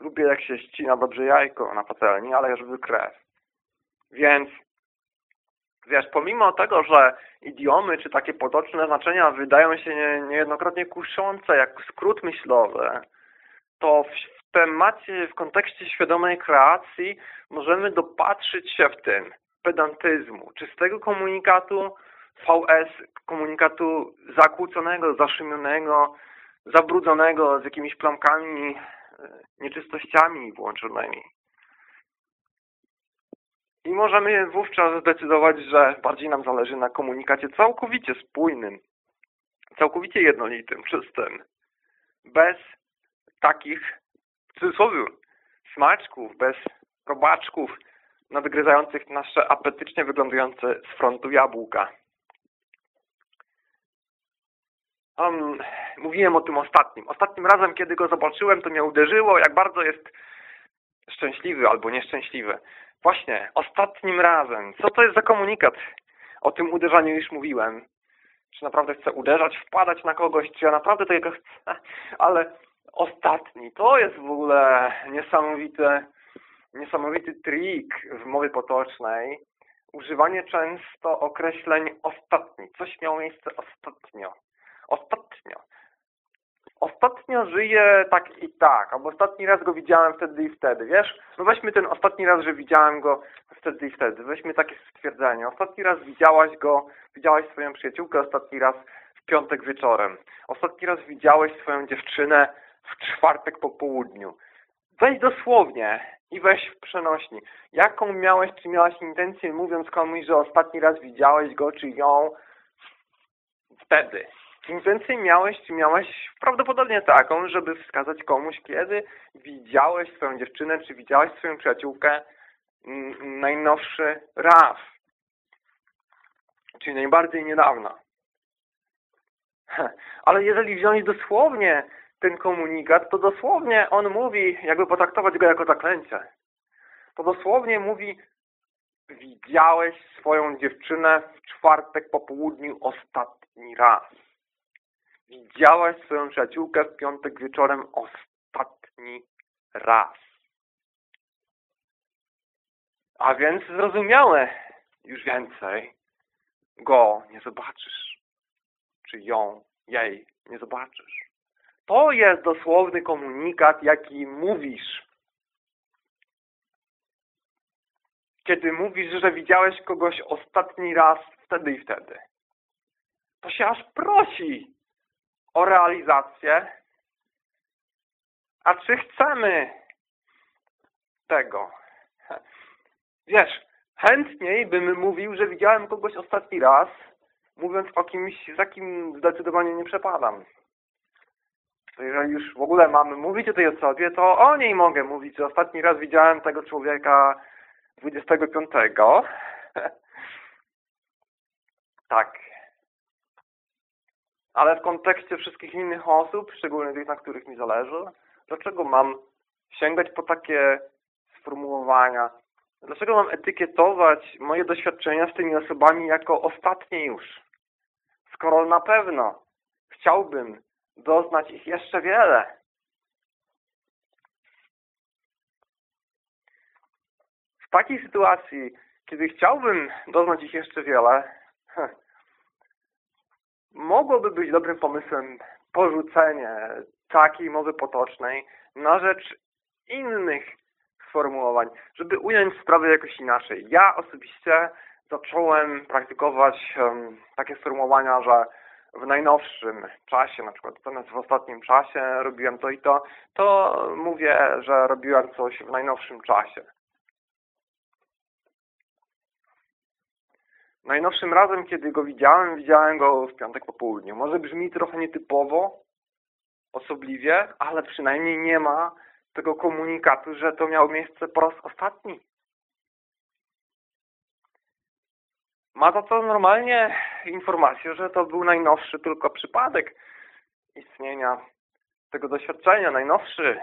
Lubię jak się ścina dobrze jajko na patelni, ale żeby krew. Więc wiesz, pomimo tego, że idiomy czy takie potoczne znaczenia wydają się nie, niejednokrotnie kuszące, jak skrót myślowy, to w, w temacie, w kontekście świadomej kreacji możemy dopatrzyć się w tym pedantyzmu, czystego komunikatu VS, komunikatu zakłóconego, zaszymionego, zabrudzonego z jakimiś plamkami nieczystościami włączonymi. I możemy wówczas zdecydować, że bardziej nam zależy na komunikacie całkowicie spójnym, całkowicie jednolitym, czystym, bez takich, w cudzysłowie, smaczków, bez robaczków nadgryzających nasze apetycznie wyglądające z frontu jabłka. Mówiłem o tym ostatnim. Ostatnim razem, kiedy go zobaczyłem, to mnie uderzyło, jak bardzo jest szczęśliwy albo nieszczęśliwy. Właśnie, ostatnim razem. Co to jest za komunikat? O tym uderzaniu już mówiłem. Czy naprawdę chcę uderzać, wpadać na kogoś, czy ja naprawdę tego chcę? Ale ostatni, to jest w ogóle niesamowity, niesamowity trik w mowie potocznej. Używanie często określeń ostatni. Coś miało miejsce ostatnio. Ostatnio. Ostatnio żyję tak i tak, albo ostatni raz go widziałem wtedy i wtedy, wiesz? No weźmy ten ostatni raz, że widziałem go wtedy i wtedy. Weźmy takie stwierdzenie. Ostatni raz widziałaś go, widziałaś swoją przyjaciółkę ostatni raz w piątek wieczorem. Ostatni raz widziałeś swoją dziewczynę w czwartek po południu. Weź dosłownie i weź w przenośni. Jaką miałeś, czy miałaś intencję mówiąc komuś, że ostatni raz widziałeś go, czy ją wtedy? Więcej miałeś, miałeś prawdopodobnie taką, żeby wskazać komuś, kiedy widziałeś swoją dziewczynę, czy widziałeś swoją przyjaciółkę najnowszy raz. Czyli najbardziej niedawno. Ale jeżeli wziąć dosłownie ten komunikat, to dosłownie on mówi, jakby potraktować go jako zaklęcie. To dosłownie mówi, widziałeś swoją dziewczynę w czwartek po południu ostatni raz. Widziałaś swoją przyjaciółkę w piątek wieczorem ostatni raz. A więc zrozumiałe, już więcej go nie zobaczysz. Czy ją, jej nie zobaczysz. To jest dosłowny komunikat, jaki mówisz. Kiedy mówisz, że widziałeś kogoś ostatni raz wtedy i wtedy. To się aż prosi o realizację, a czy chcemy tego? Wiesz, chętniej bym mówił, że widziałem kogoś ostatni raz, mówiąc o kimś, za kim zdecydowanie nie przepadam. Jeżeli już w ogóle mamy mówić o tej osobie, to o niej mogę mówić, że ostatni raz widziałem tego człowieka 25. tak, ale w kontekście wszystkich innych osób, szczególnie tych, na których mi zależy, dlaczego mam sięgać po takie sformułowania Dlaczego mam etykietować moje doświadczenia z tymi osobami jako ostatnie już? Skoro na pewno chciałbym doznać ich jeszcze wiele. W takiej sytuacji, kiedy chciałbym doznać ich jeszcze wiele, mogłoby być dobrym pomysłem porzucenie takiej mowy potocznej na rzecz innych sformułowań, żeby ująć sprawę jakoś inaczej. Ja osobiście zacząłem praktykować um, takie sformułowania, że w najnowszym czasie, na przykład zamiast w ostatnim czasie robiłem to i to, to mówię, że robiłem coś w najnowszym czasie. Najnowszym razem, kiedy go widziałem, widziałem go w piątek po południu. Może brzmi trochę nietypowo, osobliwie, ale przynajmniej nie ma tego komunikatu, że to miało miejsce po raz ostatni. Ma to co normalnie informację, że to był najnowszy tylko przypadek istnienia tego doświadczenia, najnowszy,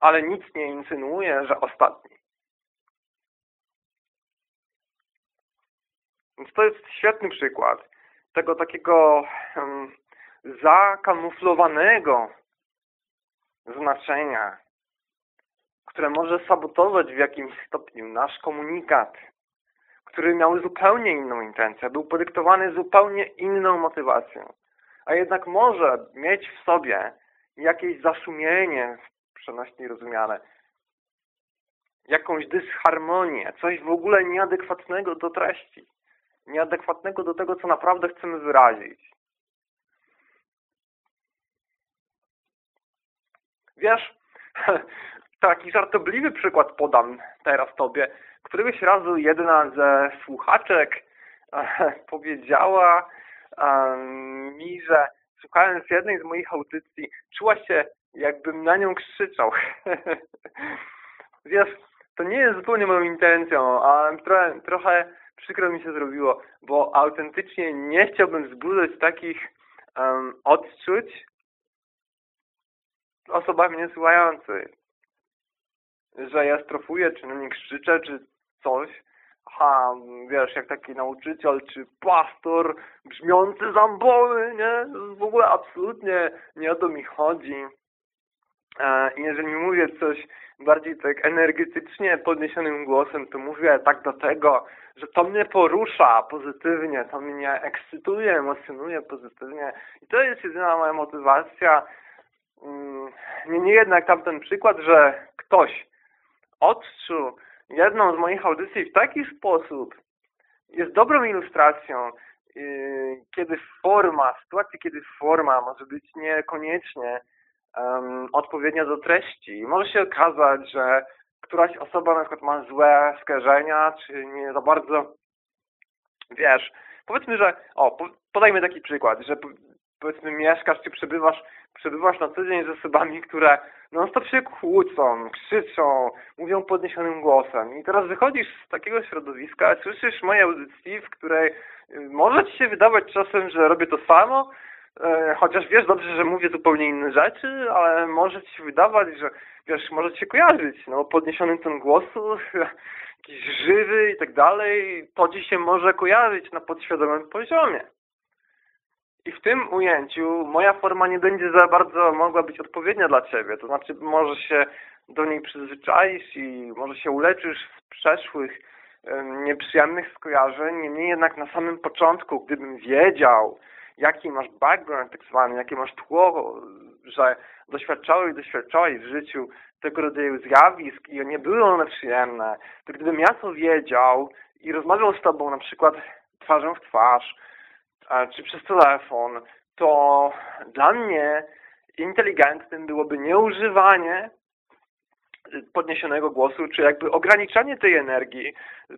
ale nic nie insynuuje, że ostatni. Więc to jest świetny przykład tego takiego um, zakamuflowanego znaczenia, które może sabotować w jakimś stopniu nasz komunikat, który miał zupełnie inną intencję, był podyktowany zupełnie inną motywacją, a jednak może mieć w sobie jakieś zaszumienie przenośnie rozumiane, jakąś dysharmonię, coś w ogóle nieadekwatnego do treści, nieadekwatnego do tego, co naprawdę chcemy wyrazić. Wiesz, taki żartobliwy przykład podam teraz Tobie. Któregoś razu jedna ze słuchaczek powiedziała mi, że słuchając jednej z moich audycji, czuła się jakbym na nią krzyczał. Wiesz, to nie jest zupełnie moją intencją, a trochę, trochę przykro mi się zrobiło, bo autentycznie nie chciałbym wzbudzać takich um, odczuć osobach mnie słuchającej. Że ja strofuję, czy na nie krzyczę, czy coś. Aha, wiesz, jak taki nauczyciel, czy pastor, brzmiący zambony, nie? W ogóle absolutnie nie o to mi chodzi. E, jeżeli mówię coś bardziej tak energetycznie podniesionym głosem, to mówię tak do tego, że to mnie porusza pozytywnie, to mnie ekscytuje, emocjonuje pozytywnie. I to jest jedyna moja motywacja. Mm, niemniej jednak tam ten przykład, że ktoś odczuł jedną z moich audycji w taki sposób, jest dobrą ilustracją, yy, kiedy forma, sytuacji, kiedy forma może być niekoniecznie um, odpowiednia do treści. Może się okazać, że któraś osoba na przykład ma złe skojarzenia, czy nie za bardzo, wiesz, powiedzmy, że, o, podajmy taki przykład, że powiedzmy mieszkasz, czy przebywasz, przebywasz na co dzień z osobami, które non stop się kłócą, krzyczą, mówią podniesionym głosem i teraz wychodzisz z takiego środowiska, słyszysz moje audycji, w której y, może Ci się wydawać czasem, że robię to samo, chociaż wiesz dobrze, że mówię zupełnie inne rzeczy, ale może ci się wydawać, że wiesz, może ci się kojarzyć, no podniesionym ten głosu, jakiś żywy i tak dalej, to ci się może kojarzyć na podświadomym poziomie. I w tym ujęciu moja forma nie będzie za bardzo mogła być odpowiednia dla Ciebie. To znaczy może się do niej przyzwyczaisz i może się uleczysz z przeszłych nieprzyjemnych skojarzeń. Niemniej jednak na samym początku, gdybym wiedział, jaki masz background tak zwany, jakie masz tło, że doświadczałeś i doświadczałeś w życiu tego rodzaju zjawisk i nie były one przyjemne, to gdybym ja to wiedział i rozmawiał z Tobą na przykład twarzą w twarz, czy przez telefon, to dla mnie inteligentnym byłoby nieużywanie podniesionego głosu, czy jakby ograniczanie tej energii,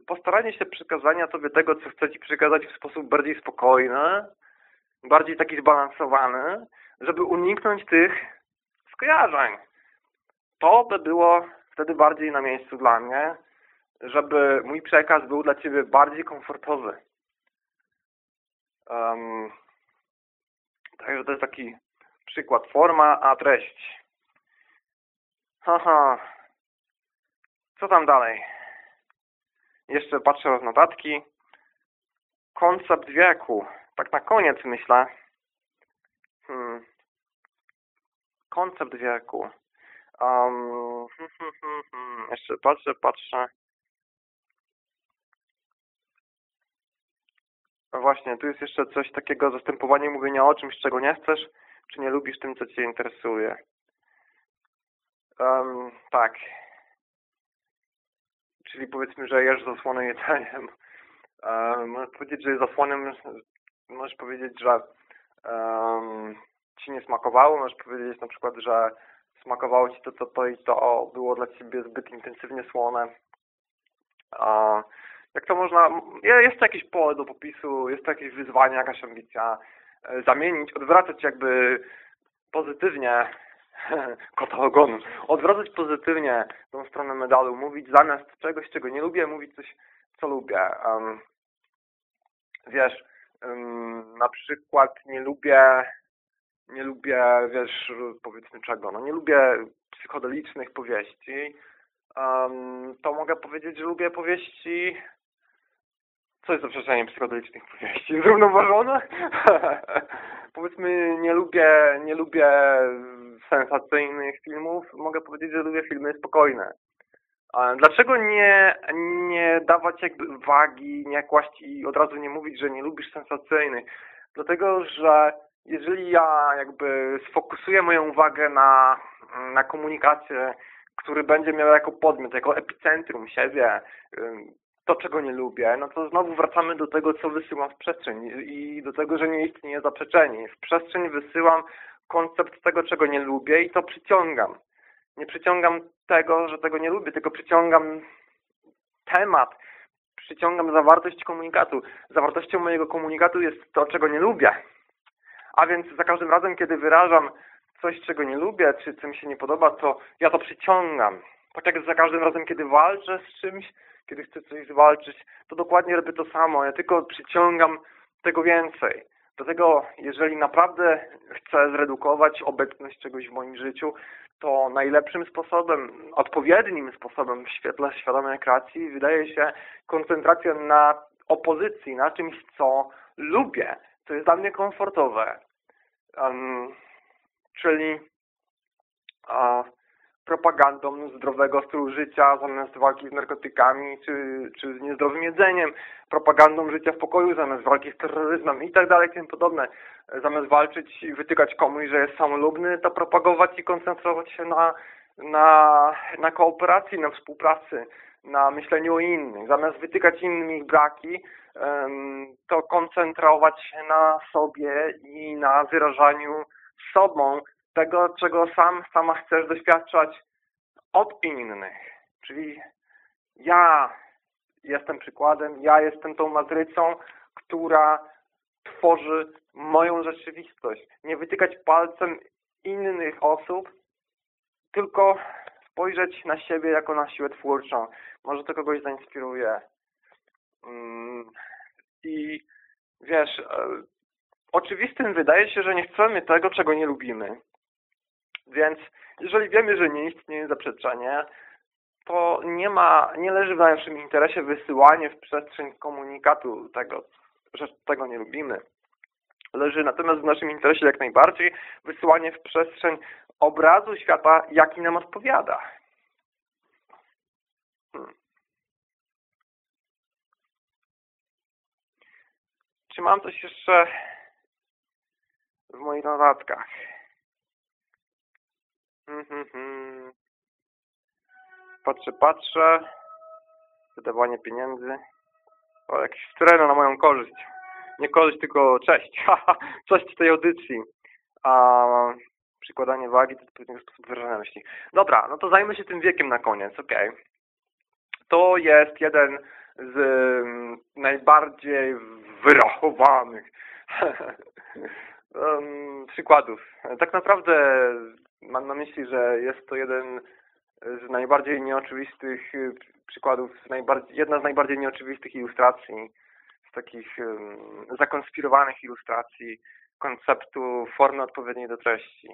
postaranie się przekazania Tobie tego, co chcę Ci przekazać w sposób bardziej spokojny, bardziej taki zbalansowany, żeby uniknąć tych skojarzeń. To by było wtedy bardziej na miejscu dla mnie, żeby mój przekaz był dla Ciebie bardziej komfortowy. Um, także to jest taki przykład forma, a treść. Haha. Co tam dalej? Jeszcze patrzę w notatki. Koncept wieku. Tak na koniec myślę. Hmm. Koncept wieku. Um, hmm, hmm, hmm, jeszcze patrzę, patrzę. No właśnie, tu jest jeszcze coś takiego, zastępowanie mówienia o czymś, czego nie chcesz, czy nie lubisz tym, co Cię interesuje. Um, tak. Czyli powiedzmy, że jesz zasłonę jedzeniem. Um, możesz powiedzieć, że jest zasłonem, możesz powiedzieć, że um, Ci nie smakowało, możesz powiedzieć na przykład, że smakowało Ci to, to, to i to było dla Ciebie zbyt intensywnie słone. Jak to można, jest to jakieś pole do popisu, jest to jakieś wyzwanie, jakaś ambicja, e, zamienić, odwracać jakby pozytywnie kota ogonu, odwracać pozytywnie tą stronę medalu, mówić zamiast czegoś, czego nie lubię, mówić coś, co lubię. Um, wiesz, na przykład nie lubię, nie lubię, wiesz, powiedzmy czego, no nie lubię psychodelicznych powieści, um, to mogę powiedzieć, że lubię powieści co jest zaprzeczeniem psychodelicznych powieści? Zrównoważone? Powiedzmy, nie lubię, nie lubię sensacyjnych filmów. Mogę powiedzieć, że lubię filmy spokojne. Dlaczego nie, nie dawać jakby wagi, nie kłaść i od razu nie mówić, że nie lubisz sensacyjnych? Dlatego, że jeżeli ja jakby sfokusuję moją uwagę na, na komunikację, który będzie miał jako podmiot, jako epicentrum siebie, to, czego nie lubię, no to znowu wracamy do tego, co wysyłam w przestrzeń i do tego, że nie istnieje zaprzeczenie. W przestrzeń wysyłam koncept tego, czego nie lubię i to przyciągam. Nie przyciągam tego, że tego nie lubię, tylko przyciągam temat, przyciągam zawartość komunikatu. Zawartością mojego komunikatu jest to, czego nie lubię. A więc za każdym razem, kiedy wyrażam coś, czego nie lubię, czy co mi się nie podoba, to ja to przyciągam. Tak jak za każdym razem, kiedy walczę z czymś, kiedy chcę coś zwalczyć, to dokładnie robię to samo. Ja tylko przyciągam tego więcej. Dlatego, jeżeli naprawdę chcę zredukować obecność czegoś w moim życiu, to najlepszym sposobem, odpowiednim sposobem w świetle świadomej kreacji wydaje się koncentracja na opozycji, na czymś, co lubię, co jest dla mnie komfortowe. Um, czyli propagandą zdrowego stylu życia zamiast walki z narkotykami czy, czy z niezdrowym jedzeniem, propagandą życia w pokoju zamiast walki z terroryzmem i tak dalej, tym podobne. Zamiast walczyć i wytykać komuś, że jest samolubny, to propagować i koncentrować się na, na, na kooperacji, na współpracy, na myśleniu o innych. Zamiast wytykać innym ich braki, to koncentrować się na sobie i na wyrażaniu sobą tego, czego sam, sama chcesz doświadczać od innych. Czyli ja jestem przykładem, ja jestem tą matrycą, która tworzy moją rzeczywistość. Nie wytykać palcem innych osób, tylko spojrzeć na siebie jako na siłę twórczą. Może to kogoś zainspiruje. Mm, I wiesz, e, oczywistym wydaje się, że nie chcemy tego, czego nie lubimy. Więc jeżeli wiemy, że nie istnieje zaprzeczenie, to nie ma, nie leży w naszym interesie wysyłanie w przestrzeń komunikatu tego, że tego nie lubimy. Leży natomiast w naszym interesie jak najbardziej wysyłanie w przestrzeń obrazu świata, jaki nam odpowiada. Hmm. Czy mam coś jeszcze w moich notatkach? Mhm. Patrzę, patrzę. Wydawanie pieniędzy. O, jakieś wtreno na moją korzyść. Nie korzyść, tylko cześć. cześć tej audycji. A przykładanie wagi to odpowiedni sposób wyrażania myśli. Dobra, no to zajmę się tym wiekiem na koniec, okej. Okay. To jest jeden z um, najbardziej wyrachowanych przykładów. Tak naprawdę mam na myśli, że jest to jeden z najbardziej nieoczywistych y, przykładów, jedna z najbardziej nieoczywistych ilustracji, z takich zakonspirowanych ilustracji konceptu formy odpowiedniej do treści.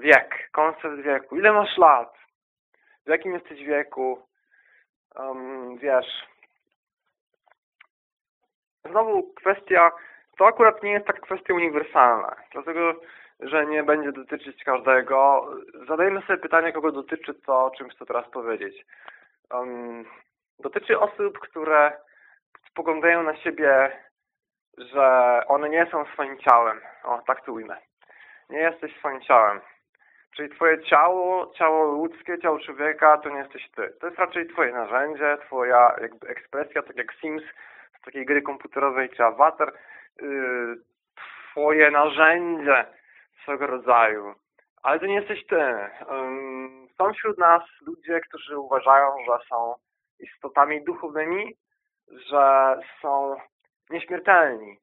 Wiek, koncept wieku. Ile masz lat? W jakim jesteś wieku? Um, wiesz, znowu kwestia, to akurat nie jest taka kwestia uniwersalna, dlatego, że nie będzie dotyczyć każdego. Zadajmy sobie pytanie, kogo dotyczy to, o czym chcę teraz powiedzieć. Um, dotyczy osób, które spoglądają na siebie, że one nie są swoim ciałem. O, tak to ujmę. Nie jesteś swoim ciałem. Czyli twoje ciało, ciało ludzkie, ciało człowieka to nie jesteś ty. To jest raczej twoje narzędzie, twoja jakby ekspresja, tak jak Sims z takiej gry komputerowej czy awatar. Yy, twoje narzędzie swego rodzaju. Ale to nie jesteś ty. Są wśród nas ludzie, którzy uważają, że są istotami duchowymi, że są nieśmiertelni.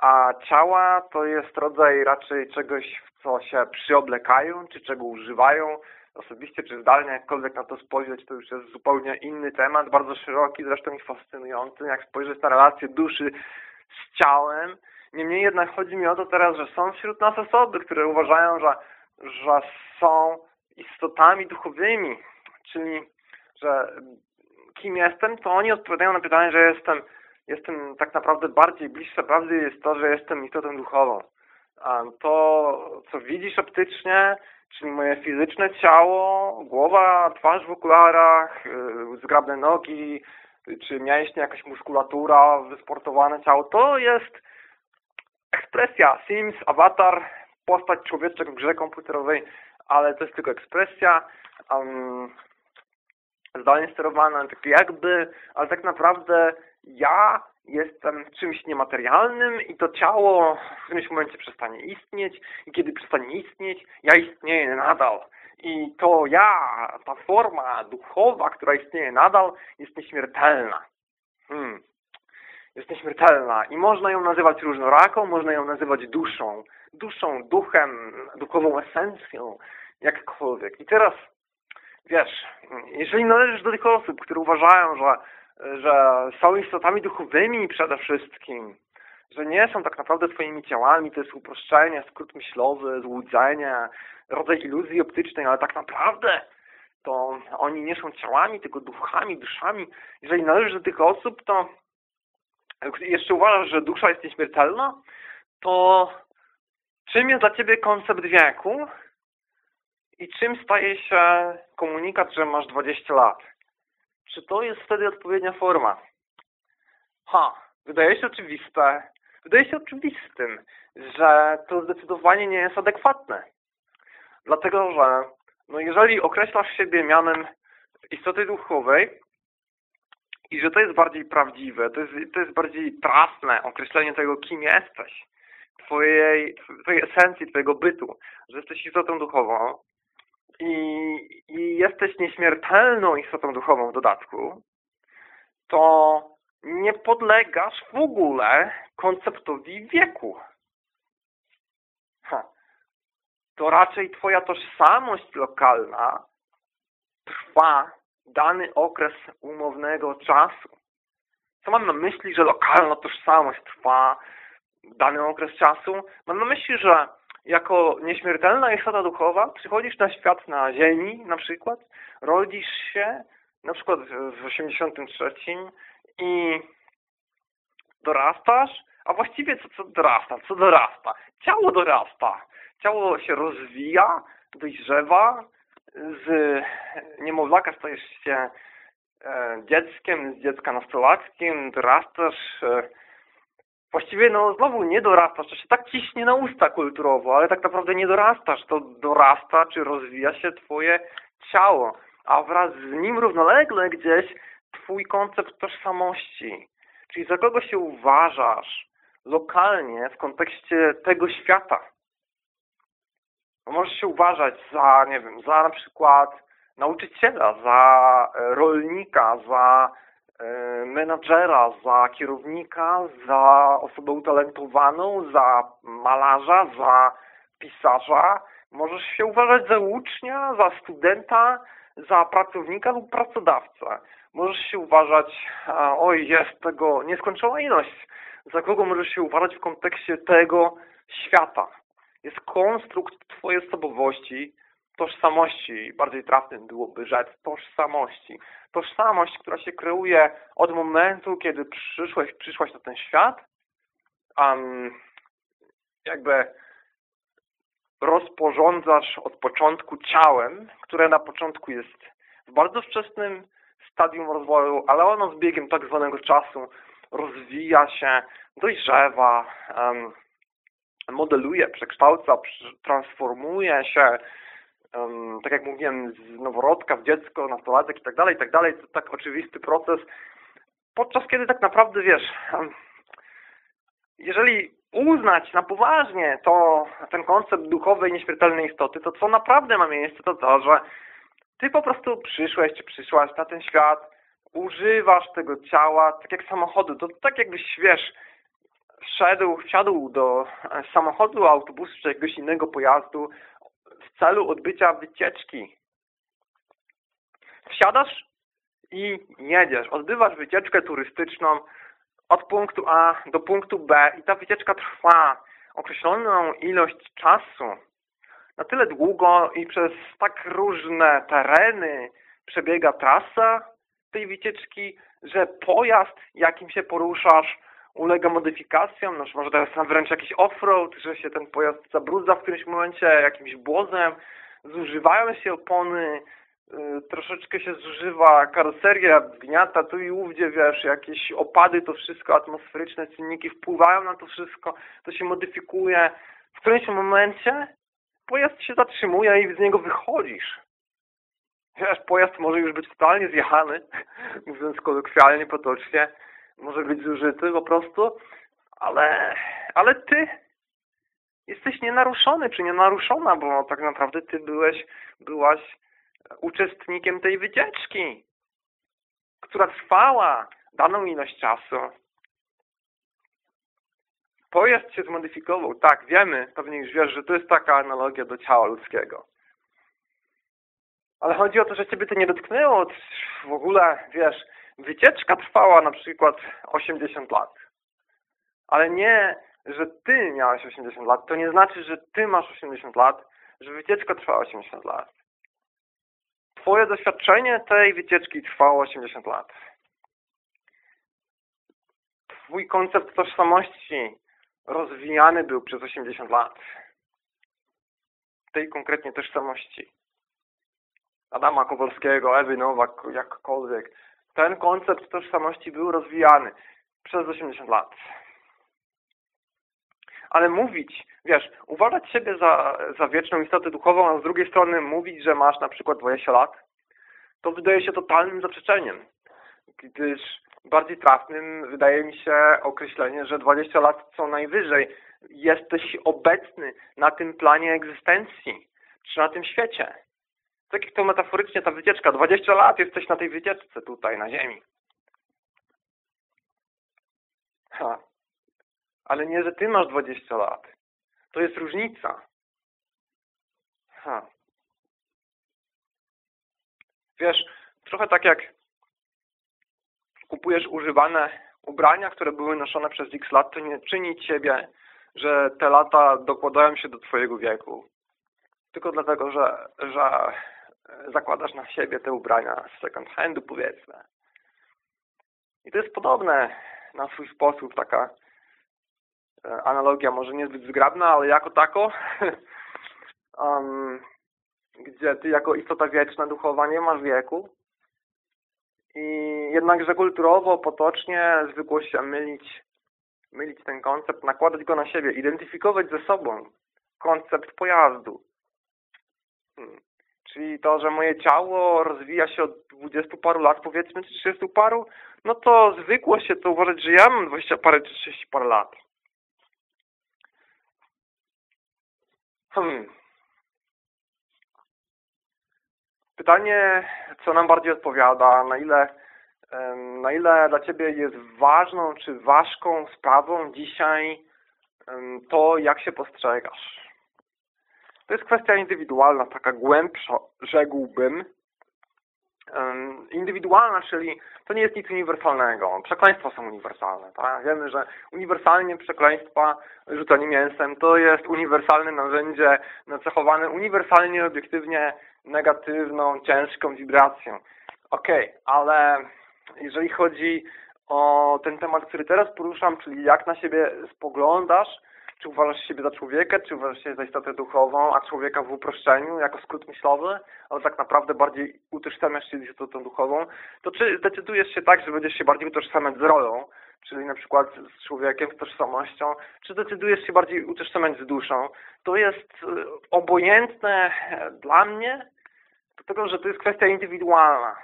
A ciała to jest rodzaj raczej czegoś, w co się przyoblekają, czy czego używają osobiście, czy zdalnie, jakkolwiek na to spojrzeć, to już jest zupełnie inny temat, bardzo szeroki, zresztą i fascynujący, jak spojrzeć na relację duszy z ciałem. Niemniej jednak chodzi mi o to teraz, że są wśród nas osoby, które uważają, że, że są istotami duchowymi, czyli że kim jestem, to oni odpowiadają na pytanie, że jestem jestem tak naprawdę bardziej bliższe prawdy jest to, że jestem istotą duchową. A to, co widzisz optycznie, czyli moje fizyczne ciało, głowa, twarz w okularach, yy, zgrabne nogi, czy mięśnie, jakaś muskulatura, wysportowane ciało, to jest ekspresja, Sims, awatar, postać człowieczek w grze komputerowej, ale to jest tylko ekspresja. Um, zdalnie sterowana, tak jakby, ale tak naprawdę ja jestem czymś niematerialnym i to ciało w którymś momencie przestanie istnieć i kiedy przestanie istnieć, ja istnieję nadal. I to ja, ta forma duchowa, która istnieje nadal, jest nieśmiertelna. Hmm. Jest nieśmiertelna i można ją nazywać różnoraką, można ją nazywać duszą. Duszą, duchem, duchową esencją, jakkolwiek. I teraz wiesz, jeżeli należysz do tych osób, które uważają, że, że są istotami duchowymi przede wszystkim, że nie są tak naprawdę twoimi ciałami, to jest uproszczenie, skrót myślowy, złudzenie, rodzaj iluzji optycznej, ale tak naprawdę to oni nie są ciałami, tylko duchami, duszami. Jeżeli należysz do tych osób, to jeszcze uważasz, że dusza jest nieśmiertelna, to czym jest dla ciebie koncept wieku? I czym staje się komunikat, że masz 20 lat? Czy to jest wtedy odpowiednia forma? Ha, wydaje się oczywiste, wydaje się oczywistym, że to zdecydowanie nie jest adekwatne. Dlatego, że no jeżeli określasz siebie mianem istoty duchowej i że to jest bardziej prawdziwe, to jest, to jest bardziej trafne określenie tego, kim jesteś, twojej, twojej esencji, twojego bytu, że jesteś istotą duchową, i, i jesteś nieśmiertelną istotą duchową w dodatku, to nie podlegasz w ogóle konceptowi wieku. Ha. To raczej twoja tożsamość lokalna trwa dany okres umownego czasu. Co mam na myśli, że lokalna tożsamość trwa dany okres czasu? Mam na myśli, że jako nieśmiertelna istota duchowa przychodzisz na świat na ziemi na przykład, rodzisz się na przykład w 83 i dorastasz, a właściwie co, co dorasta? Co dorasta? Ciało dorasta. Ciało się rozwija, dojrzewa, z niemowlaka stajesz się e, dzieckiem, z dziecka nastolatkiem, dorastasz, e, właściwie no znowu nie dorastasz, to się tak ciśnie na usta kulturowo, ale tak naprawdę nie dorastasz, to dorasta czy rozwija się twoje ciało, a wraz z nim równolegle gdzieś twój koncept tożsamości, czyli za kogo się uważasz lokalnie w kontekście tego świata. No możesz się uważać za, nie wiem, za na przykład nauczyciela, za rolnika, za E, menadżera, za kierownika, za osobę utalentowaną, za malarza, za pisarza. Możesz się uważać za ucznia, za studenta, za pracownika lub pracodawcę. Możesz się uważać, oj, jest tego nieskończona ilość. Za kogo możesz się uważać w kontekście tego świata? Jest konstrukt twojej osobowości, tożsamości, bardziej trafnym byłoby rzec tożsamości. Tożsamość, która się kreuje od momentu, kiedy przyszłeś, przyszłaś na ten świat um, jakby rozporządzasz od początku ciałem, które na początku jest w bardzo wczesnym stadium rozwoju, ale ono z biegiem tak zwanego czasu rozwija się, dojrzewa, um, modeluje, przekształca, transformuje się, um, tak jak mówiłem, z noworodka w dziecko, nastolatek i tak dalej, i tak dalej. To tak oczywisty proces, podczas kiedy tak naprawdę, wiesz, jeżeli uznać na poważnie to, ten koncept duchowej, nieśmiertelnej istoty, to co naprawdę ma miejsce, to to, że ty po prostu przyszłeś, czy przyszłaś na ten świat, używasz tego ciała, tak jak samochodu, to tak jakbyś, wiesz, wszedł, wsiadł do samochodu, autobusu, czy jakiegoś innego pojazdu w celu odbycia wycieczki. Wsiadasz i jedziesz, odbywasz wycieczkę turystyczną, od punktu A do punktu B i ta wycieczka trwa określoną ilość czasu. Na tyle długo i przez tak różne tereny przebiega trasa tej wycieczki, że pojazd, jakim się poruszasz, ulega modyfikacjom, no, może teraz wręcz jakiś off-road, że się ten pojazd zabrudza w którymś momencie jakimś błozem, zużywają się opony, Y, troszeczkę się zużywa karoseria, gniata tu i ówdzie, wiesz, jakieś opady, to wszystko, atmosferyczne czynniki wpływają na to wszystko, to się modyfikuje. W którymś momencie pojazd się zatrzymuje i z niego wychodzisz. Wiesz, pojazd może już być totalnie zjechany, mówiąc kolokwialnie, potocznie, może być zużyty po prostu, ale, ale ty jesteś nienaruszony, czy nienaruszona, bo tak naprawdę ty byłeś, byłaś uczestnikiem tej wycieczki, która trwała daną ilość czasu. Pojazd się zmodyfikował. Tak, wiemy, pewnie już wiesz, że to jest taka analogia do ciała ludzkiego. Ale chodzi o to, że Ciebie to nie dotknęło. W ogóle, wiesz, wycieczka trwała na przykład 80 lat. Ale nie, że Ty miałeś 80 lat. To nie znaczy, że Ty masz 80 lat, że wycieczka trwała 80 lat. Twoje doświadczenie tej wycieczki trwało 80 lat. Twój koncept tożsamości rozwijany był przez 80 lat. Tej konkretnie tożsamości. Adama Kowalskiego, Ewy Nowak, jakkolwiek. Ten koncept tożsamości był rozwijany przez 80 lat ale mówić, wiesz, uważać siebie za, za wieczną istotę duchową, a z drugiej strony mówić, że masz na przykład 20 lat, to wydaje się totalnym zaprzeczeniem. Gdyż bardziej trafnym wydaje mi się określenie, że 20 lat co najwyżej jesteś obecny na tym planie egzystencji, czy na tym świecie. Tak jak to metaforycznie ta wycieczka, 20 lat jesteś na tej wycieczce tutaj, na ziemi. Ha ale nie, że ty masz 20 lat. To jest różnica. Ha. Wiesz, trochę tak jak kupujesz używane ubrania, które były noszone przez x lat, to nie czyni ciebie, że te lata dokładają się do twojego wieku. Tylko dlatego, że, że zakładasz na siebie te ubrania z second handu, powiedzmy. I to jest podobne na swój sposób, taka E, analogia może niezbyt zgrabna, ale jako tako, um, gdzie ty jako istota wieczna, duchowa nie masz wieku i jednakże kulturowo, potocznie zwykło się mylić, mylić ten koncept, nakładać go na siebie, identyfikować ze sobą koncept pojazdu. Hmm. Czyli to, że moje ciało rozwija się od dwudziestu paru lat, powiedzmy, czy trzydziestu paru, no to zwykło się to uważać, że ja mam dwadzieścia parę czy trzydzieści parę lat. Hmm. Pytanie, co nam bardziej odpowiada, na ile, na ile dla Ciebie jest ważną czy ważką sprawą dzisiaj to, jak się postrzegasz. To jest kwestia indywidualna, taka głębsza, rzekłbym, indywidualna, czyli to nie jest nic uniwersalnego. Przekleństwa są uniwersalne. Tak? Wiemy, że uniwersalnie przekleństwa, rzucanie mięsem, to jest uniwersalne narzędzie nacechowane uniwersalnie, obiektywnie negatywną, ciężką wibracją. Okej, okay, ale jeżeli chodzi o ten temat, który teraz poruszam, czyli jak na siebie spoglądasz, czy uważasz siebie za człowieka, czy uważasz się za istotę duchową, a człowieka w uproszczeniu, jako skrót myślowy, ale tak naprawdę bardziej utożsamiasz się z istotą duchową, to czy zdecydujesz się tak, że będziesz się bardziej utożsamiać z rolą, czyli na przykład z człowiekiem, z tożsamością, czy decydujesz się bardziej utożsamiać z duszą, to jest y, obojętne dla mnie, dlatego że to jest kwestia indywidualna.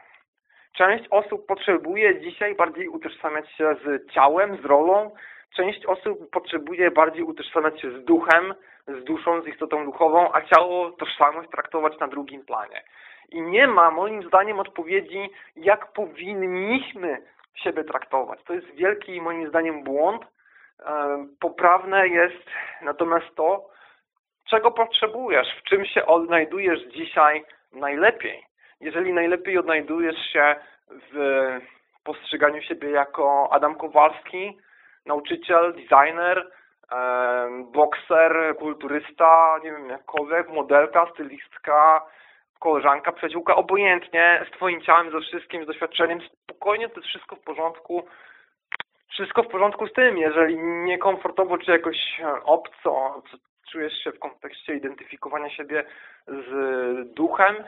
Część osób potrzebuje dzisiaj bardziej utożsamiać się z ciałem, z rolą, część osób potrzebuje bardziej utożsamiać się z duchem, z duszą, z istotą duchową, a ciało, tożsamość traktować na drugim planie. I nie ma moim zdaniem odpowiedzi, jak powinniśmy siebie traktować. To jest wielki moim zdaniem błąd. Poprawne jest natomiast to, czego potrzebujesz, w czym się odnajdujesz dzisiaj najlepiej. Jeżeli najlepiej odnajdujesz się w postrzeganiu siebie jako Adam Kowalski, nauczyciel, designer, bokser, kulturysta, nie wiem, jakkolwiek, modelka, stylistka, koleżanka, przyjaciółka, obojętnie, z Twoim ciałem, ze wszystkim, z doświadczeniem, spokojnie, to jest wszystko w porządku. Wszystko w porządku z tym, jeżeli niekomfortowo czy jakoś obco czujesz się w kontekście identyfikowania siebie z duchem,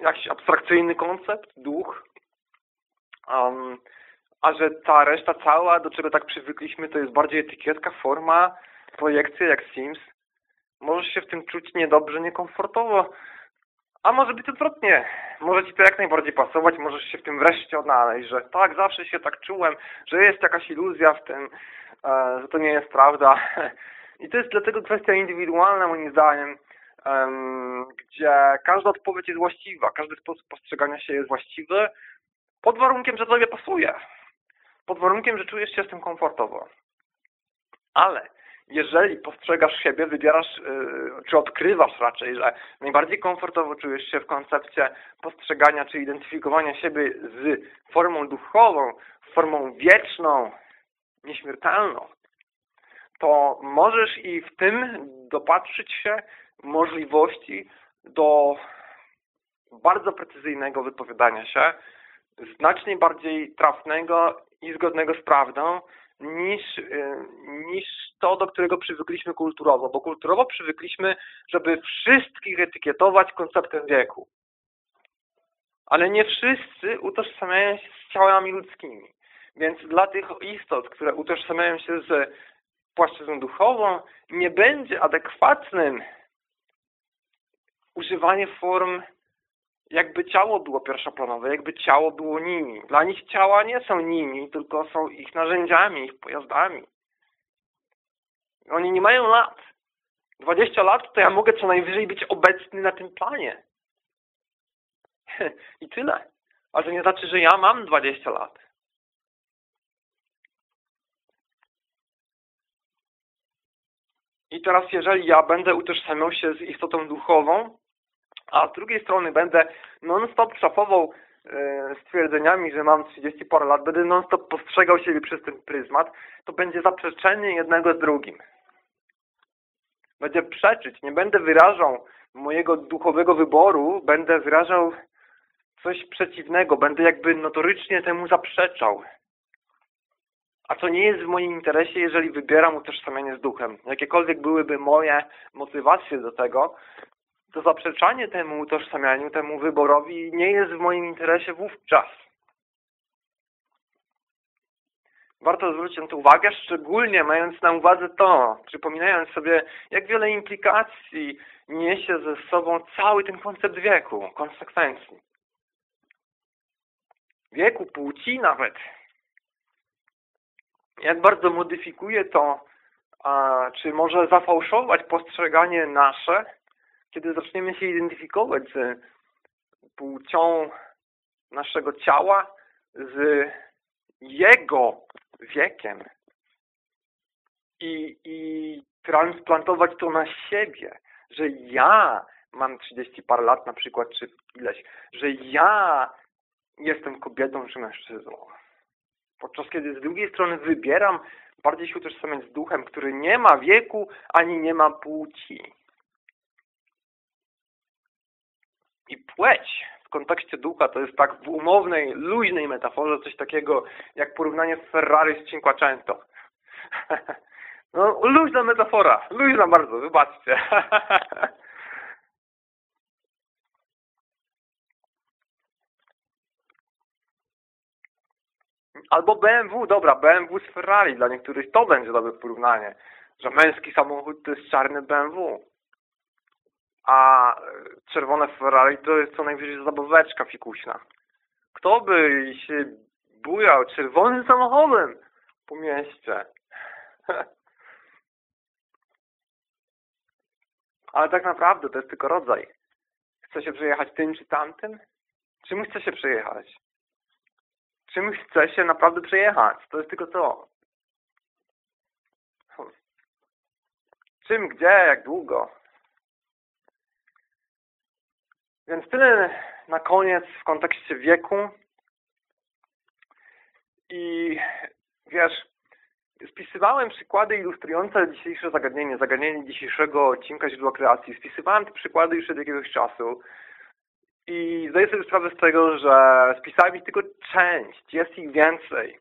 jakiś abstrakcyjny koncept, duch, um, a że ta reszta cała, do czego tak przywykliśmy, to jest bardziej etykietka, forma, projekcja jak Sims, możesz się w tym czuć niedobrze, niekomfortowo, a może być odwrotnie. Może Ci to jak najbardziej pasować, możesz się w tym wreszcie odnaleźć, że tak, zawsze się tak czułem, że jest jakaś iluzja w tym, e, że to nie jest prawda. I to jest dlatego kwestia indywidualna moim zdaniem, gdzie każda odpowiedź jest właściwa, każdy sposób postrzegania się jest właściwy, pod warunkiem, że Tobie pasuje. Pod warunkiem, że czujesz się z tym komfortowo. Ale jeżeli postrzegasz siebie, wybierasz, yy, czy odkrywasz raczej, że najbardziej komfortowo czujesz się w koncepcie postrzegania, czy identyfikowania siebie z formą duchową, formą wieczną, nieśmiertelną, to możesz i w tym dopatrzyć się możliwości do bardzo precyzyjnego wypowiadania się, znacznie bardziej trafnego i zgodnego z prawdą, niż, y, niż to, do którego przywykliśmy kulturowo. Bo kulturowo przywykliśmy, żeby wszystkich etykietować konceptem wieku. Ale nie wszyscy utożsamiają się z ciałami ludzkimi. Więc dla tych istot, które utożsamiają się z płaszczyzną duchową, nie będzie adekwatnym używanie form jakby ciało było pierwszoplanowe, jakby ciało było nimi. Dla nich ciała nie są nimi, tylko są ich narzędziami, ich pojazdami. Oni nie mają lat. 20 lat to ja mogę co najwyżej być obecny na tym planie. I tyle. Ale to nie znaczy, że ja mam 20 lat. I teraz jeżeli ja będę utożsamiał się z istotą duchową, a z drugiej strony będę non-stop szafował e, stwierdzeniami, że mam 30 parę lat, będę non-stop postrzegał siebie przez ten pryzmat, to będzie zaprzeczenie jednego z drugim. Będzie przeczyć, nie będę wyrażał mojego duchowego wyboru, będę wyrażał coś przeciwnego, będę jakby notorycznie temu zaprzeczał. A co nie jest w moim interesie, jeżeli wybieram utożsamianie z duchem. Jakiekolwiek byłyby moje motywacje do tego, to zaprzeczanie temu utożsamianiu, temu wyborowi nie jest w moim interesie wówczas. Warto zwrócić na to uwagę, szczególnie mając na uwadze to, przypominając sobie, jak wiele implikacji niesie ze sobą cały ten koncept wieku, konsekwencji. Wieku, płci nawet. Jak bardzo modyfikuje to, a, czy może zafałszować postrzeganie nasze kiedy zaczniemy się identyfikować z płcią naszego ciała, z jego wiekiem i, i transplantować to na siebie, że ja mam 30 par lat na przykład, czy ileś, że ja jestem kobietą czy mężczyzną. Podczas kiedy z drugiej strony wybieram bardziej się utożsamiać z duchem, który nie ma wieku, ani nie ma płci. I płeć w kontekście ducha to jest tak w umownej, luźnej metaforze coś takiego jak porównanie Ferrari z Cinquecento. No, luźna metafora, luźna bardzo, wybaczcie. Albo BMW, dobra, BMW z Ferrari, dla niektórych to będzie dobre porównanie, że męski samochód to jest czarny BMW, a czerwone Ferrari to jest co najwyżej zabaweczka fikuśna. Kto by się bujał czerwonym samochodem po mieście? Ale tak naprawdę to jest tylko rodzaj. Chce się przejechać tym czy tamtym? Czym chce się przejechać? Czym chce się naprawdę przejechać? To jest tylko to. Czym, gdzie, jak długo? Więc tyle na koniec w kontekście wieku. I wiesz, spisywałem przykłady ilustrujące dzisiejsze zagadnienie, zagadnienie dzisiejszego odcinka źródła kreacji. Spisywałem te przykłady już od jakiegoś czasu i zdaję sobie sprawę z tego, że spisałem ich tylko część, jest ich więcej.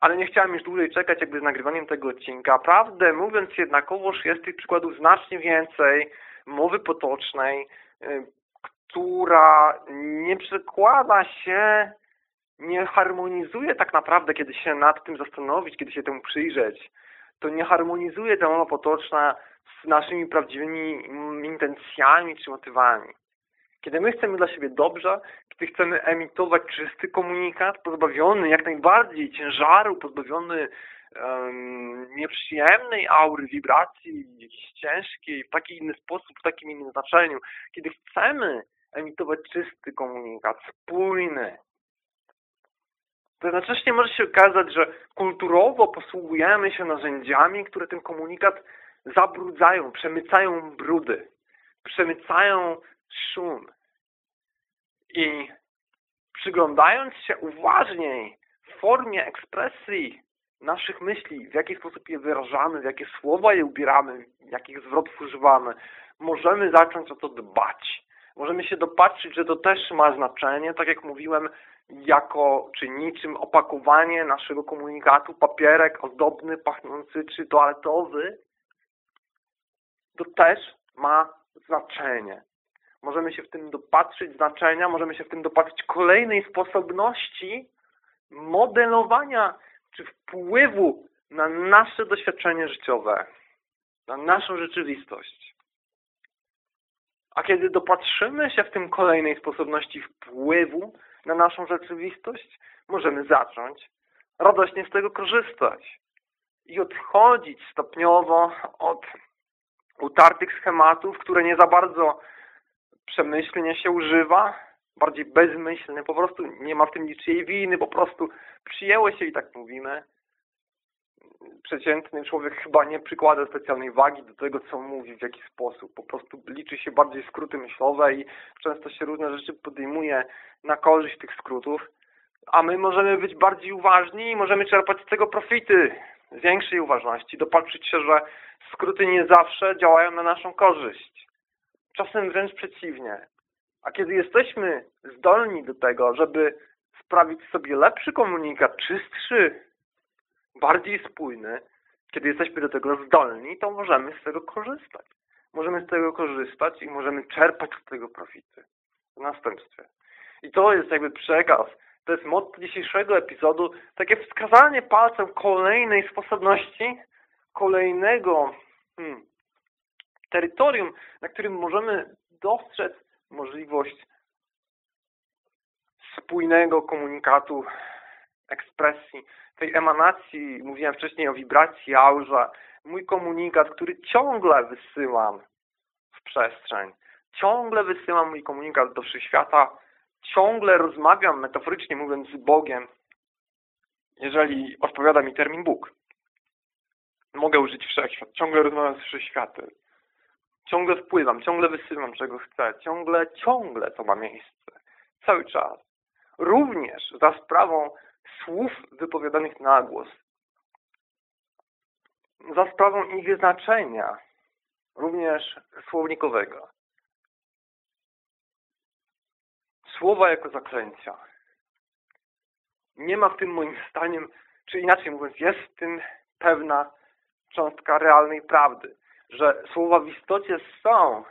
Ale nie chciałem już dłużej czekać jakby z nagrywaniem tego odcinka. Prawdę mówiąc jednakowoż jest tych przykładów znacznie więcej, mowy potocznej, y, która nie przekłada się nie harmonizuje tak naprawdę, kiedy się nad tym zastanowić, kiedy się temu przyjrzeć. To nie harmonizuje ta mowa potoczna z naszymi prawdziwymi intencjami czy motywami. Kiedy my chcemy dla siebie dobrze, kiedy chcemy emitować czysty komunikat, pozbawiony jak najbardziej ciężaru, pozbawiony um, nieprzyjemnej aury, wibracji, jakiejś ciężkiej, w taki inny sposób, w takim innym znaczeniu. Kiedy chcemy emitować czysty komunikat, spójny, to jednocześnie może się okazać, że kulturowo posługujemy się narzędziami, które ten komunikat zabrudzają, przemycają brudy, przemycają szum. I przyglądając się uważniej formie ekspresji naszych myśli, w jaki sposób je wyrażamy, w jakie słowa je ubieramy, jakich zwrotów używamy, możemy zacząć o to dbać. Możemy się dopatrzyć, że to też ma znaczenie, tak jak mówiłem, jako czy niczym opakowanie naszego komunikatu, papierek ozdobny, pachnący czy toaletowy, to też ma znaczenie. Możemy się w tym dopatrzyć znaczenia, możemy się w tym dopatrzyć kolejnej sposobności modelowania czy wpływu na nasze doświadczenie życiowe, na naszą rzeczywistość. A kiedy dopatrzymy się w tym kolejnej sposobności wpływu na naszą rzeczywistość, możemy zacząć radośnie z tego korzystać i odchodzić stopniowo od utartych schematów, które nie za bardzo przemyślnie się używa, bardziej bezmyślnie, po prostu nie ma w tym niczyjej winy, po prostu przyjęło się i tak mówimy, przeciętny człowiek chyba nie przykłada specjalnej wagi do tego, co mówi, w jaki sposób. Po prostu liczy się bardziej skróty myślowe i często się różne rzeczy podejmuje na korzyść tych skrótów, a my możemy być bardziej uważni i możemy czerpać z tego profity, z większej uważności, dopatrzyć się, że skróty nie zawsze działają na naszą korzyść. Czasem wręcz przeciwnie. A kiedy jesteśmy zdolni do tego, żeby sprawić sobie lepszy komunikat, czystszy, bardziej spójny, kiedy jesteśmy do tego zdolni, to możemy z tego korzystać. Możemy z tego korzystać i możemy czerpać z tego profity w następstwie. I to jest jakby przekaz, to jest motto dzisiejszego epizodu, takie wskazanie palcem kolejnej sposobności, kolejnego hmm, terytorium, na którym możemy dostrzec możliwość spójnego komunikatu, ekspresji, tej emanacji, mówiłem wcześniej o wibracji, aurze, mój komunikat, który ciągle wysyłam w przestrzeń, ciągle wysyłam mój komunikat do wszechświata, ciągle rozmawiam, metaforycznie mówiąc, z Bogiem, jeżeli odpowiada mi termin Bóg. Mogę użyć wszechświat, ciągle rozmawiam z wszechświatem. Ciągle wpływam, ciągle wysyłam, czego chcę, ciągle, ciągle to ma miejsce. Cały czas. Również za sprawą słów wypowiadanych na głos. Za sprawą ich znaczenia, również słownikowego. słowa jako zaklęcia. Nie ma w tym moim zdaniem, czy inaczej mówiąc, jest w tym pewna cząstka realnej prawdy, że słowa w istocie są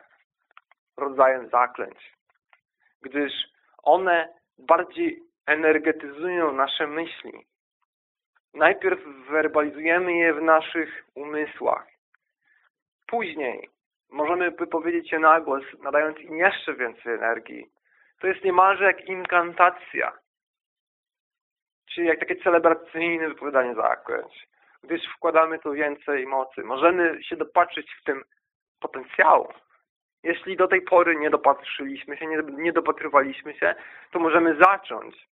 rodzajem zaklęć, gdyż one bardziej energetyzują nasze myśli. Najpierw werbalizujemy je w naszych umysłach. Później możemy wypowiedzieć je na głos, nadając im jeszcze więcej energii. To jest niemalże jak inkantacja, czyli jak takie celebracyjne wypowiadanie zaklęć, gdyż wkładamy tu więcej mocy. Możemy się dopatrzyć w tym potencjału. Jeśli do tej pory nie dopatrzyliśmy się, nie, nie dopatrywaliśmy się, to możemy zacząć,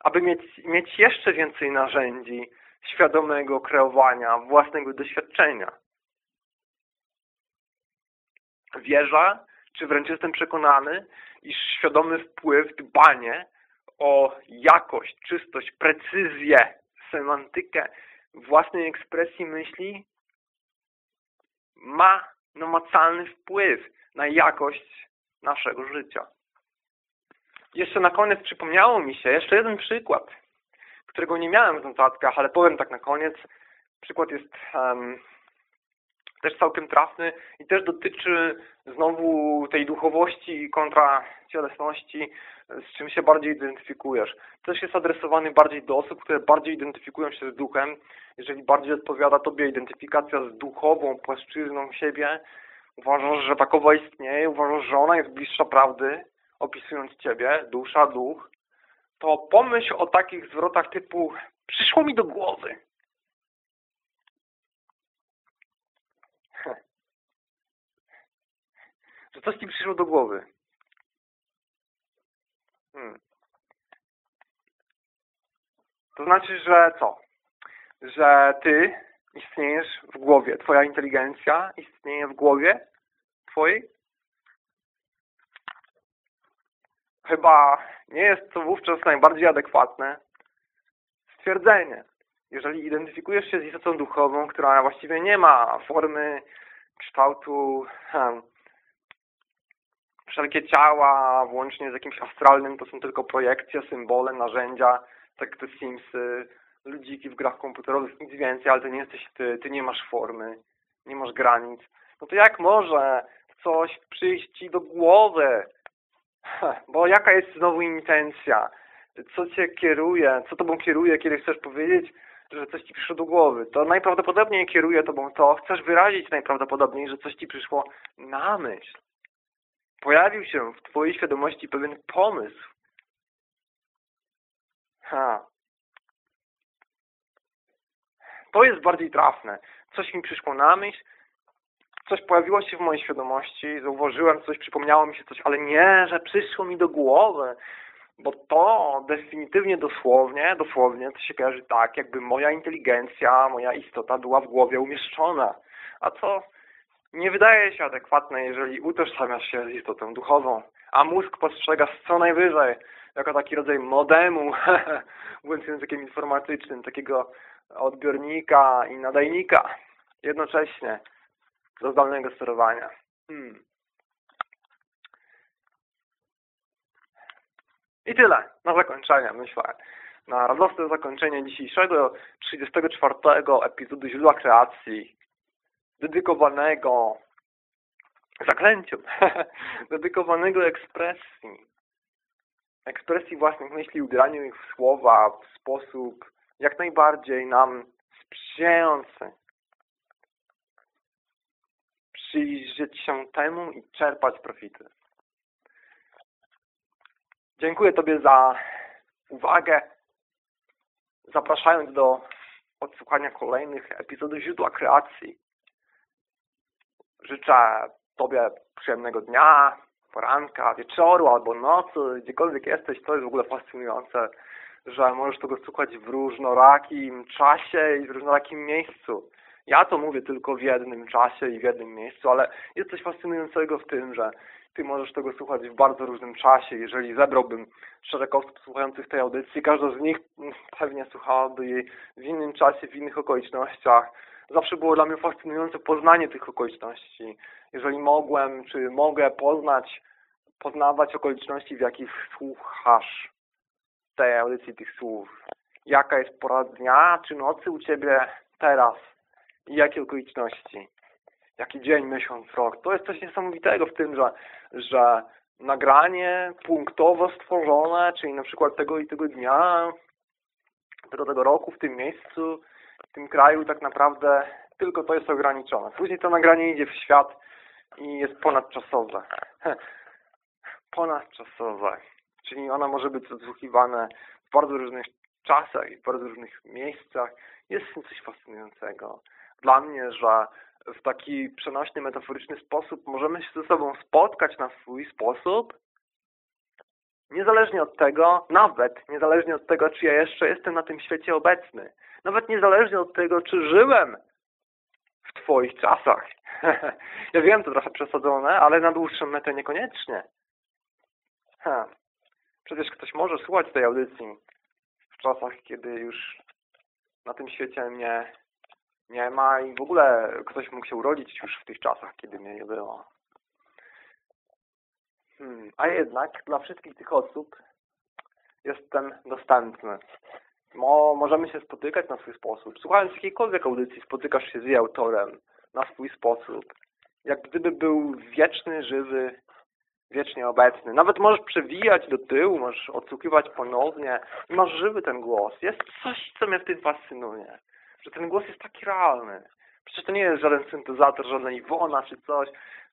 aby mieć, mieć jeszcze więcej narzędzi świadomego kreowania, własnego doświadczenia. Wierzę, czy wręcz jestem przekonany, iż świadomy wpływ, dbanie o jakość, czystość, precyzję, semantykę własnej ekspresji myśli ma namacalny wpływ na jakość naszego życia. Jeszcze na koniec przypomniało mi się jeszcze jeden przykład, którego nie miałem w notatkach, ale powiem tak na koniec. Przykład jest um, też całkiem trafny i też dotyczy znowu tej duchowości kontra cielesności, z czym się bardziej identyfikujesz. Też jest adresowany bardziej do osób, które bardziej identyfikują się z duchem. Jeżeli bardziej odpowiada Tobie identyfikacja z duchową płaszczyzną siebie, uważasz, że takowa istnieje, uważasz, że ona jest bliższa prawdy, opisując Ciebie, dusza, duch, to pomyśl o takich zwrotach typu przyszło mi do głowy. Coś Ci przyszło do głowy. Hmm. To znaczy, że co? Że Ty istniejesz w głowie. Twoja inteligencja istnieje w głowie Twojej? Chyba nie jest to wówczas najbardziej adekwatne stwierdzenie. Jeżeli identyfikujesz się z istotą duchową, która właściwie nie ma formy, kształtu, hmm, wszelkie ciała, włącznie z jakimś astralnym, to są tylko projekcje, symbole, narzędzia, tak jak te Simsy, ludziki w grach komputerowych, nic więcej, ale to nie jesteś ty, ty nie masz formy, nie masz granic. No to jak może coś przyjść ci do głowy? Bo jaka jest znowu intencja? Co cię kieruje? Co tobą kieruje, kiedy chcesz powiedzieć, że coś ci przyszło do głowy? To najprawdopodobniej kieruje tobą to, chcesz wyrazić najprawdopodobniej, że coś ci przyszło na myśl. Pojawił się w twojej świadomości pewien pomysł. Ha. To jest bardziej trafne. Coś mi przyszło na myśl, coś pojawiło się w mojej świadomości, zauważyłem coś, przypomniało mi się coś, ale nie, że przyszło mi do głowy, bo to definitywnie dosłownie, dosłownie to się kojarzy tak, jakby moja inteligencja, moja istota była w głowie umieszczona. A co nie wydaje się adekwatne, jeżeli utożsamiasz się z istotą duchową, a mózg postrzega co najwyżej jako taki rodzaj modemu, mówiąc językiem informatycznym, takiego odbiornika i nadajnika jednocześnie do zdalnego sterowania. Hmm. I tyle na zakończenie, myślę. Na radosne zakończenie dzisiejszego 34 epizodu Źródła Kreacji dedykowanego zaklęciom, dedykowanego ekspresji, ekspresji własnych myśli, ubraniu ich w słowa w sposób jak najbardziej nam sprzyjający przyjrzeć się temu i czerpać profity. Dziękuję Tobie za uwagę. Zapraszając do odsłuchania kolejnych epizodów Źródła Kreacji. Życzę Tobie przyjemnego dnia, poranka, wieczoru albo nocy, gdziekolwiek jesteś. To jest w ogóle fascynujące, że możesz tego słuchać w różnorakim czasie i w różnorakim miejscu. Ja to mówię tylko w jednym czasie i w jednym miejscu, ale jest coś fascynującego w tym, że Ty możesz tego słuchać w bardzo różnym czasie. Jeżeli zebrałbym szereg osób słuchających tej audycji, każda z nich pewnie słuchałaby jej w innym czasie, w innych okolicznościach. Zawsze było dla mnie fascynujące poznanie tych okoliczności. Jeżeli mogłem, czy mogę poznać poznawać okoliczności, w jakich słuchasz tej audycji, tych słów. Jaka jest pora dnia czy nocy u Ciebie teraz i jakie okoliczności. Jaki dzień, miesiąc, rok. To jest coś niesamowitego w tym, że, że nagranie punktowo stworzone, czyli na przykład tego i tego dnia, tego, tego roku w tym miejscu, w tym kraju tak naprawdę tylko to jest ograniczone. Później to nagranie idzie w świat i jest ponadczasowe. Ponadczasowe. Czyli ona może być odsłuchiwane w bardzo różnych czasach i w bardzo różnych miejscach. Jest w tym coś fascynującego. Dla mnie, że w taki przenośny, metaforyczny sposób możemy się ze sobą spotkać na swój sposób, niezależnie od tego, nawet niezależnie od tego, czy ja jeszcze jestem na tym świecie obecny, nawet niezależnie od tego, czy żyłem w Twoich czasach. ja wiem, to trochę przesadzone, ale na dłuższą metę niekoniecznie. Ha. Przecież ktoś może słuchać tej audycji w czasach, kiedy już na tym świecie mnie nie ma i w ogóle ktoś mógł się urodzić już w tych czasach, kiedy mnie nie było. Hmm. A jednak dla wszystkich tych osób jestem dostępny. Mo, możemy się spotykać na swój sposób. Słuchając jakiejkolwiek audycji, spotykasz się z jej autorem na swój sposób. Jak gdyby był wieczny, żywy, wiecznie obecny. Nawet możesz przewijać do tyłu, możesz odsłuchiwać ponownie. Masz żywy ten głos. Jest coś, co mnie w tym fascynuje że ten głos jest taki realny. Przecież to nie jest żaden syntezator, żadna Iwona czy coś.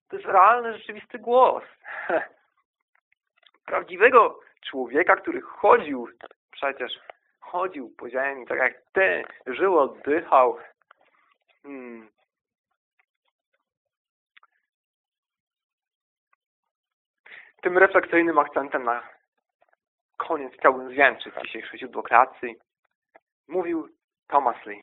To jest realny, rzeczywisty głos. Prawdziwego człowieka, który chodził, przecież chodził po ziemi, tak jak ty, żył, oddychał. Hmm. Tym refleksyjnym akcentem na koniec chciałbym zwieńczyć dzisiejszej siódmokracji. Mówił Thomas Lee.